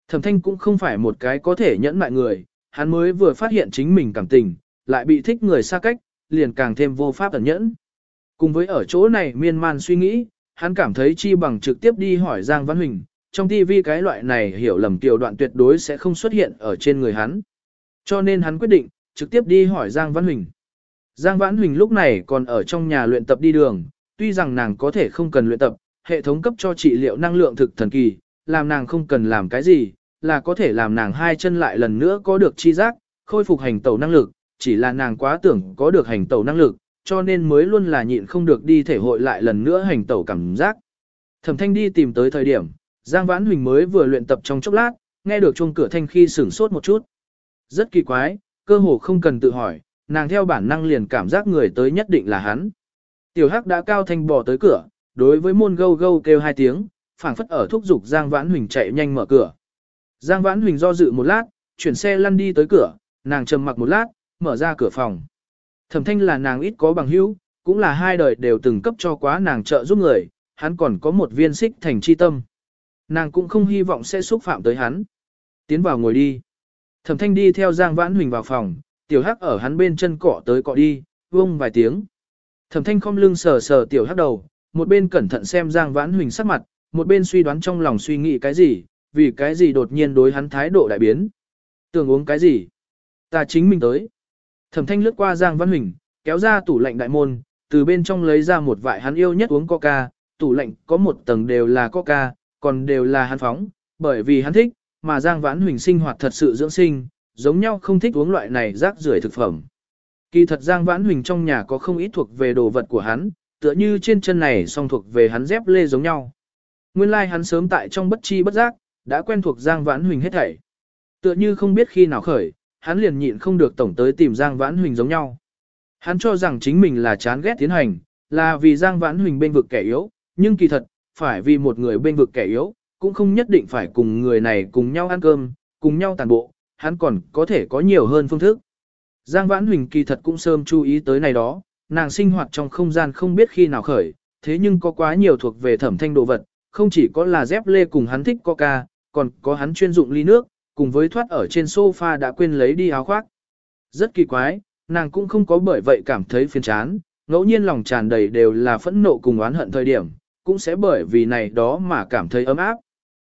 Thẩm thanh cũng không phải một cái có thể nhẫn lại người, hắn mới vừa phát hiện chính mình cảm tình, lại bị thích người xa cách, liền càng thêm vô pháp ẩn nhẫn. Cùng với ở chỗ này miên man suy nghĩ, hắn cảm thấy chi bằng trực tiếp đi hỏi Giang Văn Huỳnh, trong TV cái loại này hiểu lầm tiểu đoạn tuyệt đối sẽ không xuất hiện ở trên người hắn. Cho nên hắn quyết định, trực tiếp đi hỏi Giang Văn Huỳnh. Giang Văn Huỳnh lúc này còn ở trong nhà luyện tập đi đường, tuy rằng nàng có thể không cần luyện tập, hệ thống cấp cho trị liệu năng lượng thực thần kỳ, làm nàng không cần làm cái gì, là có thể làm nàng hai chân lại lần nữa có được chi giác, khôi phục hành tẩu năng lực, chỉ là nàng quá tưởng có được hành tẩu năng lực, cho nên mới luôn là nhịn không được đi thể hội lại lần nữa hành tẩu cảm giác. Thẩm thanh đi tìm tới thời điểm, Giang Vãn Huỳnh mới vừa luyện tập trong chốc lát, nghe được chuông cửa thanh khi sửng sốt một chút. Rất kỳ quái, cơ hồ không cần tự hỏi, nàng theo bản năng liền cảm giác người tới nhất định là hắn. Tiểu Hắc đã cao thanh bò tới cửa, đối với môn gâu gâu kêu hai tiếng, phảng phất ở thúc giục Giang Vãn Huỳnh chạy nhanh mở cửa. Giang Vãn Huỳnh do dự một lát, chuyển xe lăn đi tới cửa, nàng trầm mặc một lát, mở ra cửa phòng. Thẩm thanh là nàng ít có bằng hữu, cũng là hai đời đều từng cấp cho quá nàng trợ giúp người, hắn còn có một viên xích thành chi tâm. Nàng cũng không hy vọng sẽ xúc phạm tới hắn. Tiến vào ngồi đi. Thẩm thanh đi theo Giang Vãn Huỳnh vào phòng, tiểu hắc ở hắn bên chân cỏ tới cọ đi, vông vài tiếng. Thẩm thanh không lưng sờ sờ tiểu hắc đầu, một bên cẩn thận xem Giang Vãn Huỳnh sắc mặt, một bên suy đoán trong lòng suy nghĩ cái gì, vì cái gì đột nhiên đối hắn thái độ đại biến. Tưởng uống cái gì? Ta chính mình tới. Thẩm thanh lướt qua Giang Văn Huỳnh, kéo ra tủ lạnh đại môn, từ bên trong lấy ra một vại hắn yêu nhất uống coca, tủ lạnh có một tầng đều là coca, còn đều là hắn phóng, bởi vì hắn thích, mà Giang Vãn Huỳnh sinh hoạt thật sự dưỡng sinh, giống nhau không thích uống loại này rác rưởi thực phẩm. Kỳ thật Giang Vãn Huỳnh trong nhà có không ít thuộc về đồ vật của hắn, tựa như trên chân này song thuộc về hắn dép lê giống nhau. Nguyên lai like hắn sớm tại trong bất chi bất giác, đã quen thuộc Giang Vãn Huỳnh hết thảy. Tựa như không biết khi nào khởi, hắn liền nhịn không được tổng tới tìm Giang Vãn Huỳnh giống nhau. Hắn cho rằng chính mình là chán ghét tiến hành, là vì Giang Vãn Huỳnh bên vực kẻ yếu, nhưng kỳ thật, phải vì một người bên vực kẻ yếu, cũng không nhất định phải cùng người này cùng nhau ăn cơm, cùng nhau tàn bộ, hắn còn có thể có nhiều hơn phương thức. Giang Vãn Huỳnh kỳ thật cũng sớm chú ý tới này đó, nàng sinh hoạt trong không gian không biết khi nào khởi, thế nhưng có quá nhiều thuộc về thẩm thanh đồ vật, không chỉ có là dép lê cùng hắn thích coca, còn có hắn chuyên dụng ly nước, cùng với thoát ở trên sofa đã quên lấy đi áo khoác. Rất kỳ quái, nàng cũng không có bởi vậy cảm thấy phiền chán, ngẫu nhiên lòng tràn đầy đều là phẫn nộ cùng oán hận thời điểm, cũng sẽ bởi vì này đó mà cảm thấy ấm áp.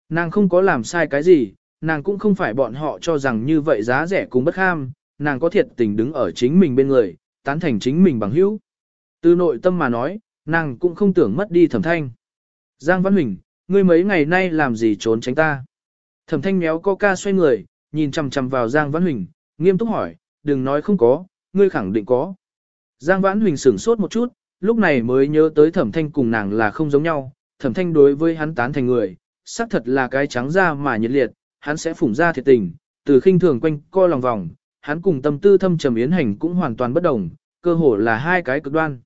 Nàng không có làm sai cái gì, nàng cũng không phải bọn họ cho rằng như vậy giá rẻ cùng bất ham, nàng có thiệt tình đứng ở chính mình bên người, tán thành chính mình bằng hữu. Từ nội tâm mà nói, nàng cũng không tưởng mất đi thẩm thanh. Giang Văn Huỳnh, ngươi mấy ngày nay làm gì trốn tránh ta? Thẩm thanh méo coca xoay người, nhìn chằm chằm vào Giang Văn Huỳnh, nghiêm túc hỏi, đừng nói không có, ngươi khẳng định có. Giang Vãn Huỳnh sửng sốt một chút, lúc này mới nhớ tới thẩm thanh cùng nàng là không giống nhau, thẩm thanh đối với hắn tán thành người, xác thật là cái trắng da mà nhiệt liệt, hắn sẽ phủng ra thiệt tình, từ khinh thường quanh co lòng vòng, hắn cùng tâm tư thâm trầm yến hành cũng hoàn toàn bất đồng, cơ hồ là hai cái cực đoan.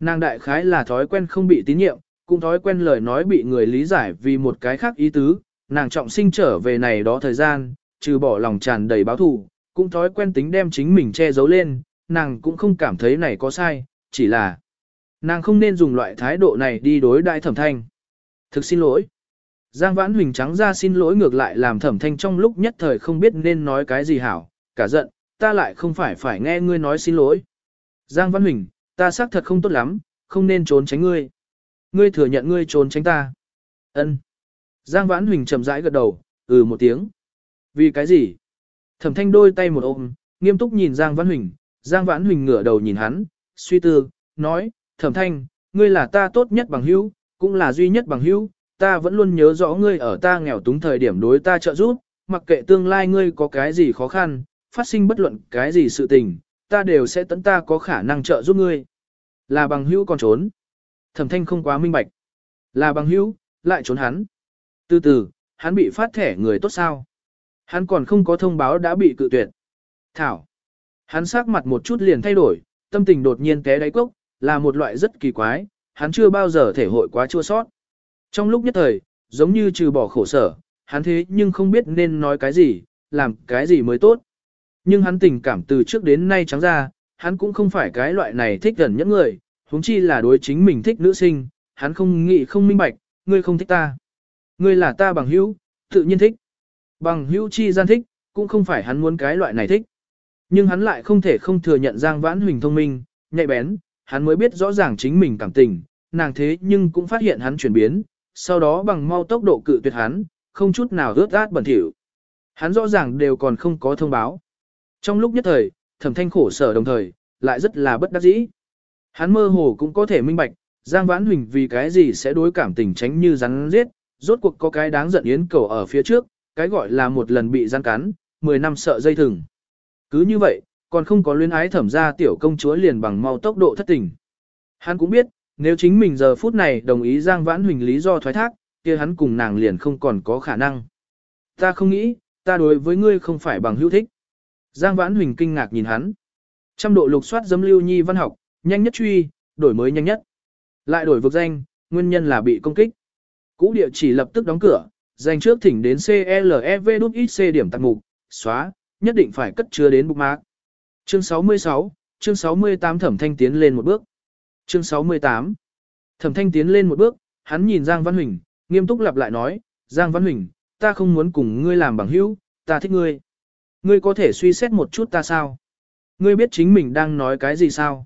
Nàng đại khái là thói quen không bị tín nhiệm, cũng thói quen lời nói bị người lý giải vì một cái khác ý tứ, nàng trọng sinh trở về này đó thời gian, trừ bỏ lòng tràn đầy báo thù, cũng thói quen tính đem chính mình che giấu lên, nàng cũng không cảm thấy này có sai, chỉ là nàng không nên dùng loại thái độ này đi đối đại thẩm thanh. Thực xin lỗi. Giang Vãn Huỳnh trắng ra xin lỗi ngược lại làm thẩm thanh trong lúc nhất thời không biết nên nói cái gì hảo, cả giận, ta lại không phải phải nghe ngươi nói xin lỗi. Giang Vãn Huỳnh, ta xác thật không tốt lắm, không nên trốn tránh ngươi. Ngươi thừa nhận ngươi trốn tránh ta. Ân. Giang Vãn Huỳnh chậm rãi gật đầu, ừ một tiếng. Vì cái gì? Thẩm thanh đôi tay một ôm, nghiêm túc nhìn Giang Vãn Huỳnh, Giang Vãn Huỳnh ngửa đầu nhìn hắn, suy tư, nói, thẩm thanh, ngươi là ta tốt nhất bằng hữu, cũng là duy nhất bằng hữu, ta vẫn luôn nhớ rõ ngươi ở ta nghèo túng thời điểm đối ta trợ giúp, mặc kệ tương lai ngươi có cái gì khó khăn, phát sinh bất luận cái gì sự tình, ta đều sẽ tận ta có khả năng trợ giúp ngươi. Là bằng hữu còn trốn. Thẩm thanh không quá minh bạch. Là bằng hữu, lại trốn hắn. Từ từ, hắn bị phát thẻ người tốt sao. Hắn còn không có thông báo đã bị cự tuyệt. Thảo. Hắn sắc mặt một chút liền thay đổi, tâm tình đột nhiên té đáy cốc, là một loại rất kỳ quái, hắn chưa bao giờ thể hội quá chua sót. Trong lúc nhất thời, giống như trừ bỏ khổ sở, hắn thế nhưng không biết nên nói cái gì, làm cái gì mới tốt. Nhưng hắn tình cảm từ trước đến nay trắng ra, hắn cũng không phải cái loại này thích gần những người, huống chi là đối chính mình thích nữ sinh, hắn không nghĩ không minh bạch, ngươi không thích ta. Ngươi là ta bằng hữu, tự nhiên thích. Bằng hữu chi gian thích, cũng không phải hắn muốn cái loại này thích. Nhưng hắn lại không thể không thừa nhận Giang Vãn Huỳnh thông minh, nhạy bén, hắn mới biết rõ ràng chính mình cảm tình, nàng thế nhưng cũng phát hiện hắn chuyển biến, sau đó bằng mau tốc độ cự tuyệt hắn, không chút nào rớt át bẩn thỉu. Hắn rõ ràng đều còn không có thông báo. Trong lúc nhất thời, thẩm thanh khổ sở đồng thời, lại rất là bất đắc dĩ. Hắn mơ hồ cũng có thể minh bạch, Giang Vãn Huỳnh vì cái gì sẽ đối cảm tình tránh như rắn giết, rốt cuộc có cái đáng giận yến cầu ở phía trước, cái gọi là một lần bị gian cắn, 10 năm sợ dây thừng. Cứ như vậy, còn không có luyến ái thẩm ra tiểu công chúa liền bằng mau tốc độ thất tình. Hắn cũng biết, nếu chính mình giờ phút này đồng ý Giang Vãn Huỳnh lý do thoái thác, kia hắn cùng nàng liền không còn có khả năng. Ta không nghĩ, ta đối với ngươi không phải bằng hữu thích. Giang Vãn Huỳnh kinh ngạc nhìn hắn. Trăm độ lục soát dấm lưu nhi văn học, nhanh nhất truy, đổi mới nhanh nhất. Lại đổi vực danh, nguyên nhân là bị công kích. Cũ địa chỉ lập tức đóng cửa, dành trước thỉnh đến CLEV ít C điểm tạc mục, xóa, nhất định phải cất chứa đến bookmark. Chương 66, chương 68 Thẩm Thanh tiến lên một bước. Chương 68. Thẩm Thanh tiến lên một bước, hắn nhìn Giang Văn Huỳnh, nghiêm túc lặp lại nói, Giang Văn Huỳnh, ta không muốn cùng ngươi làm bằng hữu, ta thích ngươi. Ngươi có thể suy xét một chút ta sao? Ngươi biết chính mình đang nói cái gì sao?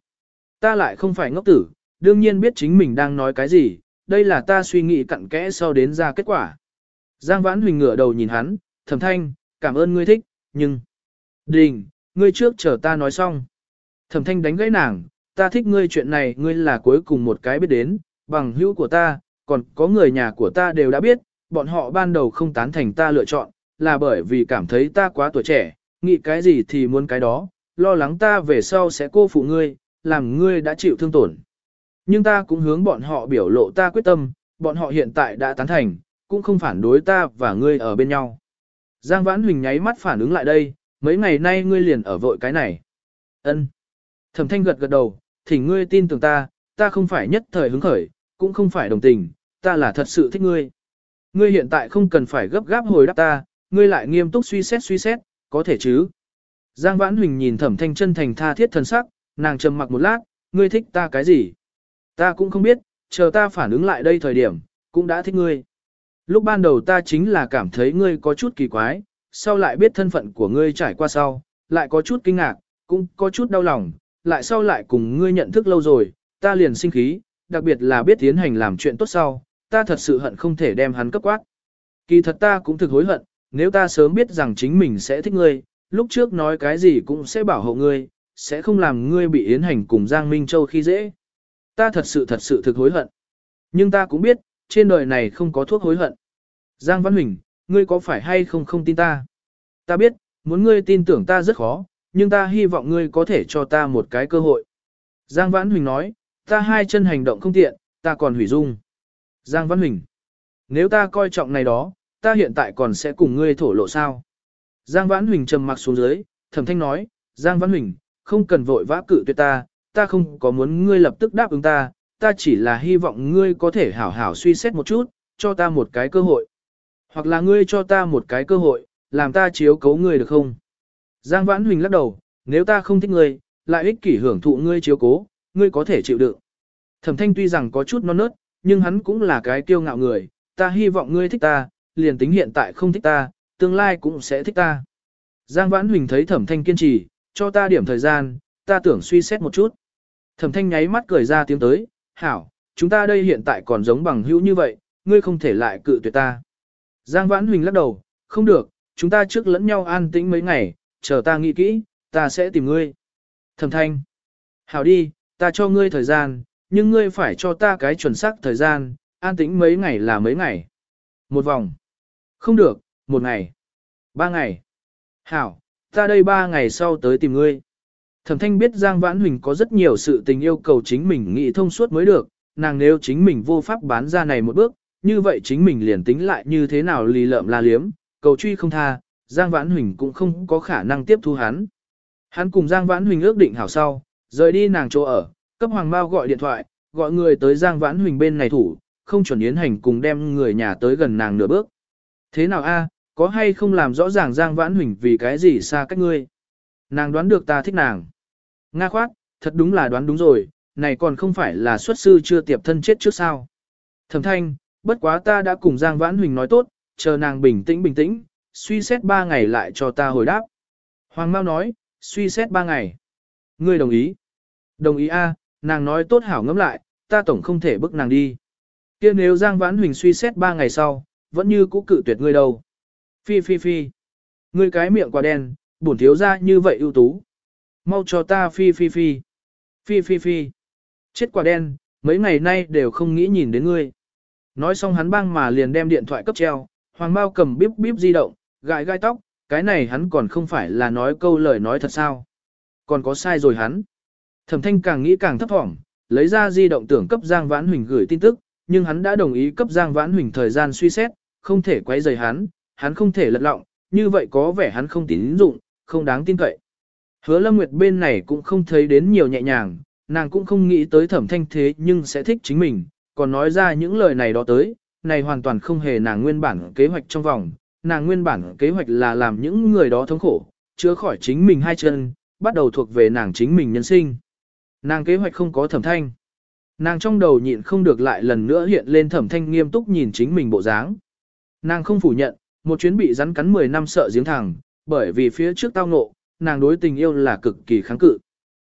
Ta lại không phải ngốc tử, đương nhiên biết chính mình đang nói cái gì, đây là ta suy nghĩ cặn kẽ sau đến ra kết quả. Giang Vãn Huỳnh ngửa đầu nhìn hắn, thẩm thanh, cảm ơn ngươi thích, nhưng... Đình, ngươi trước chờ ta nói xong. Thẩm thanh đánh gãy nàng, ta thích ngươi chuyện này ngươi là cuối cùng một cái biết đến, bằng hữu của ta, còn có người nhà của ta đều đã biết, bọn họ ban đầu không tán thành ta lựa chọn, là bởi vì cảm thấy ta quá tuổi trẻ, nghĩ cái gì thì muốn cái đó, lo lắng ta về sau sẽ cô phụ ngươi, làm ngươi đã chịu thương tổn. Nhưng ta cũng hướng bọn họ biểu lộ ta quyết tâm, bọn họ hiện tại đã tán thành, cũng không phản đối ta và ngươi ở bên nhau. Giang Vãn Huỳnh nháy mắt phản ứng lại đây, mấy ngày nay ngươi liền ở vội cái này. Ân. Thẩm Thanh gật gật đầu, thỉnh ngươi tin tưởng ta, ta không phải nhất thời hứng khởi, cũng không phải đồng tình, ta là thật sự thích ngươi. Ngươi hiện tại không cần phải gấp gáp hồi đáp ta, ngươi lại nghiêm túc suy xét suy xét, có thể chứ. Giang Vãn Huỳnh nhìn Thẩm Thanh chân thành tha thiết thần sắc, nàng trầm mặc một lát, ngươi thích ta cái gì? Ta cũng không biết, chờ ta phản ứng lại đây thời điểm, cũng đã thích ngươi. Lúc ban đầu ta chính là cảm thấy ngươi có chút kỳ quái, sau lại biết thân phận của ngươi trải qua sau, lại có chút kinh ngạc, cũng có chút đau lòng, lại sau lại cùng ngươi nhận thức lâu rồi, ta liền sinh khí, đặc biệt là biết tiến hành làm chuyện tốt sau, ta thật sự hận không thể đem hắn cấp quát. Kỳ thật ta cũng thực hối hận, nếu ta sớm biết rằng chính mình sẽ thích ngươi, lúc trước nói cái gì cũng sẽ bảo hộ ngươi, sẽ không làm ngươi bị yến hành cùng Giang Minh Châu khi dễ. Ta thật sự thật sự thực hối hận. Nhưng ta cũng biết, trên đời này không có thuốc hối hận. Giang Văn Huỳnh, ngươi có phải hay không không tin ta? Ta biết, muốn ngươi tin tưởng ta rất khó, nhưng ta hy vọng ngươi có thể cho ta một cái cơ hội. Giang Văn Huỳnh nói, ta hai chân hành động không tiện, ta còn hủy dung. Giang Văn Huỳnh, nếu ta coi trọng này đó, ta hiện tại còn sẽ cùng ngươi thổ lộ sao? Giang Văn Huỳnh trầm mặc xuống dưới, thẩm thanh nói, Giang Văn Huỳnh, không cần vội vã cự tuyệt ta, ta không có muốn ngươi lập tức đáp ứng ta, ta chỉ là hy vọng ngươi có thể hảo hảo suy xét một chút, cho ta một cái cơ hội. Hoặc là ngươi cho ta một cái cơ hội, làm ta chiếu cấu ngươi được không? Giang Vãn Huỳnh lắc đầu, nếu ta không thích ngươi, lại ích kỷ hưởng thụ ngươi chiếu cố, ngươi có thể chịu đựng. Thẩm Thanh tuy rằng có chút non nớt, nhưng hắn cũng là cái kiêu ngạo người, ta hy vọng ngươi thích ta, liền tính hiện tại không thích ta, tương lai cũng sẽ thích ta. Giang Vãn Huỳnh thấy Thẩm Thanh kiên trì, cho ta điểm thời gian, ta tưởng suy xét một chút. Thẩm Thanh nháy mắt cười ra tiếng tới, hảo, chúng ta đây hiện tại còn giống bằng hữu như vậy, ngươi không thể lại cự tuyệt ta. Giang Vãn Huỳnh lắc đầu, không được, chúng ta trước lẫn nhau an tĩnh mấy ngày, chờ ta nghĩ kỹ, ta sẽ tìm ngươi. Thẩm thanh, hảo đi, ta cho ngươi thời gian, nhưng ngươi phải cho ta cái chuẩn xác thời gian, an tĩnh mấy ngày là mấy ngày. Một vòng. Không được, một ngày. Ba ngày. Hảo, ta đây ba ngày sau tới tìm ngươi. Thẩm thanh biết Giang Vãn Huỳnh có rất nhiều sự tình yêu cầu chính mình nghĩ thông suốt mới được, nàng nếu chính mình vô pháp bán ra này một bước, như vậy chính mình liền tính lại như thế nào lì lợm la liếm, cầu truy không tha, Giang Vãn Huỳnh cũng không có khả năng tiếp thu hắn. Hắn cùng Giang Vãn Huỳnh ước định hảo sau, rời đi nàng chỗ ở, cấp Hoàng Mao gọi điện thoại, gọi người tới Giang Vãn Huỳnh bên này thủ, không chuẩn yến hành cùng đem người nhà tới gần nàng nửa bước. Thế nào a, có hay không làm rõ ràng Giang Vãn Huỳnh vì cái gì xa cách ngươi? Nàng đoán được ta thích nàng. Nga khoát, thật đúng là đoán đúng rồi, này còn không phải là xuất sư chưa tiệp thân chết trước sao. Thẩm thanh, bất quá ta đã cùng Giang Vãn Huỳnh nói tốt, chờ nàng bình tĩnh bình tĩnh, suy xét ba ngày lại cho ta hồi đáp. Hoàng Mao nói, suy xét ba ngày. Ngươi đồng ý. Đồng ý a, nàng nói tốt hảo ngẫm lại, ta tổng không thể bức nàng đi. kia nếu Giang Vãn Huỳnh suy xét ba ngày sau, vẫn như cũ cự tuyệt ngươi đâu. Phi phi phi. Ngươi cái miệng quá đen, bổn thiếu ra như vậy ưu tú. Mau cho ta phi phi phi. Phi phi phi. Chết quả đen, mấy ngày nay đều không nghĩ nhìn đến ngươi. Nói xong hắn băng mà liền đem điện thoại cấp treo, Hoàng Bao cầm bíp bíp di động, gãi gai tóc, cái này hắn còn không phải là nói câu lời nói thật sao. Còn có sai rồi hắn. Thẩm thanh càng nghĩ càng thấp thỏm, lấy ra di động tưởng cấp Giang Vãn Huỳnh gửi tin tức, nhưng hắn đã đồng ý cấp Giang Vãn Huỳnh thời gian suy xét, không thể quấy rầy hắn, hắn không thể lật lọng, như vậy có vẻ hắn không tín dụng, không đáng tin cậy. Hứa Lâm Nguyệt bên này cũng không thấy đến nhiều nhẹ nhàng, nàng cũng không nghĩ tới thẩm thanh thế nhưng sẽ thích chính mình, còn nói ra những lời này đó tới, này hoàn toàn không hề nàng nguyên bản kế hoạch trong vòng, nàng nguyên bản kế hoạch là làm những người đó thống khổ, chữa khỏi chính mình hai chân, bắt đầu thuộc về nàng chính mình nhân sinh. Nàng kế hoạch không có thẩm thanh. Nàng trong đầu nhịn không được lại lần nữa hiện lên thẩm thanh nghiêm túc nhìn chính mình bộ dáng. Nàng không phủ nhận, một chuyến bị rắn cắn 10 năm sợ giếng thẳng, bởi vì phía trước tao ngộ, nàng đối tình yêu là cực kỳ kháng cự.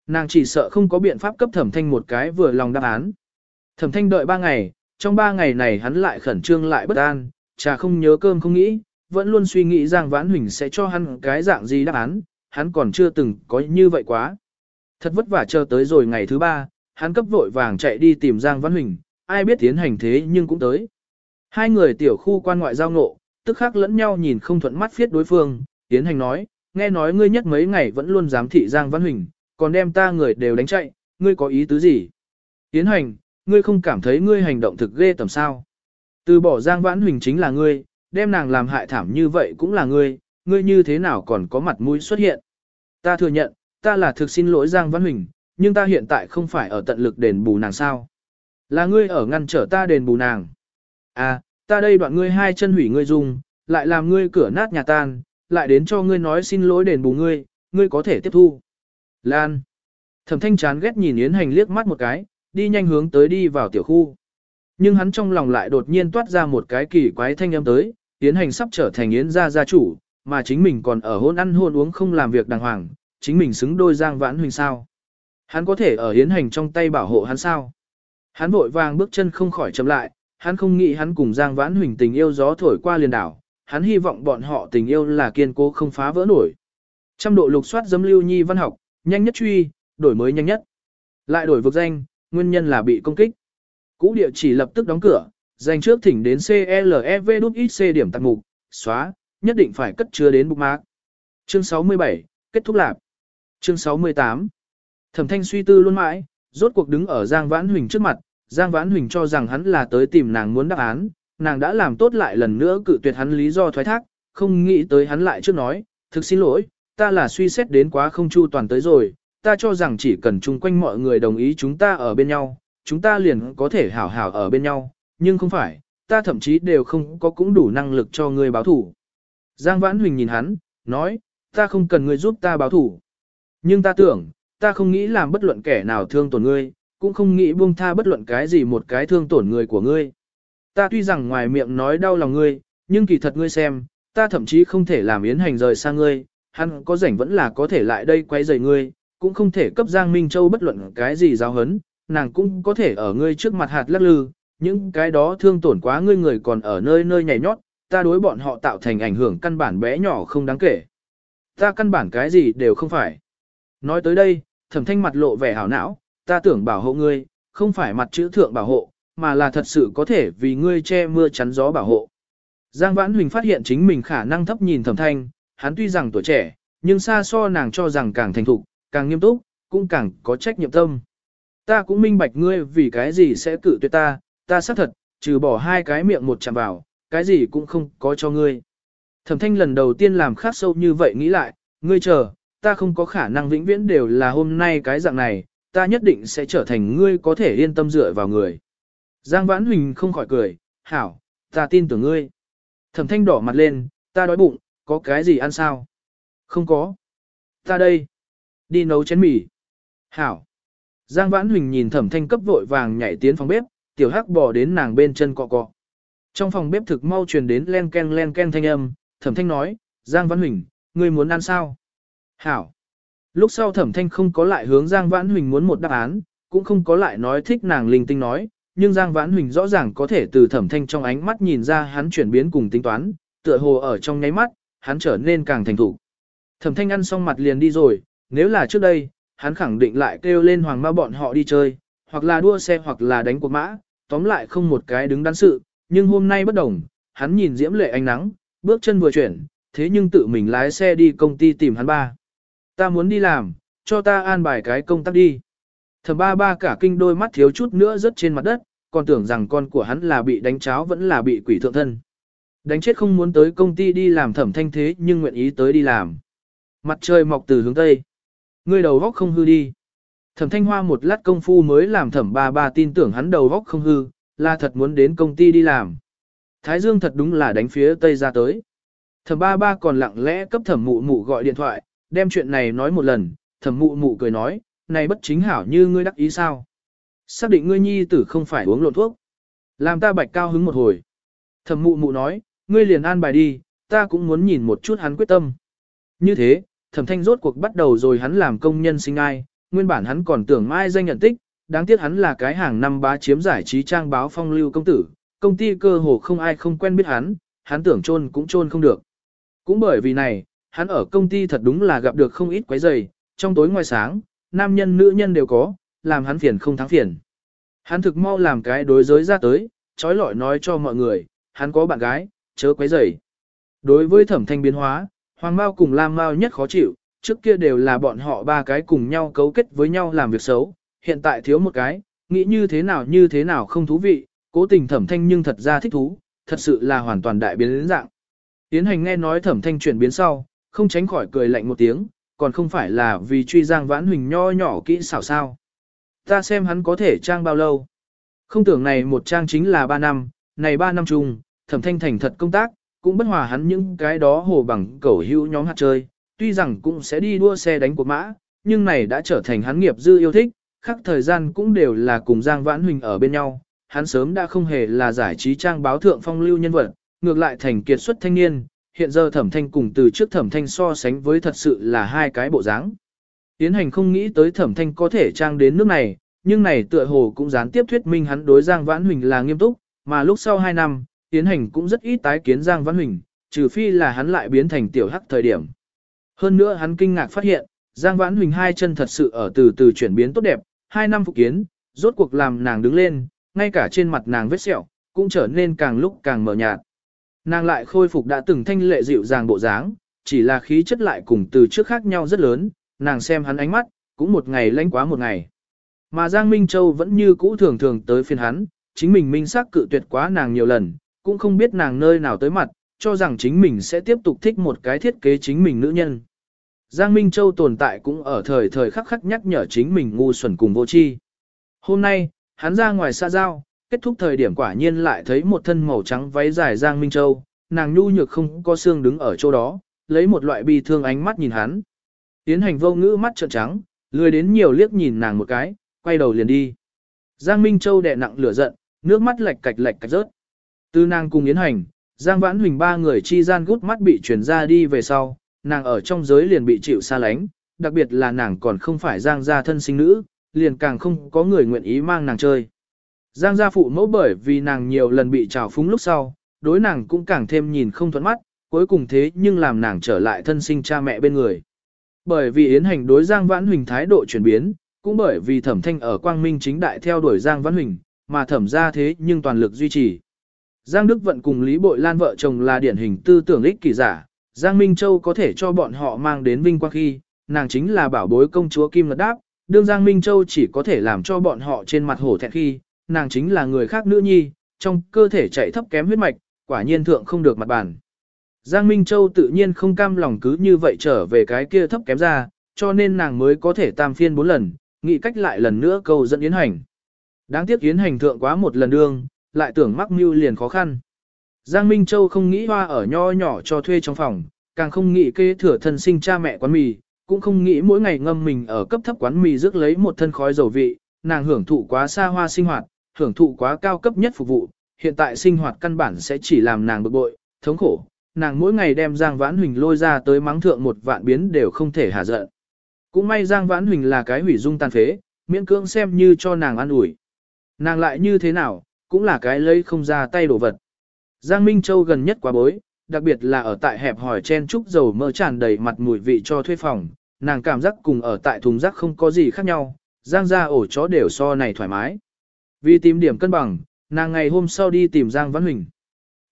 Nàng chỉ sợ không có biện pháp cấp thẩm thanh một cái vừa lòng đáp án. Thẩm thanh đợi ba ngày, trong ba ngày này hắn lại khẩn trương lại bất an, trà không nhớ cơm không nghĩ, vẫn luôn suy nghĩ Giang Vãn Huỳnh sẽ cho hắn cái dạng gì đáp án, hắn còn chưa từng có như vậy quá. Thật vất vả chờ tới rồi ngày thứ ba, hắn cấp vội vàng chạy đi tìm Giang Vãn Huỳnh, ai biết tiến hành thế nhưng cũng tới. Hai người tiểu khu quan ngoại giao ngộ, tức khắc lẫn nhau nhìn không thuận mắt phiết đối phương, tiến hành nói, nghe nói ngươi nhất mấy ngày vẫn luôn giám thị Giang Văn Huỳnh, còn đem ta người đều đánh chạy, ngươi có ý tứ gì? Tiến hành, ngươi không cảm thấy ngươi hành động thực ghê tầm sao? Từ bỏ Giang Vãn Huỳnh chính là ngươi, đem nàng làm hại thảm như vậy cũng là ngươi, ngươi như thế nào còn có mặt mũi xuất hiện? Ta thừa nhận, ta là thực xin lỗi Giang Vãn Huỳnh, nhưng ta hiện tại không phải ở tận lực đền bù nàng sao? Là ngươi ở ngăn trở ta đền bù nàng. À, ta đây đoạn ngươi hai chân hủy ngươi dùng, lại làm ngươi cửa nát nhà tan, lại đến cho ngươi nói xin lỗi đền bù ngươi, ngươi có thể tiếp thu. Lan. Thẩm thanh chán ghét nhìn Yến Hành liếc mắt một cái, đi nhanh hướng tới đi vào tiểu khu. Nhưng hắn trong lòng lại đột nhiên toát ra một cái kỳ quái thanh âm tới, Yến Hành sắp trở thành Yến gia gia chủ, mà chính mình còn ở hôn ăn hôn uống không làm việc đàng hoàng, chính mình xứng đôi Giang Vãn Huỳnh sao. Hắn có thể ở Yến hành trong tay bảo hộ hắn sao. Hắn vội vàng bước chân không khỏi chậm lại, hắn không nghĩ hắn cùng Giang Vãn Huỳnh tình yêu gió thổi qua liền đảo, hắn hy vọng bọn họ tình yêu là kiên cố không phá vỡ nổi. Trăm độ lục soát dấm lưu nhi văn học, nhanh nhất truy, đổi mới nhanh nhất. Lại đổi vực danh, nguyên nhân là bị công kích. Cũ địa chỉ lập tức đóng cửa, danh trước thỉnh đến CLEVXC điểm tạc mục, xóa, nhất định phải cất chứa đến bookmark. Chương 67, kết thúc lạc. Chương 68. Thẩm thanh suy tư luôn mãi, rốt cuộc đứng ở Giang Vãn Huỳnh trước mặt, Giang Vãn Huỳnh cho rằng hắn là tới tìm nàng muốn đáp án, nàng đã làm tốt lại lần nữa cự tuyệt hắn lý do thoái thác, không nghĩ tới hắn lại trước nói, thực xin lỗi, ta là suy xét đến quá không chu toàn tới rồi, ta cho rằng chỉ cần chung quanh mọi người đồng ý chúng ta ở bên nhau, chúng ta liền có thể hảo hảo ở bên nhau, nhưng không phải, ta thậm chí đều không có cũng đủ năng lực cho ngươi báo thủ. Giang Vãn Huỳnh nhìn hắn, nói, ta không cần ngươi giúp ta báo thủ. Nhưng ta tưởng, ta không nghĩ làm bất luận kẻ nào thương tổn ngươi, cũng không nghĩ buông tha bất luận cái gì một cái thương tổn người của ngươi. Ta tuy rằng ngoài miệng nói đau lòng ngươi, nhưng kỳ thật ngươi xem, ta thậm chí không thể làm yến hành rời xa ngươi, hắn có rảnh vẫn là có thể lại đây quay rời ngươi, cũng không thể cấp Giang Minh Châu bất luận cái gì giáo hấn, nàng cũng có thể ở ngươi trước mặt hạt lắc lư, những cái đó thương tổn quá ngươi người còn ở nơi nơi nhảy nhót, ta đối bọn họ tạo thành ảnh hưởng căn bản bé nhỏ không đáng kể. Ta căn bản cái gì đều không phải. Nói tới đây, thẩm thanh mặt lộ vẻ hảo não, ta tưởng bảo hộ ngươi, không phải mặt chữ thượng bảo hộ, mà là thật sự có thể vì ngươi che mưa chắn gió bảo hộ. Giang Vãn Huỳnh phát hiện chính mình khả năng thấp nhìn thẩm thanh, hắn tuy rằng tuổi trẻ, nhưng xa so nàng cho rằng càng thành thục, càng nghiêm túc, cũng càng có trách nhiệm tâm. Ta cũng minh bạch ngươi vì cái gì sẽ cự tuyệt ta, ta xác thật, trừ bỏ hai cái miệng một chạm vào, cái gì cũng không có cho ngươi. Thẩm thanh lần đầu tiên làm khác sâu như vậy nghĩ lại, ngươi chờ, ta không có khả năng vĩnh viễn đều là hôm nay cái dạng này, ta nhất định sẽ trở thành ngươi có thể yên tâm dựa vào người. Giang Vãn Huỳnh không khỏi cười, hảo, ta tin tưởng ngươi. Thẩm thanh đỏ mặt lên, ta đói bụng, có cái gì ăn sao? Không có. Ta đây. Đi nấu chén mì. Hảo. Giang Vãn Huỳnh nhìn thẩm thanh cấp vội vàng nhảy tiến phòng bếp, tiểu hắc bò đến nàng bên chân cọ cọ. Trong phòng bếp thực mau truyền đến len ken len ken thanh âm, thẩm thanh nói, Giang Vãn Huỳnh, ngươi muốn ăn sao? Hảo. Lúc sau thẩm thanh không có lại hướng Giang Vãn Huỳnh muốn một đáp án, cũng không có lại nói thích nàng linh tinh nói, nhưng Giang Vãn Huỳnh rõ ràng có thể từ thẩm thanh trong ánh mắt nhìn ra hắn chuyển biến cùng tính toán, tựa hồ ở trong nháy mắt, hắn trở nên càng thành thủ. Thẩm thanh ăn xong mặt liền đi rồi, nếu là trước đây, hắn khẳng định lại kêu lên hoàng ma bọn họ đi chơi, hoặc là đua xe hoặc là đánh cuộc mã, tóm lại không một cái đứng đắn sự, nhưng hôm nay bất đồng, hắn nhìn diễm lệ ánh nắng, bước chân vừa chuyển, thế nhưng tự mình lái xe đi công ty tìm hắn ba. Ta muốn đi làm, cho ta an bài cái công tác đi. Thẩm ba ba cả kinh đôi mắt thiếu chút nữa rớt trên mặt đất, còn tưởng rằng con của hắn là bị đánh cháo vẫn là bị quỷ thượng thân. Đánh chết không muốn tới công ty đi làm thẩm thanh thế nhưng nguyện ý tới đi làm. Mặt trời mọc từ hướng Tây. Ngươi đầu góc không hư đi. Thẩm thanh hoa một lát công phu mới làm thẩm ba ba tin tưởng hắn đầu góc không hư, là thật muốn đến công ty đi làm. Thái Dương thật đúng là đánh phía Tây ra tới. Thẩm ba ba còn lặng lẽ cấp thẩm mụ mụ gọi điện thoại, đem chuyện này nói một lần, thẩm mụ mụ cười nói, này bất chính hảo như ngươi đắc ý sao. Xác định ngươi nhi tử không phải uống lộn thuốc. Làm ta bạch cao hứng một hồi. Thẩm mụ mụ nói, ngươi liền an bài đi, ta cũng muốn nhìn một chút hắn quyết tâm. Như thế, thẩm thanh rốt cuộc bắt đầu rồi hắn làm công nhân sinh ai, nguyên bản hắn còn tưởng mai danh nhận tích, đáng tiếc hắn là cái hàng năm bá chiếm giải trí trang báo phong lưu công tử, công ty cơ hồ không ai không quen biết hắn, hắn tưởng trôn cũng trôn không được. Cũng bởi vì này, hắn ở công ty thật đúng là gặp được không ít quấy rầy, trong tối ngoài sáng, nam nhân nữ nhân đều có, làm hắn phiền không thắng phiền. Hắn thực mau làm cái đối giới ra tới, trói lọi nói cho mọi người, hắn có bạn gái, chớ quấy rầy. Đối với thẩm thanh biến hóa, Hoàng Mao cùng Lam Mao nhất khó chịu, trước kia đều là bọn họ ba cái cùng nhau cấu kết với nhau làm việc xấu, hiện tại thiếu một cái, nghĩ như thế nào như thế nào không thú vị, cố tình thẩm thanh nhưng thật ra thích thú, thật sự là hoàn toàn đại biến đến dạng. Tiến hành nghe nói thẩm thanh chuyển biến sau, không tránh khỏi cười lạnh một tiếng, còn không phải là vì truy giang vãn huỳnh nho nhỏ kỹ xảo sao. Ta xem hắn có thể trang bao lâu. Không tưởng này một trang chính là 3 năm, này 3 năm chung, thẩm thanh thành thật công tác, cũng bất hòa hắn những cái đó hồ bằng cẩu hữu nhóm hạt chơi, tuy rằng cũng sẽ đi đua xe đánh của mã, nhưng này đã trở thành hắn nghiệp dư yêu thích, khắc thời gian cũng đều là cùng Giang Vãn Huỳnh ở bên nhau, hắn sớm đã không hề là giải trí trang báo thượng phong lưu nhân vật, ngược lại thành kiệt xuất thanh niên, hiện giờ thẩm thanh cùng từ trước thẩm thanh so sánh với thật sự là hai cái bộ dáng. Yến hành không nghĩ tới thẩm thanh có thể trang đến nước này, nhưng này tựa hồ cũng gián tiếp thuyết minh hắn đối Giang Vãn Huỳnh là nghiêm túc, mà lúc sau 2 năm, Yến hành cũng rất ít tái kiến Giang Vãn Huỳnh, trừ phi là hắn lại biến thành tiểu hắc thời điểm. Hơn nữa hắn kinh ngạc phát hiện, Giang Vãn Huỳnh hai chân thật sự ở từ từ chuyển biến tốt đẹp, 2 năm phục kiến, rốt cuộc làm nàng đứng lên, ngay cả trên mặt nàng vết sẹo, cũng trở nên càng lúc càng mờ nhạt. Nàng lại khôi phục đã từng thanh lệ dịu dàng bộ dáng, chỉ là khí chất lại cùng từ trước khác nhau rất lớn, nàng xem hắn ánh mắt, cũng một ngày lánh quá một ngày. Mà Giang Minh Châu vẫn như cũ thường thường tới phiên hắn, chính mình minh sắc cự tuyệt quá nàng nhiều lần, cũng không biết nàng nơi nào tới mặt, cho rằng chính mình sẽ tiếp tục thích một cái thiết kế chính mình nữ nhân. Giang Minh Châu tồn tại cũng ở thời thời khắc khắc nhắc nhở chính mình ngu xuẩn cùng vô tri. Hôm nay, hắn ra ngoài xa giao, kết thúc thời điểm quả nhiên lại thấy một thân màu trắng váy dài Giang Minh Châu, nàng nhu nhược không có xương đứng ở chỗ đó, lấy một loại bi thương ánh mắt nhìn hắn. Tiến hành vô ngữ mắt trợn trắng, lười đến nhiều liếc nhìn nàng một cái, quay đầu liền đi. Giang Minh Châu đè nặng lửa giận, nước mắt lệch cạch lệch cạch rớt. Từ nàng cùng Yến Hành, Giang Vãn Huỳnh ba người chi gian gút mắt bị truyền ra đi về sau, nàng ở trong giới liền bị chịu xa lánh, đặc biệt là nàng còn không phải Giang gia thân sinh nữ, liền càng không có người nguyện ý mang nàng chơi. Giang gia phụ mẫu bởi vì nàng nhiều lần bị trào phúng lúc sau, đối nàng cũng càng thêm nhìn không thuận mắt, cuối cùng thế nhưng làm nàng trở lại thân sinh cha mẹ bên người. Bởi vì Yến Hành đối Giang Vãn Huỳnh thái độ chuyển biến, cũng bởi vì thẩm thanh ở quang minh chính đại theo đuổi Giang Vãn Huỳnh, mà thẩm ra thế nhưng toàn lực duy trì. Giang Đức Vận cùng Lý Bội Lan vợ chồng là điển hình tư tưởng ích kỳ giả, Giang Minh Châu có thể cho bọn họ mang đến vinh quang khi, nàng chính là bảo bối công chúa Kim Ngật Đáp, đương Giang Minh Châu chỉ có thể làm cho bọn họ trên mặt hổ thẹn khi, nàng chính là người khác nữ nhi, trong cơ thể chạy thấp kém huyết mạch, quả nhiên thượng không được mặt bản. Giang Minh Châu tự nhiên không cam lòng cứ như vậy trở về cái kia thấp kém ra, cho nên nàng mới có thể tam phiên bốn lần, nghĩ cách lại lần nữa câu dẫn Yến Hành. Đáng tiếc Yến Hành thượng quá một lần đương, lại tưởng mắc mưu liền khó khăn. Giang Minh Châu không nghĩ hoa ở nho nhỏ cho thuê trong phòng, càng không nghĩ kế thừa thân sinh cha mẹ quán mì, cũng không nghĩ mỗi ngày ngâm mình ở cấp thấp quán mì rước lấy một thân khói dầu vị, nàng hưởng thụ quá xa hoa sinh hoạt, hưởng thụ quá cao cấp nhất phục vụ, hiện tại sinh hoạt căn bản sẽ chỉ làm nàng bực bội, thống khổ, nàng mỗi ngày đem Giang Vãn Huỳnh lôi ra tới mắng thượng một vạn biến đều không thể hạ giận. Cũng may Giang Vãn Huỳnh là cái hủy dung tàn phế, miễn cưỡng xem như cho nàng ăn ủi. Nàng lại như thế nào, cũng là cái lấy không ra tay đổ vật. Giang Minh Châu gần nhất quá bối, đặc biệt là ở tại hẹp hỏi chen trúc dầu mỡ tràn đầy mặt mùi vị cho thuê phòng, nàng cảm giác cùng ở tại thùng rác không có gì khác nhau, Giang ra ổ chó đều so này thoải mái. Vì tìm điểm cân bằng, nàng ngày hôm sau đi tìm Giang Vãn Huỳnh.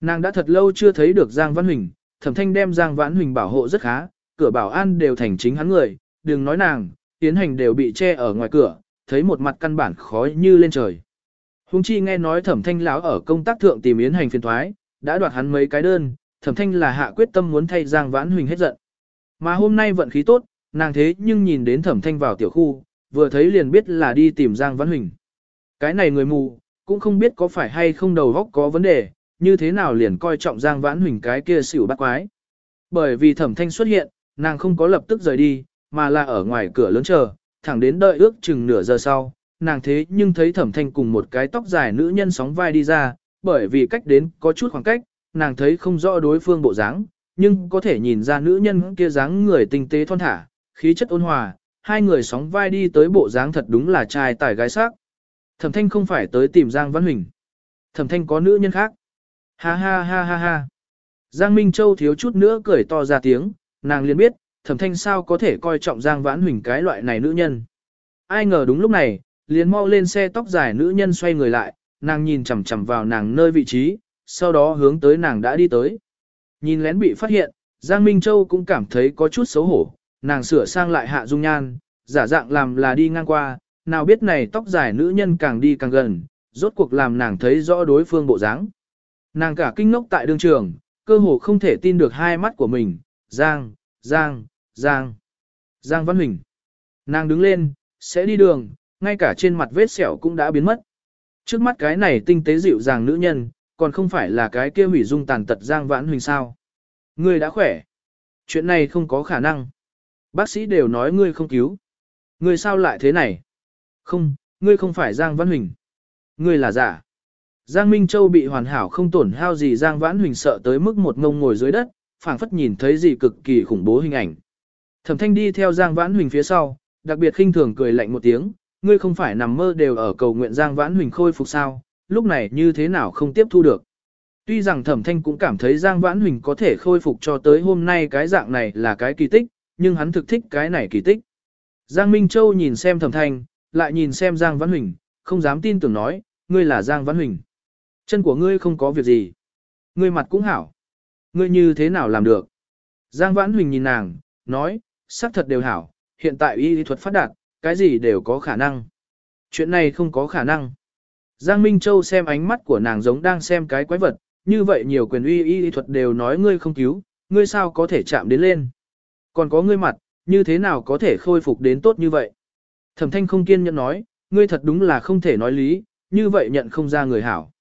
Nàng đã thật lâu chưa thấy được Giang Văn Huỳnh, thẩm thanh đem Giang Văn Huỳnh bảo hộ rất khá, cửa bảo an đều thành chính hắn người, đừng nói nàng, tiến hành đều bị che ở ngoài cửa, thấy một mặt căn bản khói như lên trời. Hùng chi nghe nói thẩm thanh lão ở công tác thượng tìm yến hành phiền thoái, đã đoạt hắn mấy cái đơn, thẩm thanh là hạ quyết tâm muốn thay Giang Vãn Huỳnh hết giận. Mà hôm nay vận khí tốt, nàng thế nhưng nhìn đến thẩm thanh vào tiểu khu, vừa thấy liền biết là đi tìm Giang Vãn Huỳnh. Cái này người mù, cũng không biết có phải hay không đầu góc có vấn đề, như thế nào liền coi trọng Giang Vãn Huỳnh cái kia xỉu bắt quái. Bởi vì thẩm thanh xuất hiện, nàng không có lập tức rời đi, mà là ở ngoài cửa lớn chờ, thẳng đến đợi ước chừng nửa giờ sau, nàng thế nhưng thấy thẩm thanh cùng một cái tóc dài nữ nhân sóng vai đi ra, bởi vì cách đến có chút khoảng cách, nàng thấy không rõ đối phương bộ dáng, nhưng có thể nhìn ra nữ nhân kia dáng người tinh tế thon thả, khí chất ôn hòa, hai người sóng vai đi tới bộ dáng thật đúng là trai tài gái sắc. Thẩm thanh không phải tới tìm Giang Văn Huỳnh. Thẩm thanh có nữ nhân khác. Ha ha ha ha ha. Giang Minh Châu thiếu chút nữa cười to ra tiếng, nàng liền biết, thẩm thanh sao có thể coi trọng Giang Vãn Huỳnh cái loại này nữ nhân. Ai ngờ đúng lúc này, liền mau lên xe tóc dài nữ nhân xoay người lại, nàng nhìn chằm chằm vào nàng nơi vị trí, sau đó hướng tới nàng đã đi tới. Nhìn lén bị phát hiện, Giang Minh Châu cũng cảm thấy có chút xấu hổ, nàng sửa sang lại hạ dung nhan, giả dạng làm là đi ngang qua, nào biết này tóc dài nữ nhân càng đi càng gần, rốt cuộc làm nàng thấy rõ đối phương bộ dáng. Nàng cả kinh ngốc tại đường trường, cơ hồ không thể tin được hai mắt của mình, Giang, Giang, Giang, Giang Văn Huỳnh. Nàng đứng lên, sẽ đi đường, ngay cả trên mặt vết sẹo cũng đã biến mất. Trước mắt cái này tinh tế dịu dàng nữ nhân, còn không phải là cái kia hủy dung tàn tật Giang Vãn Huỳnh sao. Ngươi đã khỏe. Chuyện này không có khả năng. Bác sĩ đều nói ngươi không cứu. Ngươi sao lại thế này? Không, ngươi không phải Giang Văn Huỳnh. Ngươi là giả. Giang Minh Châu bị hoàn hảo không tổn hao gì Giang Vãn Huỳnh sợ tới mức một ngông ngồi dưới đất, phảng phất nhìn thấy gì cực kỳ khủng bố hình ảnh. Thẩm thanh đi theo Giang Vãn Huỳnh phía sau, đặc biệt khinh thường cười lạnh một tiếng, ngươi không phải nằm mơ đều ở cầu nguyện Giang Vãn Huỳnh khôi phục sao, lúc này như thế nào không tiếp thu được. Tuy rằng thẩm thanh cũng cảm thấy Giang Vãn Huỳnh có thể khôi phục cho tới hôm nay cái dạng này là cái kỳ tích, nhưng hắn thực thích cái này kỳ tích. Giang Minh Châu nhìn xem thẩm thanh, lại nhìn xem Giang Vãn Huỳnh, không dám tin tưởng nói, ngươi là Giang Vãn Huỳnh. Chân của ngươi không có việc gì. Ngươi mặt cũng hảo. Ngươi như thế nào làm được? Giang Vãn Huỳnh nhìn nàng, nói, xác thật đều hảo, hiện tại y lý thuật phát đạt, cái gì đều có khả năng. Chuyện này không có khả năng. Giang Minh Châu xem ánh mắt của nàng giống đang xem cái quái vật, như vậy nhiều quyền uy y lý thuật đều nói ngươi không cứu, ngươi sao có thể chạm đến lên. Còn có ngươi mặt, như thế nào có thể khôi phục đến tốt như vậy. Thẩm thanh không kiên nhẫn nói, ngươi thật đúng là không thể nói lý, như vậy nhận không ra người hảo.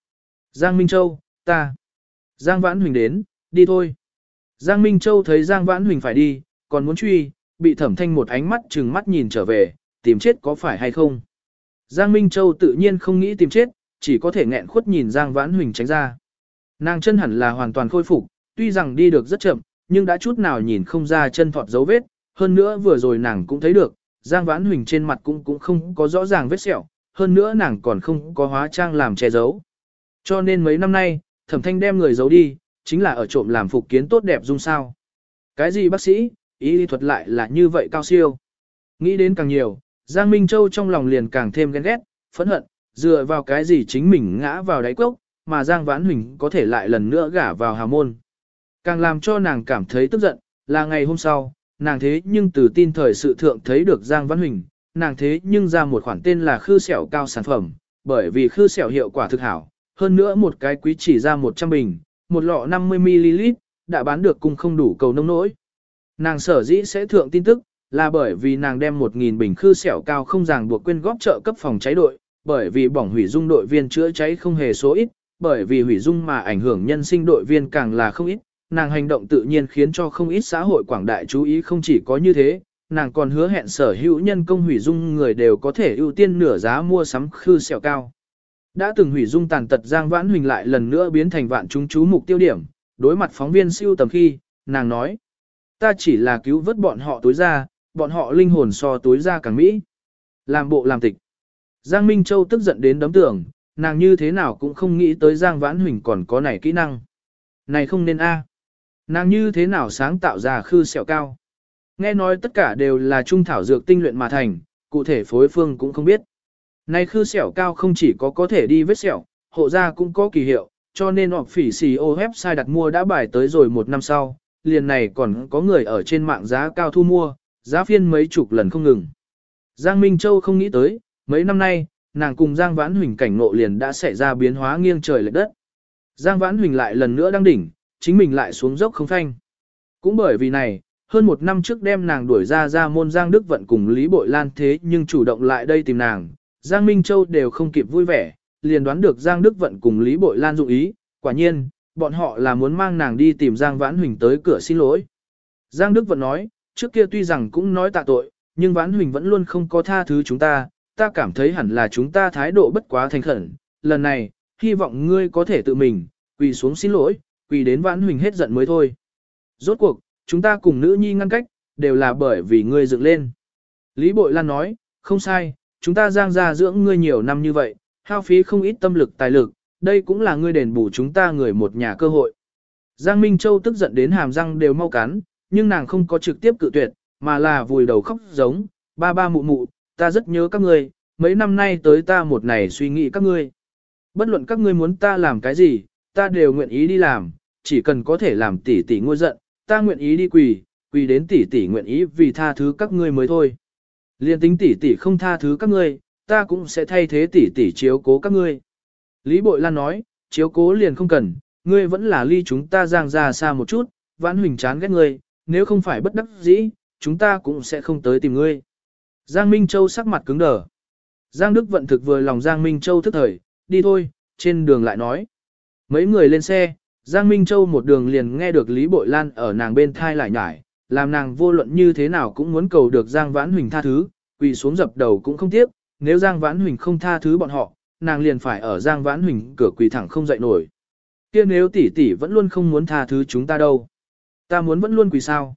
Giang Minh Châu, ta. Giang Vãn Huỳnh đến, đi thôi. Giang Minh Châu thấy Giang Vãn Huỳnh phải đi, còn muốn truy, bị thẩm thanh một ánh mắt chừng mắt nhìn trở về, tìm chết có phải hay không. Giang Minh Châu tự nhiên không nghĩ tìm chết, chỉ có thể nghẹn khuất nhìn Giang Vãn Huỳnh tránh ra. Nàng chân hẳn là hoàn toàn khôi phục, tuy rằng đi được rất chậm, nhưng đã chút nào nhìn không ra chân thọt dấu vết, hơn nữa vừa rồi nàng cũng thấy được, Giang Vãn Huỳnh trên mặt cũng cũng không có rõ ràng vết sẹo, hơn nữa nàng còn không có hóa trang làm che giấu. Cho nên mấy năm nay, thẩm thanh đem người giấu đi, chính là ở trộm làm phục kiến tốt đẹp dung sao. Cái gì bác sĩ, ý lý thuật lại là như vậy cao siêu. Nghĩ đến càng nhiều, Giang Minh Châu trong lòng liền càng thêm ghen ghét, phẫn hận, dựa vào cái gì chính mình ngã vào đáy cốc, mà Giang Vãn Huỳnh có thể lại lần nữa gả vào hà môn. Càng làm cho nàng cảm thấy tức giận, là ngày hôm sau, nàng thế nhưng từ tin thời sự thượng thấy được Giang Vãn Huỳnh, nàng thế nhưng ra một khoản tên là khư sẹo cao sản phẩm, bởi vì khư sẹo hiệu quả thực hảo, hơn nữa một cái quý chỉ ra 100 bình, một lọ 50ml, đã bán được cùng không đủ cầu nông nỗi. Nàng sở dĩ sẽ thượng tin tức, là bởi vì nàng đem 1.000 bình khư sẹo cao không ràng buộc quyên góp trợ cấp phòng cháy đội, bởi vì bỏng hủy dung đội viên chữa cháy không hề số ít, bởi vì hủy dung mà ảnh hưởng nhân sinh đội viên càng là không ít, nàng hành động tự nhiên khiến cho không ít xã hội quảng đại chú ý không chỉ có như thế, nàng còn hứa hẹn sở hữu nhân công hủy dung người đều có thể ưu tiên nửa giá mua sắm khư sẹo cao. Đã từng hủy dung tàn tật Giang Vãn Huỳnh lại lần nữa biến thành vạn chúng chú mục tiêu điểm, đối mặt phóng viên siêu tầm khi, nàng nói, ta chỉ là cứu vớt bọn họ tối ra, bọn họ linh hồn so tối ra càng mỹ. Làm bộ làm tịch. Giang Minh Châu tức giận đến đấm tưởng, nàng như thế nào cũng không nghĩ tới Giang Vãn Huỳnh còn có này kỹ năng. Này không nên a. Nàng như thế nào sáng tạo ra khư sẹo cao. Nghe nói tất cả đều là trung thảo dược tinh luyện mà thành, cụ thể phối phương cũng không biết. Này khư sẹo cao không chỉ có có thể đi vết sẹo, hộ gia cũng có kỳ hiệu, cho nên họ phỉ xì ô website đặt mua đã bài tới rồi một năm sau, liền này còn có người ở trên mạng giá cao thu mua, giá phiên mấy chục lần không ngừng. Giang Minh Châu không nghĩ tới, mấy năm nay, nàng cùng Giang Vãn Huỳnh cảnh ngộ liền đã xảy ra biến hóa nghiêng trời lệch đất. Giang Vãn Huỳnh lại lần nữa đăng đỉnh, chính mình lại xuống dốc không phanh. Cũng bởi vì này, hơn một năm trước đem nàng đuổi ra ra môn Giang Đức Vận cùng Lý Bội Lan thế nhưng chủ động lại đây tìm nàng, Giang Minh Châu đều không kịp vui vẻ, liền đoán được Giang Đức Vận cùng Lý Bội Lan dụng ý, quả nhiên, bọn họ là muốn mang nàng đi tìm Giang Vãn Huỳnh tới cửa xin lỗi. Giang Đức Vận nói, trước kia tuy rằng cũng nói tạ tội, nhưng Vãn Huỳnh vẫn luôn không có tha thứ chúng ta, ta cảm thấy hẳn là chúng ta thái độ bất quá thành khẩn, lần này, hy vọng ngươi có thể tự mình, quỳ xuống xin lỗi, quỳ đến Vãn Huỳnh hết giận mới thôi. Rốt cuộc, chúng ta cùng nữ nhi ngăn cách, đều là bởi vì ngươi dựng lên. Lý Bội Lan nói, không sai, chúng ta giang ra dưỡng ngươi nhiều năm như vậy, hao phí không ít tâm lực tài lực, đây cũng là ngươi đền bù chúng ta người một nhà cơ hội. Giang Minh Châu tức giận đến hàm răng đều mau cắn, nhưng nàng không có trực tiếp cự tuyệt, mà là vùi đầu khóc giống, ba ba mụ mụ, ta rất nhớ các ngươi, mấy năm nay tới ta một ngày suy nghĩ các ngươi. Bất luận các ngươi muốn ta làm cái gì, ta đều nguyện ý đi làm, chỉ cần có thể làm tỷ tỷ ngôi giận, ta nguyện ý đi quỳ, quỳ đến tỷ tỷ nguyện ý vì tha thứ các ngươi mới thôi. Liên tính tỷ tỷ không tha thứ các ngươi, ta cũng sẽ thay thế tỷ tỷ chiếu cố các ngươi. Lý Bội Lan nói, chiếu cố liền không cần, ngươi vẫn là ly chúng ta giang ra xa một chút, vãn huỳnh chán ghét ngươi, nếu không phải bất đắc dĩ, chúng ta cũng sẽ không tới tìm ngươi. Giang Minh Châu sắc mặt cứng đờ. Giang Đức vận thực vừa lòng Giang Minh Châu thức thời, đi thôi, trên đường lại nói. Mấy người lên xe, Giang Minh Châu một đường liền nghe được Lý Bội Lan ở nàng bên thai lại nhải, làm nàng vô luận như thế nào cũng muốn cầu được Giang Vãn Huỳnh tha thứ, quỳ xuống dập đầu cũng không tiếp, nếu Giang Vãn Huỳnh không tha thứ bọn họ, nàng liền phải ở Giang Vãn Huỳnh cửa quỳ thẳng không dậy nổi. Kia nếu tỷ tỷ vẫn luôn không muốn tha thứ chúng ta đâu. Ta muốn vẫn luôn quỳ sao.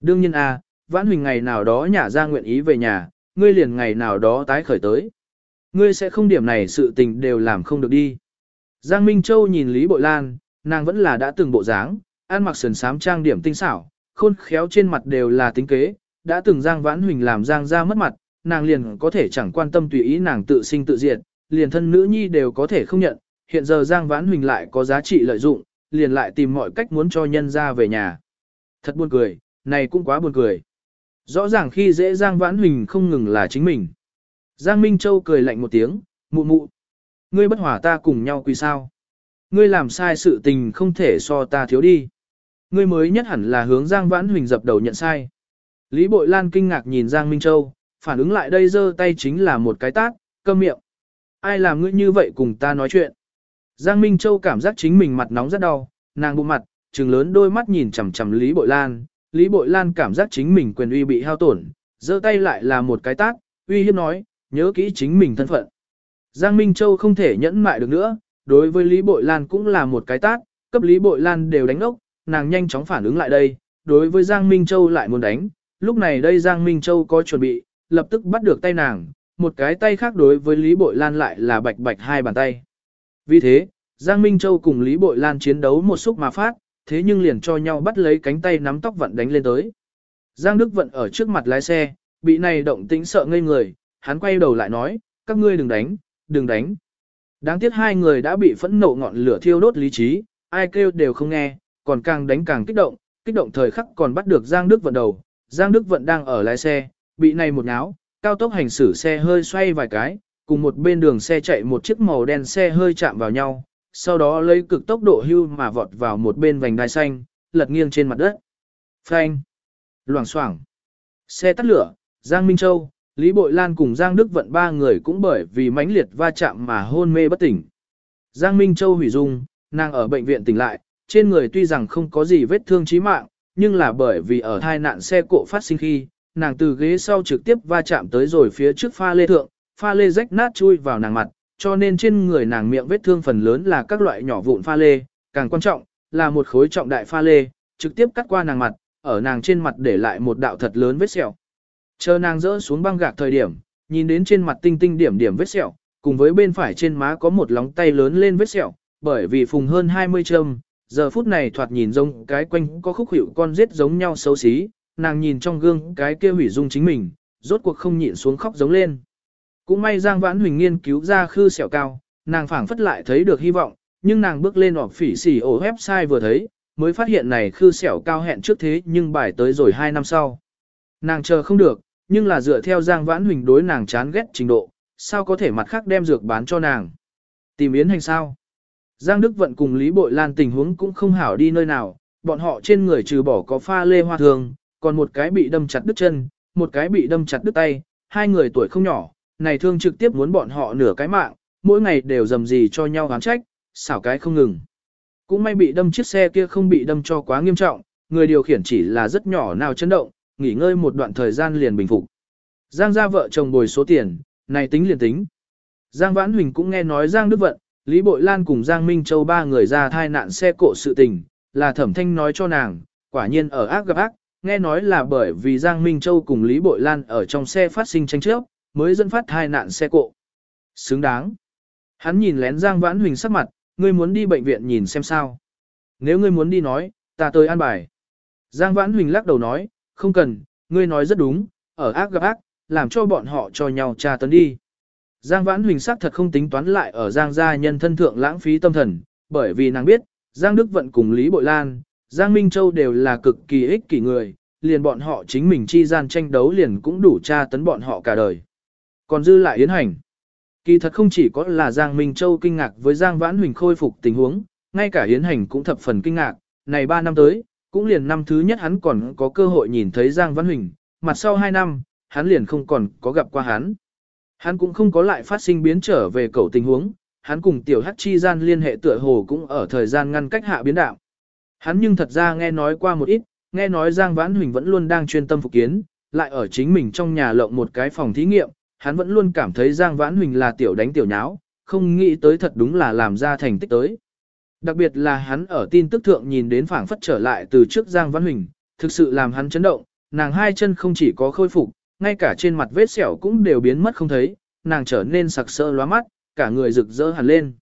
Đương nhiên à, Vãn Huỳnh ngày nào đó nhả ra nguyện ý về nhà, ngươi liền ngày nào đó tái khởi tới. Ngươi sẽ không điểm này sự tình đều làm không được đi. Giang Minh Châu nhìn Lý Bội Lan, nàng vẫn là đã từng bộ dáng, ăn mặc sườn sám trang điểm tinh xảo, khôn khéo trên mặt đều là tính kế, đã từng Giang Vãn Huỳnh làm Giang ra mất mặt, nàng liền có thể chẳng quan tâm tùy ý nàng tự sinh tự diệt, liền thân nữ nhi đều có thể không nhận, hiện giờ Giang Vãn Huỳnh lại có giá trị lợi dụng, liền lại tìm mọi cách muốn cho nhân ra về nhà. Thật buồn cười, này cũng quá buồn cười. Rõ ràng khi dễ Giang Vãn Huỳnh không ngừng là chính mình. Giang Minh Châu cười lạnh một tiếng, mụ mụ. Ngươi bất hòa ta cùng nhau quỳ sao. Ngươi làm sai sự tình không thể so ta thiếu đi. Ngươi mới nhất hẳn là hướng Giang Vãn Huỳnh dập đầu nhận sai. Lý Bội Lan kinh ngạc nhìn Giang Minh Châu, phản ứng lại đây giơ tay chính là một cái tát, câm miệng. Ai làm ngươi như vậy cùng ta nói chuyện? Giang Minh Châu cảm giác chính mình mặt nóng rất đau, nàng bụng mặt, trừng lớn đôi mắt nhìn chằm chằm Lý Bội Lan, Lý Bội Lan cảm giác chính mình quyền uy bị hao tổn, giơ tay lại là một cái tát, uy hiếp nói, nhớ kỹ chính mình thân phận. Giang Minh Châu không thể nhẫn mại được nữa, đối với Lý Bội Lan cũng là một cái tát, cấp Lý Bội Lan đều đánh ốc, nàng nhanh chóng phản ứng lại đây, đối với Giang Minh Châu lại muốn đánh, lúc này đây Giang Minh Châu có chuẩn bị, lập tức bắt được tay nàng, một cái tay khác đối với Lý Bội Lan lại là bạch bạch hai bàn tay. Vì thế, Giang Minh Châu cùng Lý Bội Lan chiến đấu một xúc mà phát, thế nhưng liền cho nhau bắt lấy cánh tay nắm tóc vận đánh lên tới. Giang Đức Vận ở trước mặt lái xe, bị này động tĩnh sợ ngây người, hắn quay đầu lại nói, các ngươi đừng đánh, đừng đánh. Đáng tiếc hai người đã bị phẫn nộ ngọn lửa thiêu đốt lý trí, ai kêu đều không nghe, còn càng đánh càng kích động, kích động thời khắc còn bắt được Giang Đức Vận đầu. Giang Đức Vận đang ở lái xe, bị này một náo, cao tốc hành xử xe hơi xoay vài cái, cùng một bên đường xe chạy một chiếc màu đen xe hơi chạm vào nhau, sau đó lấy cực tốc độ hưu mà vọt vào một bên vành đai xanh, lật nghiêng trên mặt đất. Phanh! Loảng xoảng! Xe tắt lửa, Giang Minh Châu, Lý Bội Lan cùng Giang Đức Vận ba người cũng bởi vì mãnh liệt va chạm mà hôn mê bất tỉnh. Giang Minh Châu hủy dung, nàng ở bệnh viện tỉnh lại, trên người tuy rằng không có gì vết thương chí mạng, nhưng là bởi vì ở thai nạn xe cộ phát sinh khi, nàng từ ghế sau trực tiếp va chạm tới rồi phía trước pha lê thượng, pha lê rách nát chui vào nàng mặt, cho nên trên người nàng miệng vết thương phần lớn là các loại nhỏ vụn pha lê, càng quan trọng là một khối trọng đại pha lê, trực tiếp cắt qua nàng mặt, ở nàng trên mặt để lại một đạo thật lớn vết sẹo. Chờ nàng rỡ xuống băng gạc thời điểm, nhìn đến trên mặt tinh tinh điểm điểm vết sẹo, cùng với bên phải trên má có một lóng tay lớn lên vết sẹo, bởi vì phùng hơn 20 châm, giờ phút này thoạt nhìn giống cái quanh có khúc hiệu con giết giống nhau xấu xí, nàng nhìn trong gương cái kia hủy dung chính mình, rốt cuộc không nhịn xuống khóc giống lên. Cũng may Giang Vãn Huỳnh nghiên cứu ra khư sẹo cao, nàng phảng phất lại thấy được hy vọng, nhưng nàng bước lên họp phỉ xỉ ổ website vừa thấy, mới phát hiện này khư sẹo cao hẹn trước thế nhưng bài tới rồi 2 năm sau. Nàng chờ không được, nhưng là dựa theo Giang Vãn Huỳnh đối nàng chán ghét trình độ, sao có thể mặt khác đem dược bán cho nàng. Tìm yến hành sao? Giang Đức Vận cùng Lý Bội Lan tình huống cũng không hảo đi nơi nào, bọn họ trên người trừ bỏ có pha lê hoa thường, còn một cái bị đâm chặt đứt chân, một cái bị đâm chặt đứt tay, hai người tuổi không nhỏ, này thương trực tiếp muốn bọn họ nửa cái mạng, mỗi ngày đều dầm gì cho nhau gán trách, xảo cái không ngừng. Cũng may bị đâm chiếc xe kia không bị đâm cho quá nghiêm trọng, người điều khiển chỉ là rất nhỏ nào chấn động, nghỉ ngơi một đoạn thời gian liền bình phục. Giang gia vợ chồng bồi số tiền, này tính liền tính. Giang Vãn Huỳnh cũng nghe nói Giang Đức Vận, Lý Bội Lan cùng Giang Minh Châu ba người ra thai nạn xe cộ sự tình, là thẩm thanh nói cho nàng, quả nhiên ở ác gặp ác, nghe nói là bởi vì Giang Minh Châu cùng Lý Bội Lan ở trong xe phát sinh tranh chấp, mới dẫn phát thai nạn xe cộ. Xứng đáng. Hắn nhìn lén Giang Vãn Huỳnh sắc mặt, ngươi muốn đi bệnh viện nhìn xem sao. Nếu ngươi muốn đi nói, ta tới an bài. Giang Vãn Huỳnh lắc đầu nói, không cần, ngươi nói rất đúng, ở ác gặp ác, làm cho bọn họ cho nhau tra tấn đi. Giang Vãn Huỳnh sắc thật không tính toán lại ở Giang gia nhân thân thượng lãng phí tâm thần, bởi vì nàng biết, Giang Đức Vận cùng Lý Bội Lan, Giang Minh Châu đều là cực kỳ ích kỷ người, liền bọn họ chính mình chi gian tranh đấu liền cũng đủ tra tấn bọn họ cả đời. Còn dư lại Yến Hành. Kỳ thật không chỉ có là Giang Minh Châu kinh ngạc với Giang Vãn Huỳnh khôi phục tình huống, ngay cả Yến Hành cũng thập phần kinh ngạc, này 3 năm tới, cũng liền năm thứ nhất hắn còn có cơ hội nhìn thấy Giang Vãn Huỳnh, mặt sau 2 năm, hắn liền không còn có gặp qua hắn. Hắn cũng không có lại phát sinh biến trở về cầu tình huống, hắn cùng tiểu hắc chi gian liên hệ tựa hồ cũng ở thời gian ngăn cách hạ biến đạo. Hắn nhưng thật ra nghe nói qua một ít, nghe nói Giang Vãn Huỳnh vẫn luôn đang chuyên tâm phục kiến, lại ở chính mình trong nhà lộng một cái phòng thí nghiệm, hắn vẫn luôn cảm thấy Giang Vãn Huỳnh là tiểu đánh tiểu nháo, không nghĩ tới thật đúng là làm ra thành tích tới. Đặc biệt là hắn ở tin tức thượng nhìn đến phảng phất trở lại từ trước Giang Vãn Huỳnh, thực sự làm hắn chấn động, nàng hai chân không chỉ có khôi phục, ngay cả trên mặt vết sẹo cũng đều biến mất không thấy, nàng trở nên sặc sỡ lóa mắt, cả người rực rỡ hẳn lên.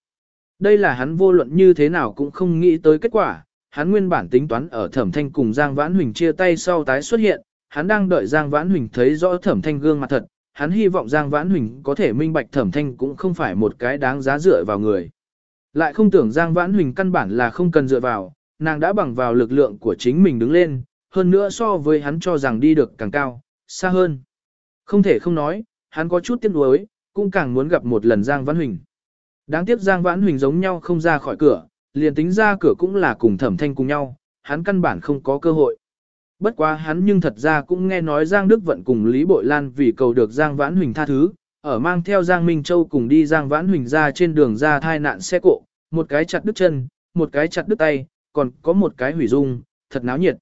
Đây là hắn vô luận như thế nào cũng không nghĩ tới kết quả, hắn nguyên bản tính toán ở Thẩm Thanh cùng Giang Vãn Huỳnh chia tay sau tái xuất hiện, hắn đang đợi Giang Vãn Huỳnh thấy rõ Thẩm Thanh gương mặt thật, hắn hy vọng Giang Vãn Huỳnh có thể minh bạch Thẩm Thanh cũng không phải một cái đáng giá dựa vào người. Lại không tưởng Giang Vãn Huỳnh căn bản là không cần dựa vào, nàng đã bằng vào lực lượng của chính mình đứng lên, hơn nữa so với hắn cho rằng đi được càng cao, xa hơn. Không thể không nói, hắn có chút tiếc nuối, cũng càng muốn gặp một lần Giang Vãn Huỳnh. Đáng tiếc Giang Vãn Huỳnh giống nhau không ra khỏi cửa, liền tính ra cửa cũng là cùng Thẩm Thanh cùng nhau, hắn căn bản không có cơ hội. Bất quá hắn nhưng thật ra cũng nghe nói Giang Đức Vận cùng Lý Bội Lan vì cầu được Giang Vãn Huỳnh tha thứ, ở mang theo Giang Minh Châu cùng đi Giang Vãn Huỳnh ra trên đường ra thai nạn xe cộ, một cái chặt đứt chân, một cái chặt đứt tay, còn có một cái hủy dung, thật náo nhiệt.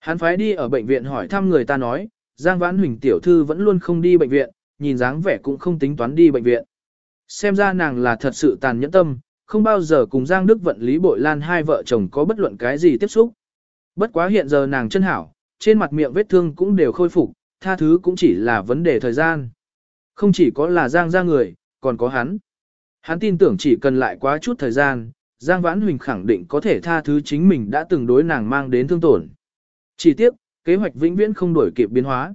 Hắn phái đi ở bệnh viện hỏi thăm người ta nói, Giang Vãn Huỳnh tiểu thư vẫn luôn không đi bệnh viện, nhìn dáng vẻ cũng không tính toán đi bệnh viện. Xem ra nàng là thật sự tàn nhẫn tâm, không bao giờ cùng Giang Đức Vận Lý Bội Lan hai vợ chồng có bất luận cái gì tiếp xúc. Bất quá hiện giờ nàng chân hảo, trên mặt miệng vết thương cũng đều khôi phục, tha thứ cũng chỉ là vấn đề thời gian. Không chỉ có là Giang ra người, còn có hắn. Hắn tin tưởng chỉ cần lại quá chút thời gian, Giang Vãn Huỳnh khẳng định có thể tha thứ chính mình đã từng đối nàng mang đến thương tổn. Chỉ tiếc, kế hoạch vĩnh viễn không đổi kịp biến hóa.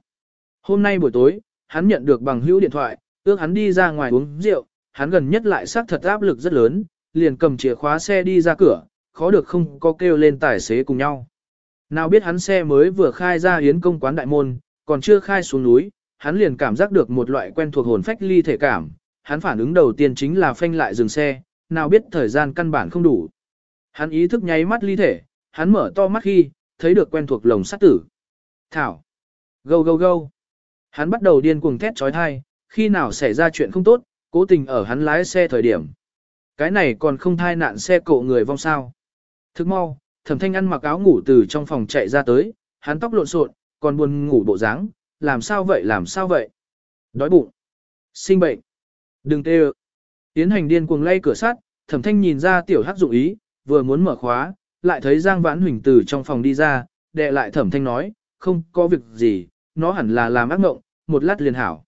Hôm nay buổi tối, hắn nhận được bằng hữu điện thoại, ước hắn đi ra ngoài uống rượu, hắn gần nhất lại xác thật áp lực rất lớn, liền cầm chìa khóa xe đi ra cửa, khó được không có kêu lên tài xế cùng nhau. Nào biết hắn xe mới vừa khai ra hiến công quán đại môn, còn chưa khai xuống núi, hắn liền cảm giác được một loại quen thuộc hồn phách ly thể cảm, hắn phản ứng đầu tiên chính là phanh lại dừng xe, nào biết thời gian căn bản không đủ. Hắn ý thức nháy mắt ly thể, hắn mở to mắt khi, thấy được quen thuộc lồng sắt tử. Thảo. Gâu gâu gâu. Hắn bắt đầu điên cuồng thét trói thai, khi nào xảy ra chuyện không tốt, cố tình ở hắn lái xe thời điểm. Cái này còn không thai nạn xe cộ người vong sao. Thức mau, thẩm thanh ăn mặc áo ngủ từ trong phòng chạy ra tới, hắn tóc lộn xộn, còn buồn ngủ bộ dáng, làm sao vậy làm sao vậy? Đói bụng. Sinh bệnh. Đừng tê Tiến hành điên cuồng lay cửa sắt, thẩm thanh nhìn ra tiểu hắc dụng ý, vừa muốn mở khóa, lại thấy Giang Vãn Huỳnh từ trong phòng đi ra, đệ lại thẩm thanh nói, không có việc gì, nó hẳn là làm ác mộng, một lát liền hảo.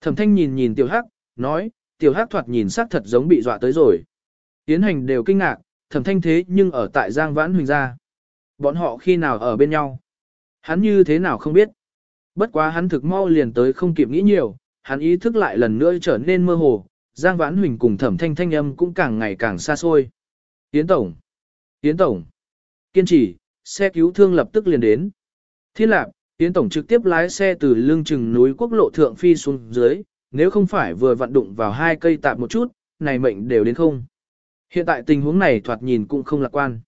Thẩm thanh nhìn nhìn tiểu hắc, nói, tiểu hắc thoạt nhìn sắc thật giống bị dọa tới rồi. Tiến hành đều kinh ngạc, thẩm thanh thế nhưng ở tại Giang Vãn Huỳnh ra. Bọn họ khi nào ở bên nhau? Hắn như thế nào không biết. Bất quá hắn thực mau liền tới không kịp nghĩ nhiều, hắn ý thức lại lần nữa trở nên mơ hồ, Giang Vãn Huỳnh cùng thẩm thanh thanh âm cũng càng ngày càng xa xôi. Tiến Tổng! Tiến Tổng! Kiên trì, xe cứu thương lập tức liền đến. Thiên lạc, Tiến Tổng trực tiếp lái xe từ lương chừng núi quốc lộ thượng phi xuống dưới, nếu không phải vừa vặn đụng vào hai cây tạp một chút, này mệnh đều đến không. Hiện tại tình huống này thoạt nhìn cũng không lạc quan.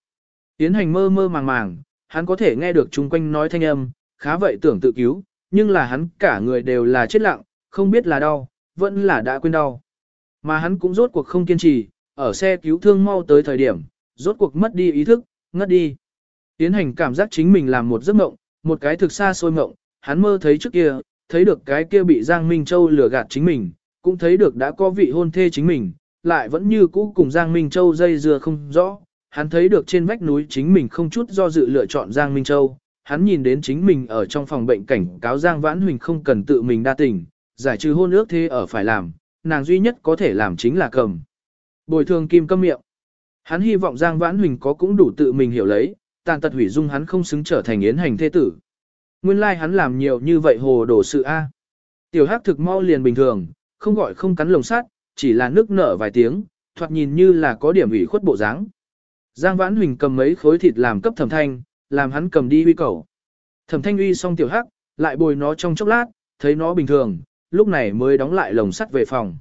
Tiến hành mơ mơ màng màng, hắn có thể nghe được chung quanh nói thanh âm, khá vậy tưởng tự cứu, nhưng là hắn cả người đều là chết lặng, không biết là đau, vẫn là đã quên đau. Mà hắn cũng rốt cuộc không kiên trì, ở xe cứu thương mau tới thời điểm, rốt cuộc mất đi ý thức, ngất đi. Tiến hành cảm giác chính mình làm một giấc mộng, một cái thực xa xôi mộng, hắn mơ thấy trước kia, thấy được cái kia bị Giang Minh Châu lừa gạt chính mình, cũng thấy được đã có vị hôn thê chính mình, lại vẫn như cũ cùng Giang Minh Châu dây dưa không rõ. Hắn thấy được trên vách núi chính mình không chút do dự lựa chọn Giang Minh Châu, hắn nhìn đến chính mình ở trong phòng bệnh cảnh cáo Giang Vãn Huỳnh không cần tự mình đa tình, giải trừ hôn ước thế ở phải làm, nàng duy nhất có thể làm chính là cầm. Bồi thường kim câm miệng. Hắn hy vọng Giang Vãn Huỳnh có cũng đủ tự mình hiểu lấy, tàn tật hủy dung hắn không xứng trở thành yến hành thế tử. Nguyên lai like hắn làm nhiều như vậy hồ đổ sự A. Tiểu hắc thực mau liền bình thường, không gọi không cắn lồng sắt, chỉ là nước nở vài tiếng, thoạt nhìn như là có điểm ủy khuất bộ dáng. Giang Vãn Huỳnh cầm mấy khối thịt làm cấp thẩm thanh, làm hắn cầm đi uy cầu. Thẩm thanh uy xong tiểu hắc, lại bồi nó trong chốc lát, thấy nó bình thường, lúc này mới đóng lại lồng sắt về phòng.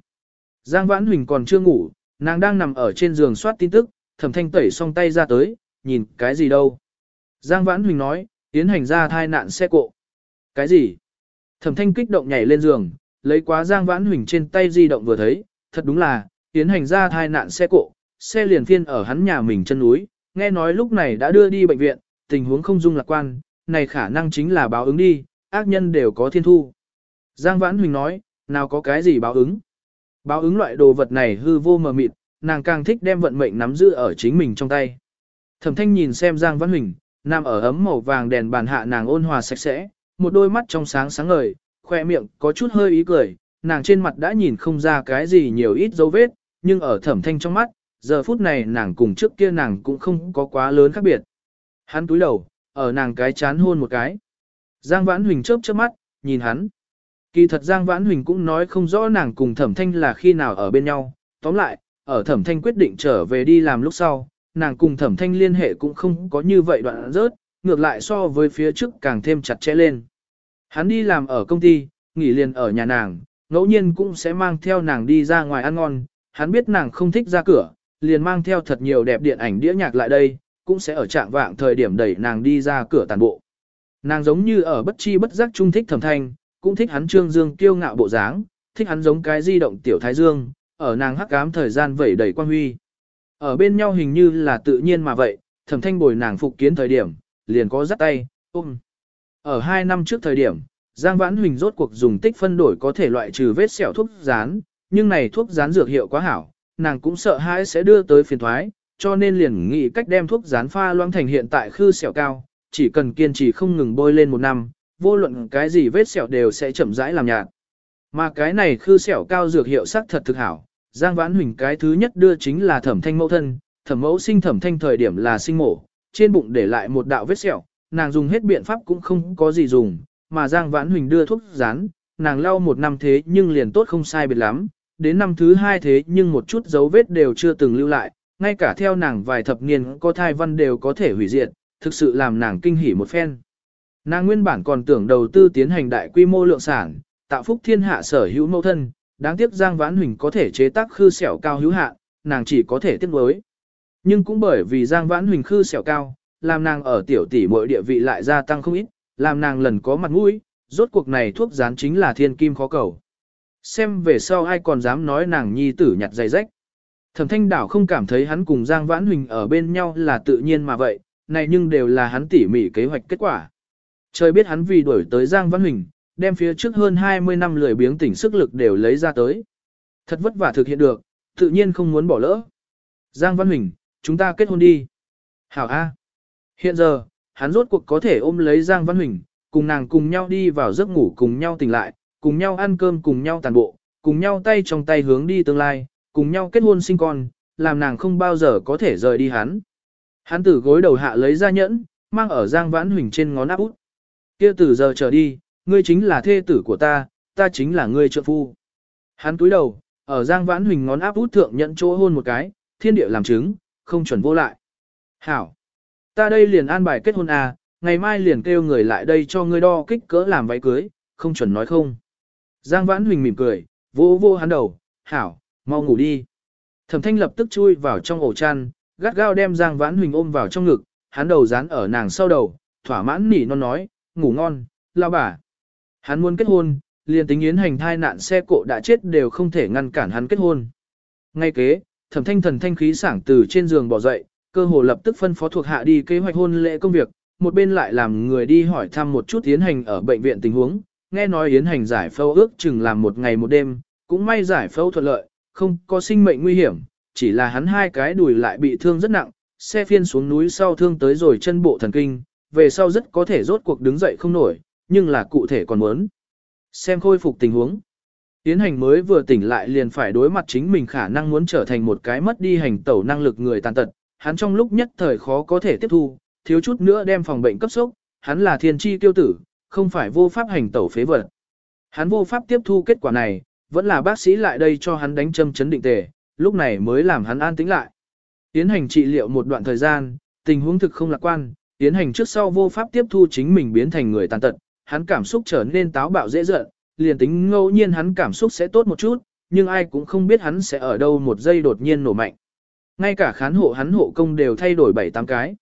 Giang Vãn Huỳnh còn chưa ngủ, nàng đang nằm ở trên giường soát tin tức, thẩm thanh tẩy xong tay ra tới, nhìn cái gì đâu. Giang Vãn Huỳnh nói, tiến hành ra thai nạn xe cộ. Cái gì? Thẩm thanh kích động nhảy lên giường, lấy quá Giang Vãn Huỳnh trên tay di động vừa thấy, thật đúng là, tiến hành ra thai nạn xe cộ, xe liền phiên ở hắn nhà mình chân núi, nghe nói lúc này đã đưa đi bệnh viện, tình huống không dung lạc quan, này khả năng chính là báo ứng đi, ác nhân đều có thiên thu. Giang Vãn Huỳnh nói, nào có cái gì báo ứng. Báo ứng loại đồ vật này hư vô mờ mịt, nàng càng thích đem vận mệnh nắm giữ ở chính mình trong tay. Thẩm thanh nhìn xem Giang Văn Huỳnh, nằm ở ấm màu vàng đèn bàn hạ nàng ôn hòa sạch sẽ, một đôi mắt trong sáng sáng ngời, khoe miệng có chút hơi ý cười, nàng trên mặt đã nhìn không ra cái gì nhiều ít dấu vết, nhưng ở thẩm thanh trong mắt, giờ phút này nàng cùng trước kia nàng cũng không có quá lớn khác biệt. Hắn túi đầu, ở nàng cái chán hôn một cái. Giang Vãn Huỳnh chớp chớp mắt, nhìn hắn. Kỳ thật Giang Vãn Huỳnh cũng nói không rõ nàng cùng thẩm thanh là khi nào ở bên nhau. Tóm lại, ở thẩm thanh quyết định trở về đi làm lúc sau, nàng cùng thẩm thanh liên hệ cũng không có như vậy đoạn rớt, ngược lại so với phía trước càng thêm chặt chẽ lên. Hắn đi làm ở công ty, nghỉ liền ở nhà nàng, ngẫu nhiên cũng sẽ mang theo nàng đi ra ngoài ăn ngon, hắn biết nàng không thích ra cửa, liền mang theo thật nhiều đẹp điện ảnh đĩa nhạc lại đây, cũng sẽ ở trạng vạng thời điểm đẩy nàng đi ra cửa tàn bộ. Nàng giống như ở bất chi bất giác trung thích thẩm thanh, cũng thích hắn trương dương kiêu ngạo bộ dáng, thích hắn giống cái di động tiểu thái dương, ở nàng hắc ám thời gian vẩy đầy quan huy. Ở bên nhau hình như là tự nhiên mà vậy, thẩm thanh bồi nàng phục kiến thời điểm, liền có dắt tay, ôm. Ở hai năm trước thời điểm, Giang Vãn Huỳnh rốt cuộc dùng tích phân đổi có thể loại trừ vết sẹo thuốc rán, nhưng này thuốc rán dược hiệu quá hảo, nàng cũng sợ hãi sẽ đưa tới phiền thoái, cho nên liền nghĩ cách đem thuốc rán pha loãng thành hiện tại khư sẹo cao, chỉ cần kiên trì không ngừng bôi lên một năm, vô luận cái gì vết sẹo đều sẽ chậm rãi làm nhạt. Mà cái này khư sẹo cao dược hiệu sắc thật thực hảo, Giang Vãn Huỳnh cái thứ nhất đưa chính là thẩm thanh mẫu thân, thẩm mẫu sinh thẩm thanh thời điểm là sinh mổ, trên bụng để lại một đạo vết sẹo, nàng dùng hết biện pháp cũng không có gì dùng, mà Giang Vãn Huỳnh đưa thuốc rán, nàng lau một năm thế nhưng liền tốt không sai biệt lắm, đến năm thứ hai thế nhưng một chút dấu vết đều chưa từng lưu lại, ngay cả theo nàng vài thập niên có thai văn đều có thể hủy diệt, thực sự làm nàng kinh hỉ một phen. Nàng nguyên bản còn tưởng đầu tư tiến hành đại quy mô lượng sản, tạo phúc thiên hạ sở hữu mẫu thân, đáng tiếc Giang Vãn Huỳnh có thể chế tác khư sẹo cao hữu hạ, nàng chỉ có thể tiếc nuối. Nhưng cũng bởi vì Giang Vãn Huỳnh khư sẹo cao, làm nàng ở tiểu tỷ mỗi địa vị lại gia tăng không ít, làm nàng lần có mặt mũi, rốt cuộc này thuốc dán chính là thiên kim khó cầu. Xem về sau ai còn dám nói nàng nhi tử nhặt giày rách. Thẩm thanh đảo không cảm thấy hắn cùng Giang Vãn Huỳnh ở bên nhau là tự nhiên mà vậy, này nhưng đều là hắn tỉ mỉ kế hoạch kết quả. Trời biết hắn vì đuổi tới Giang Vãn Huỳnh, đem phía trước hơn 20 năm lười biếng tỉnh sức lực đều lấy ra tới. Thật vất vả thực hiện được, tự nhiên không muốn bỏ lỡ. Giang Văn Huỳnh, chúng ta kết hôn đi. Hảo A. Hiện giờ, hắn rốt cuộc có thể ôm lấy Giang Văn Huỳnh, cùng nàng cùng nhau đi vào giấc ngủ cùng nhau tỉnh lại, cùng nhau ăn cơm cùng nhau tàn bộ, cùng nhau tay trong tay hướng đi tương lai, cùng nhau kết hôn sinh con, làm nàng không bao giờ có thể rời đi hắn. Hắn từ gối đầu hạ lấy ra nhẫn, mang ở Giang Vãn Huỳnh trên ngón áp út. Kia từ giờ trở đi, ngươi chính là thê tử của ta, ta chính là ngươi trợ phu. Hắn túi đầu, ở Giang Vãn Huỳnh ngón áp út thượng nhận chỗ hôn một cái, thiên địa làm chứng, không chuẩn vô lại. Hảo! Ta đây liền an bài kết hôn à, ngày mai liền kêu người lại đây cho ngươi đo kích cỡ làm váy cưới, không chuẩn nói không. Giang Vãn Huỳnh mỉm cười, vô vô hắn đầu, hảo, mau ngủ đi. Thẩm thanh lập tức chui vào trong ổ chăn, gắt gao đem Giang Vãn Huỳnh ôm vào trong ngực, hắn đầu dán ở nàng sau đầu, thỏa mãn nỉ non nói, ngủ ngon, lao bà. Hắn muốn kết hôn, liền tính yến hành thai nạn xe cộ đã chết đều không thể ngăn cản hắn kết hôn. Ngay kế, thẩm thanh thần thanh khí sảng từ trên giường bỏ dậy, cơ hồ lập tức phân phó thuộc hạ đi kế hoạch hôn lễ công việc, một bên lại làm người đi hỏi thăm một chút yến hành ở bệnh viện tình huống, nghe nói yến hành giải phẫu ước chừng làm một ngày một đêm, cũng may giải phẫu thuận lợi, không có sinh mệnh nguy hiểm, chỉ là hắn hai cái đùi lại bị thương rất nặng, xe phiên xuống núi sau thương tới rồi chân bộ thần kinh, về sau rất có thể rốt cuộc đứng dậy không nổi, nhưng là cụ thể còn muốn. Xem khôi phục tình huống. Tiến hành mới vừa tỉnh lại liền phải đối mặt chính mình khả năng muốn trở thành một cái mất đi hành tẩu năng lực người tàn tật, hắn trong lúc nhất thời khó có thể tiếp thu, thiếu chút nữa đem phòng bệnh cấp sốc, hắn là thiên tri tiêu tử, không phải vô pháp hành tẩu phế vật. Hắn vô pháp tiếp thu kết quả này, vẫn là bác sĩ lại đây cho hắn đánh châm chấn định tề, lúc này mới làm hắn an tĩnh lại. Tiến hành trị liệu một đoạn thời gian, tình huống thực không lạc quan, tiến hành trước sau vô pháp tiếp thu chính mình biến thành người tàn tật, hắn cảm xúc trở nên táo bạo dễ giận, liền tính ngẫu nhiên hắn cảm xúc sẽ tốt một chút, nhưng ai cũng không biết hắn sẽ ở đâu một giây đột nhiên nổ mạnh. Ngay cả khán hộ hắn hộ công đều thay đổi bảy tám cái.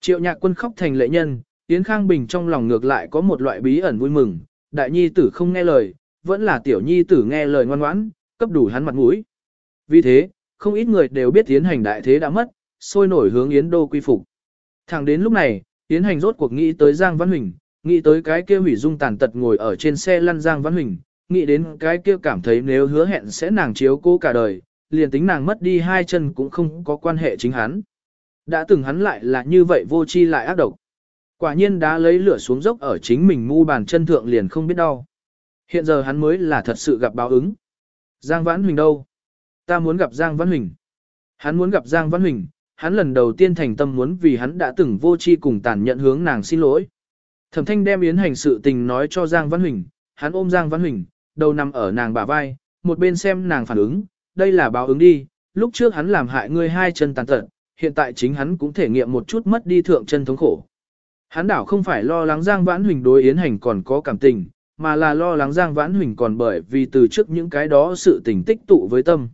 Triệu nhạc quân khóc thành lệ nhân, Yến Khang Bình trong lòng ngược lại có một loại bí ẩn vui mừng, đại nhi tử không nghe lời, vẫn là tiểu nhi tử nghe lời ngoan ngoãn, cấp đủ hắn mặt mũi. Vì thế, không ít người đều biết tiến hành đại thế đã mất, sôi nổi hướng Yến Đô quy phục. Thẳng đến lúc này, Yến hành rốt cuộc nghĩ tới Giang Văn Huỳnh, nghĩ tới cái kia hủy dung tàn tật ngồi ở trên xe lăn Giang Văn Huỳnh, nghĩ đến cái kia cảm thấy nếu hứa hẹn sẽ nàng chiếu cô cả đời, liền tính nàng mất đi hai chân cũng không có quan hệ chính hắn. Đã từng hắn lại là như vậy vô chi lại ác độc. Quả nhiên đã lấy lửa xuống dốc ở chính mình mu bàn chân thượng liền không biết đau. Hiện giờ hắn mới là thật sự gặp báo ứng. Giang Vãn Huỳnh đâu? Ta muốn gặp Giang Vãn Huỳnh. Hắn muốn gặp Giang Vãn Huỳnh, hắn lần đầu tiên thành tâm muốn vì hắn đã từng vô chi cùng tàn nhận hướng nàng xin lỗi. Thẩm Thanh đem yến hành sự tình nói cho Giang Văn Huỳnh, hắn ôm Giang Văn Huỳnh, đầu nằm ở nàng bả vai, một bên xem nàng phản ứng, đây là báo ứng đi, lúc trước hắn làm hại ngươi hai chân tàn tật, hiện tại chính hắn cũng thể nghiệm một chút mất đi thượng chân thống khổ. Hắn đảo không phải lo lắng Giang Vãn Huỳnh đối Yến Hành còn có cảm tình, mà là lo lắng Giang Vãn Huỳnh còn bởi vì từ trước những cái đó sự tình tích tụ với tâm.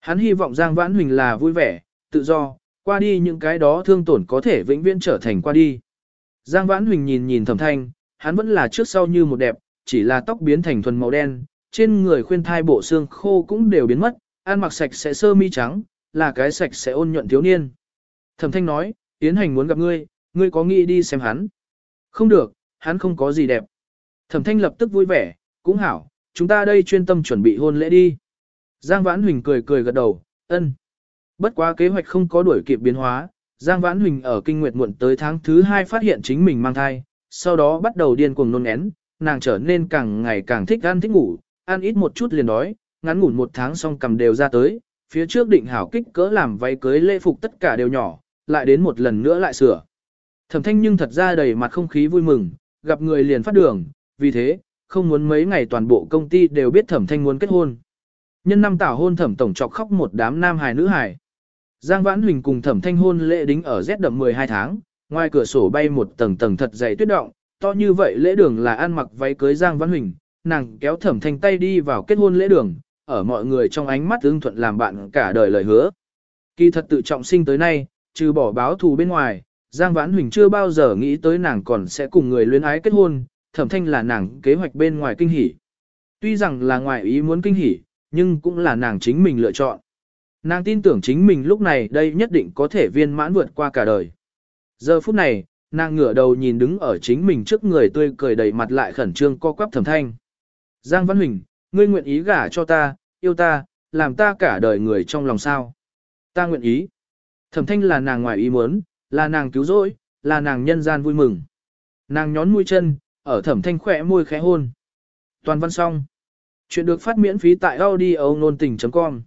Hắn hy vọng Giang Vãn Huỳnh là vui vẻ, tự do, qua đi những cái đó thương tổn có thể vĩnh viễn trở thành qua đi. Giang Vãn Huỳnh nhìn nhìn Thẩm Thanh, hắn vẫn là trước sau như một đẹp, chỉ là tóc biến thành thuần màu đen, trên người khuyên thai bộ xương khô cũng đều biến mất, ăn mặc sạch sẽ sơ mi trắng, là cái sạch sẽ ôn nhuận thiếu niên. Thẩm Thanh nói, Yến Hành muốn gặp ngươi, ngươi có nghĩ đi xem hắn? Không được, hắn không có gì đẹp. Thẩm Thanh lập tức vui vẻ, cũng hảo, chúng ta đây chuyên tâm chuẩn bị hôn lễ đi. Giang Vãn Huỳnh cười cười gật đầu, ân. Bất quá kế hoạch không có đuổi kịp biến hóa, Giang Vãn Huỳnh ở kinh nguyệt muộn tới tháng thứ hai phát hiện chính mình mang thai, sau đó bắt đầu điên cuồng nôn én, nàng trở nên càng ngày càng thích ăn thích ngủ, ăn ít một chút liền đói, ngắn ngủn một tháng xong cầm đều ra tới, phía trước định hảo kích cỡ làm váy cưới lễ phục tất cả đều nhỏ, lại đến một lần nữa lại sửa. Thẩm thanh nhưng thật ra đầy mặt không khí vui mừng, gặp người liền phát đường, vì thế, không muốn mấy ngày toàn bộ công ty đều biết thẩm thanh muốn kết hôn. Nhân năm tảo hôn thẩm tổng trọc khóc một đám nam hài nữ hài. Giang Vãn Huỳnh cùng thẩm thanh hôn lễ đính ở rét đậm 12 tháng, ngoài cửa sổ bay một tầng tầng thật dày tuyết động, to như vậy lễ đường là ăn mặc váy cưới Giang Vãn Huỳnh, nàng kéo thẩm thanh tay đi vào kết hôn lễ đường, ở mọi người trong ánh mắt ưng thuận làm bạn cả đời lời hứa. Kỳ thật tự trọng sinh tới nay, trừ bỏ báo thù bên ngoài, Giang Vãn Huỳnh chưa bao giờ nghĩ tới nàng còn sẽ cùng người luyến ái kết hôn, thẩm thanh là nàng kế hoạch bên ngoài kinh hỉ. Tuy rằng là ngoài ý muốn kinh hỉ, nhưng cũng là nàng chính mình lựa chọn. Nàng tin tưởng chính mình lúc này đây nhất định có thể viên mãn vượt qua cả đời. Giờ phút này, nàng ngửa đầu nhìn đứng ở chính mình trước người tươi cười đầy mặt lại khẩn trương co quắp thẩm thanh. Giang Văn Huỳnh, ngươi nguyện ý gả cho ta, yêu ta, làm ta cả đời người trong lòng sao. Ta nguyện ý. Thẩm thanh là nàng ngoài ý muốn, là nàng cứu rỗi, là nàng nhân gian vui mừng. Nàng nhón mũi chân, ở thẩm thanh khỏe môi khẽ hôn. Toàn văn xong. Chuyện được phát miễn phí tại audio nôn tình.com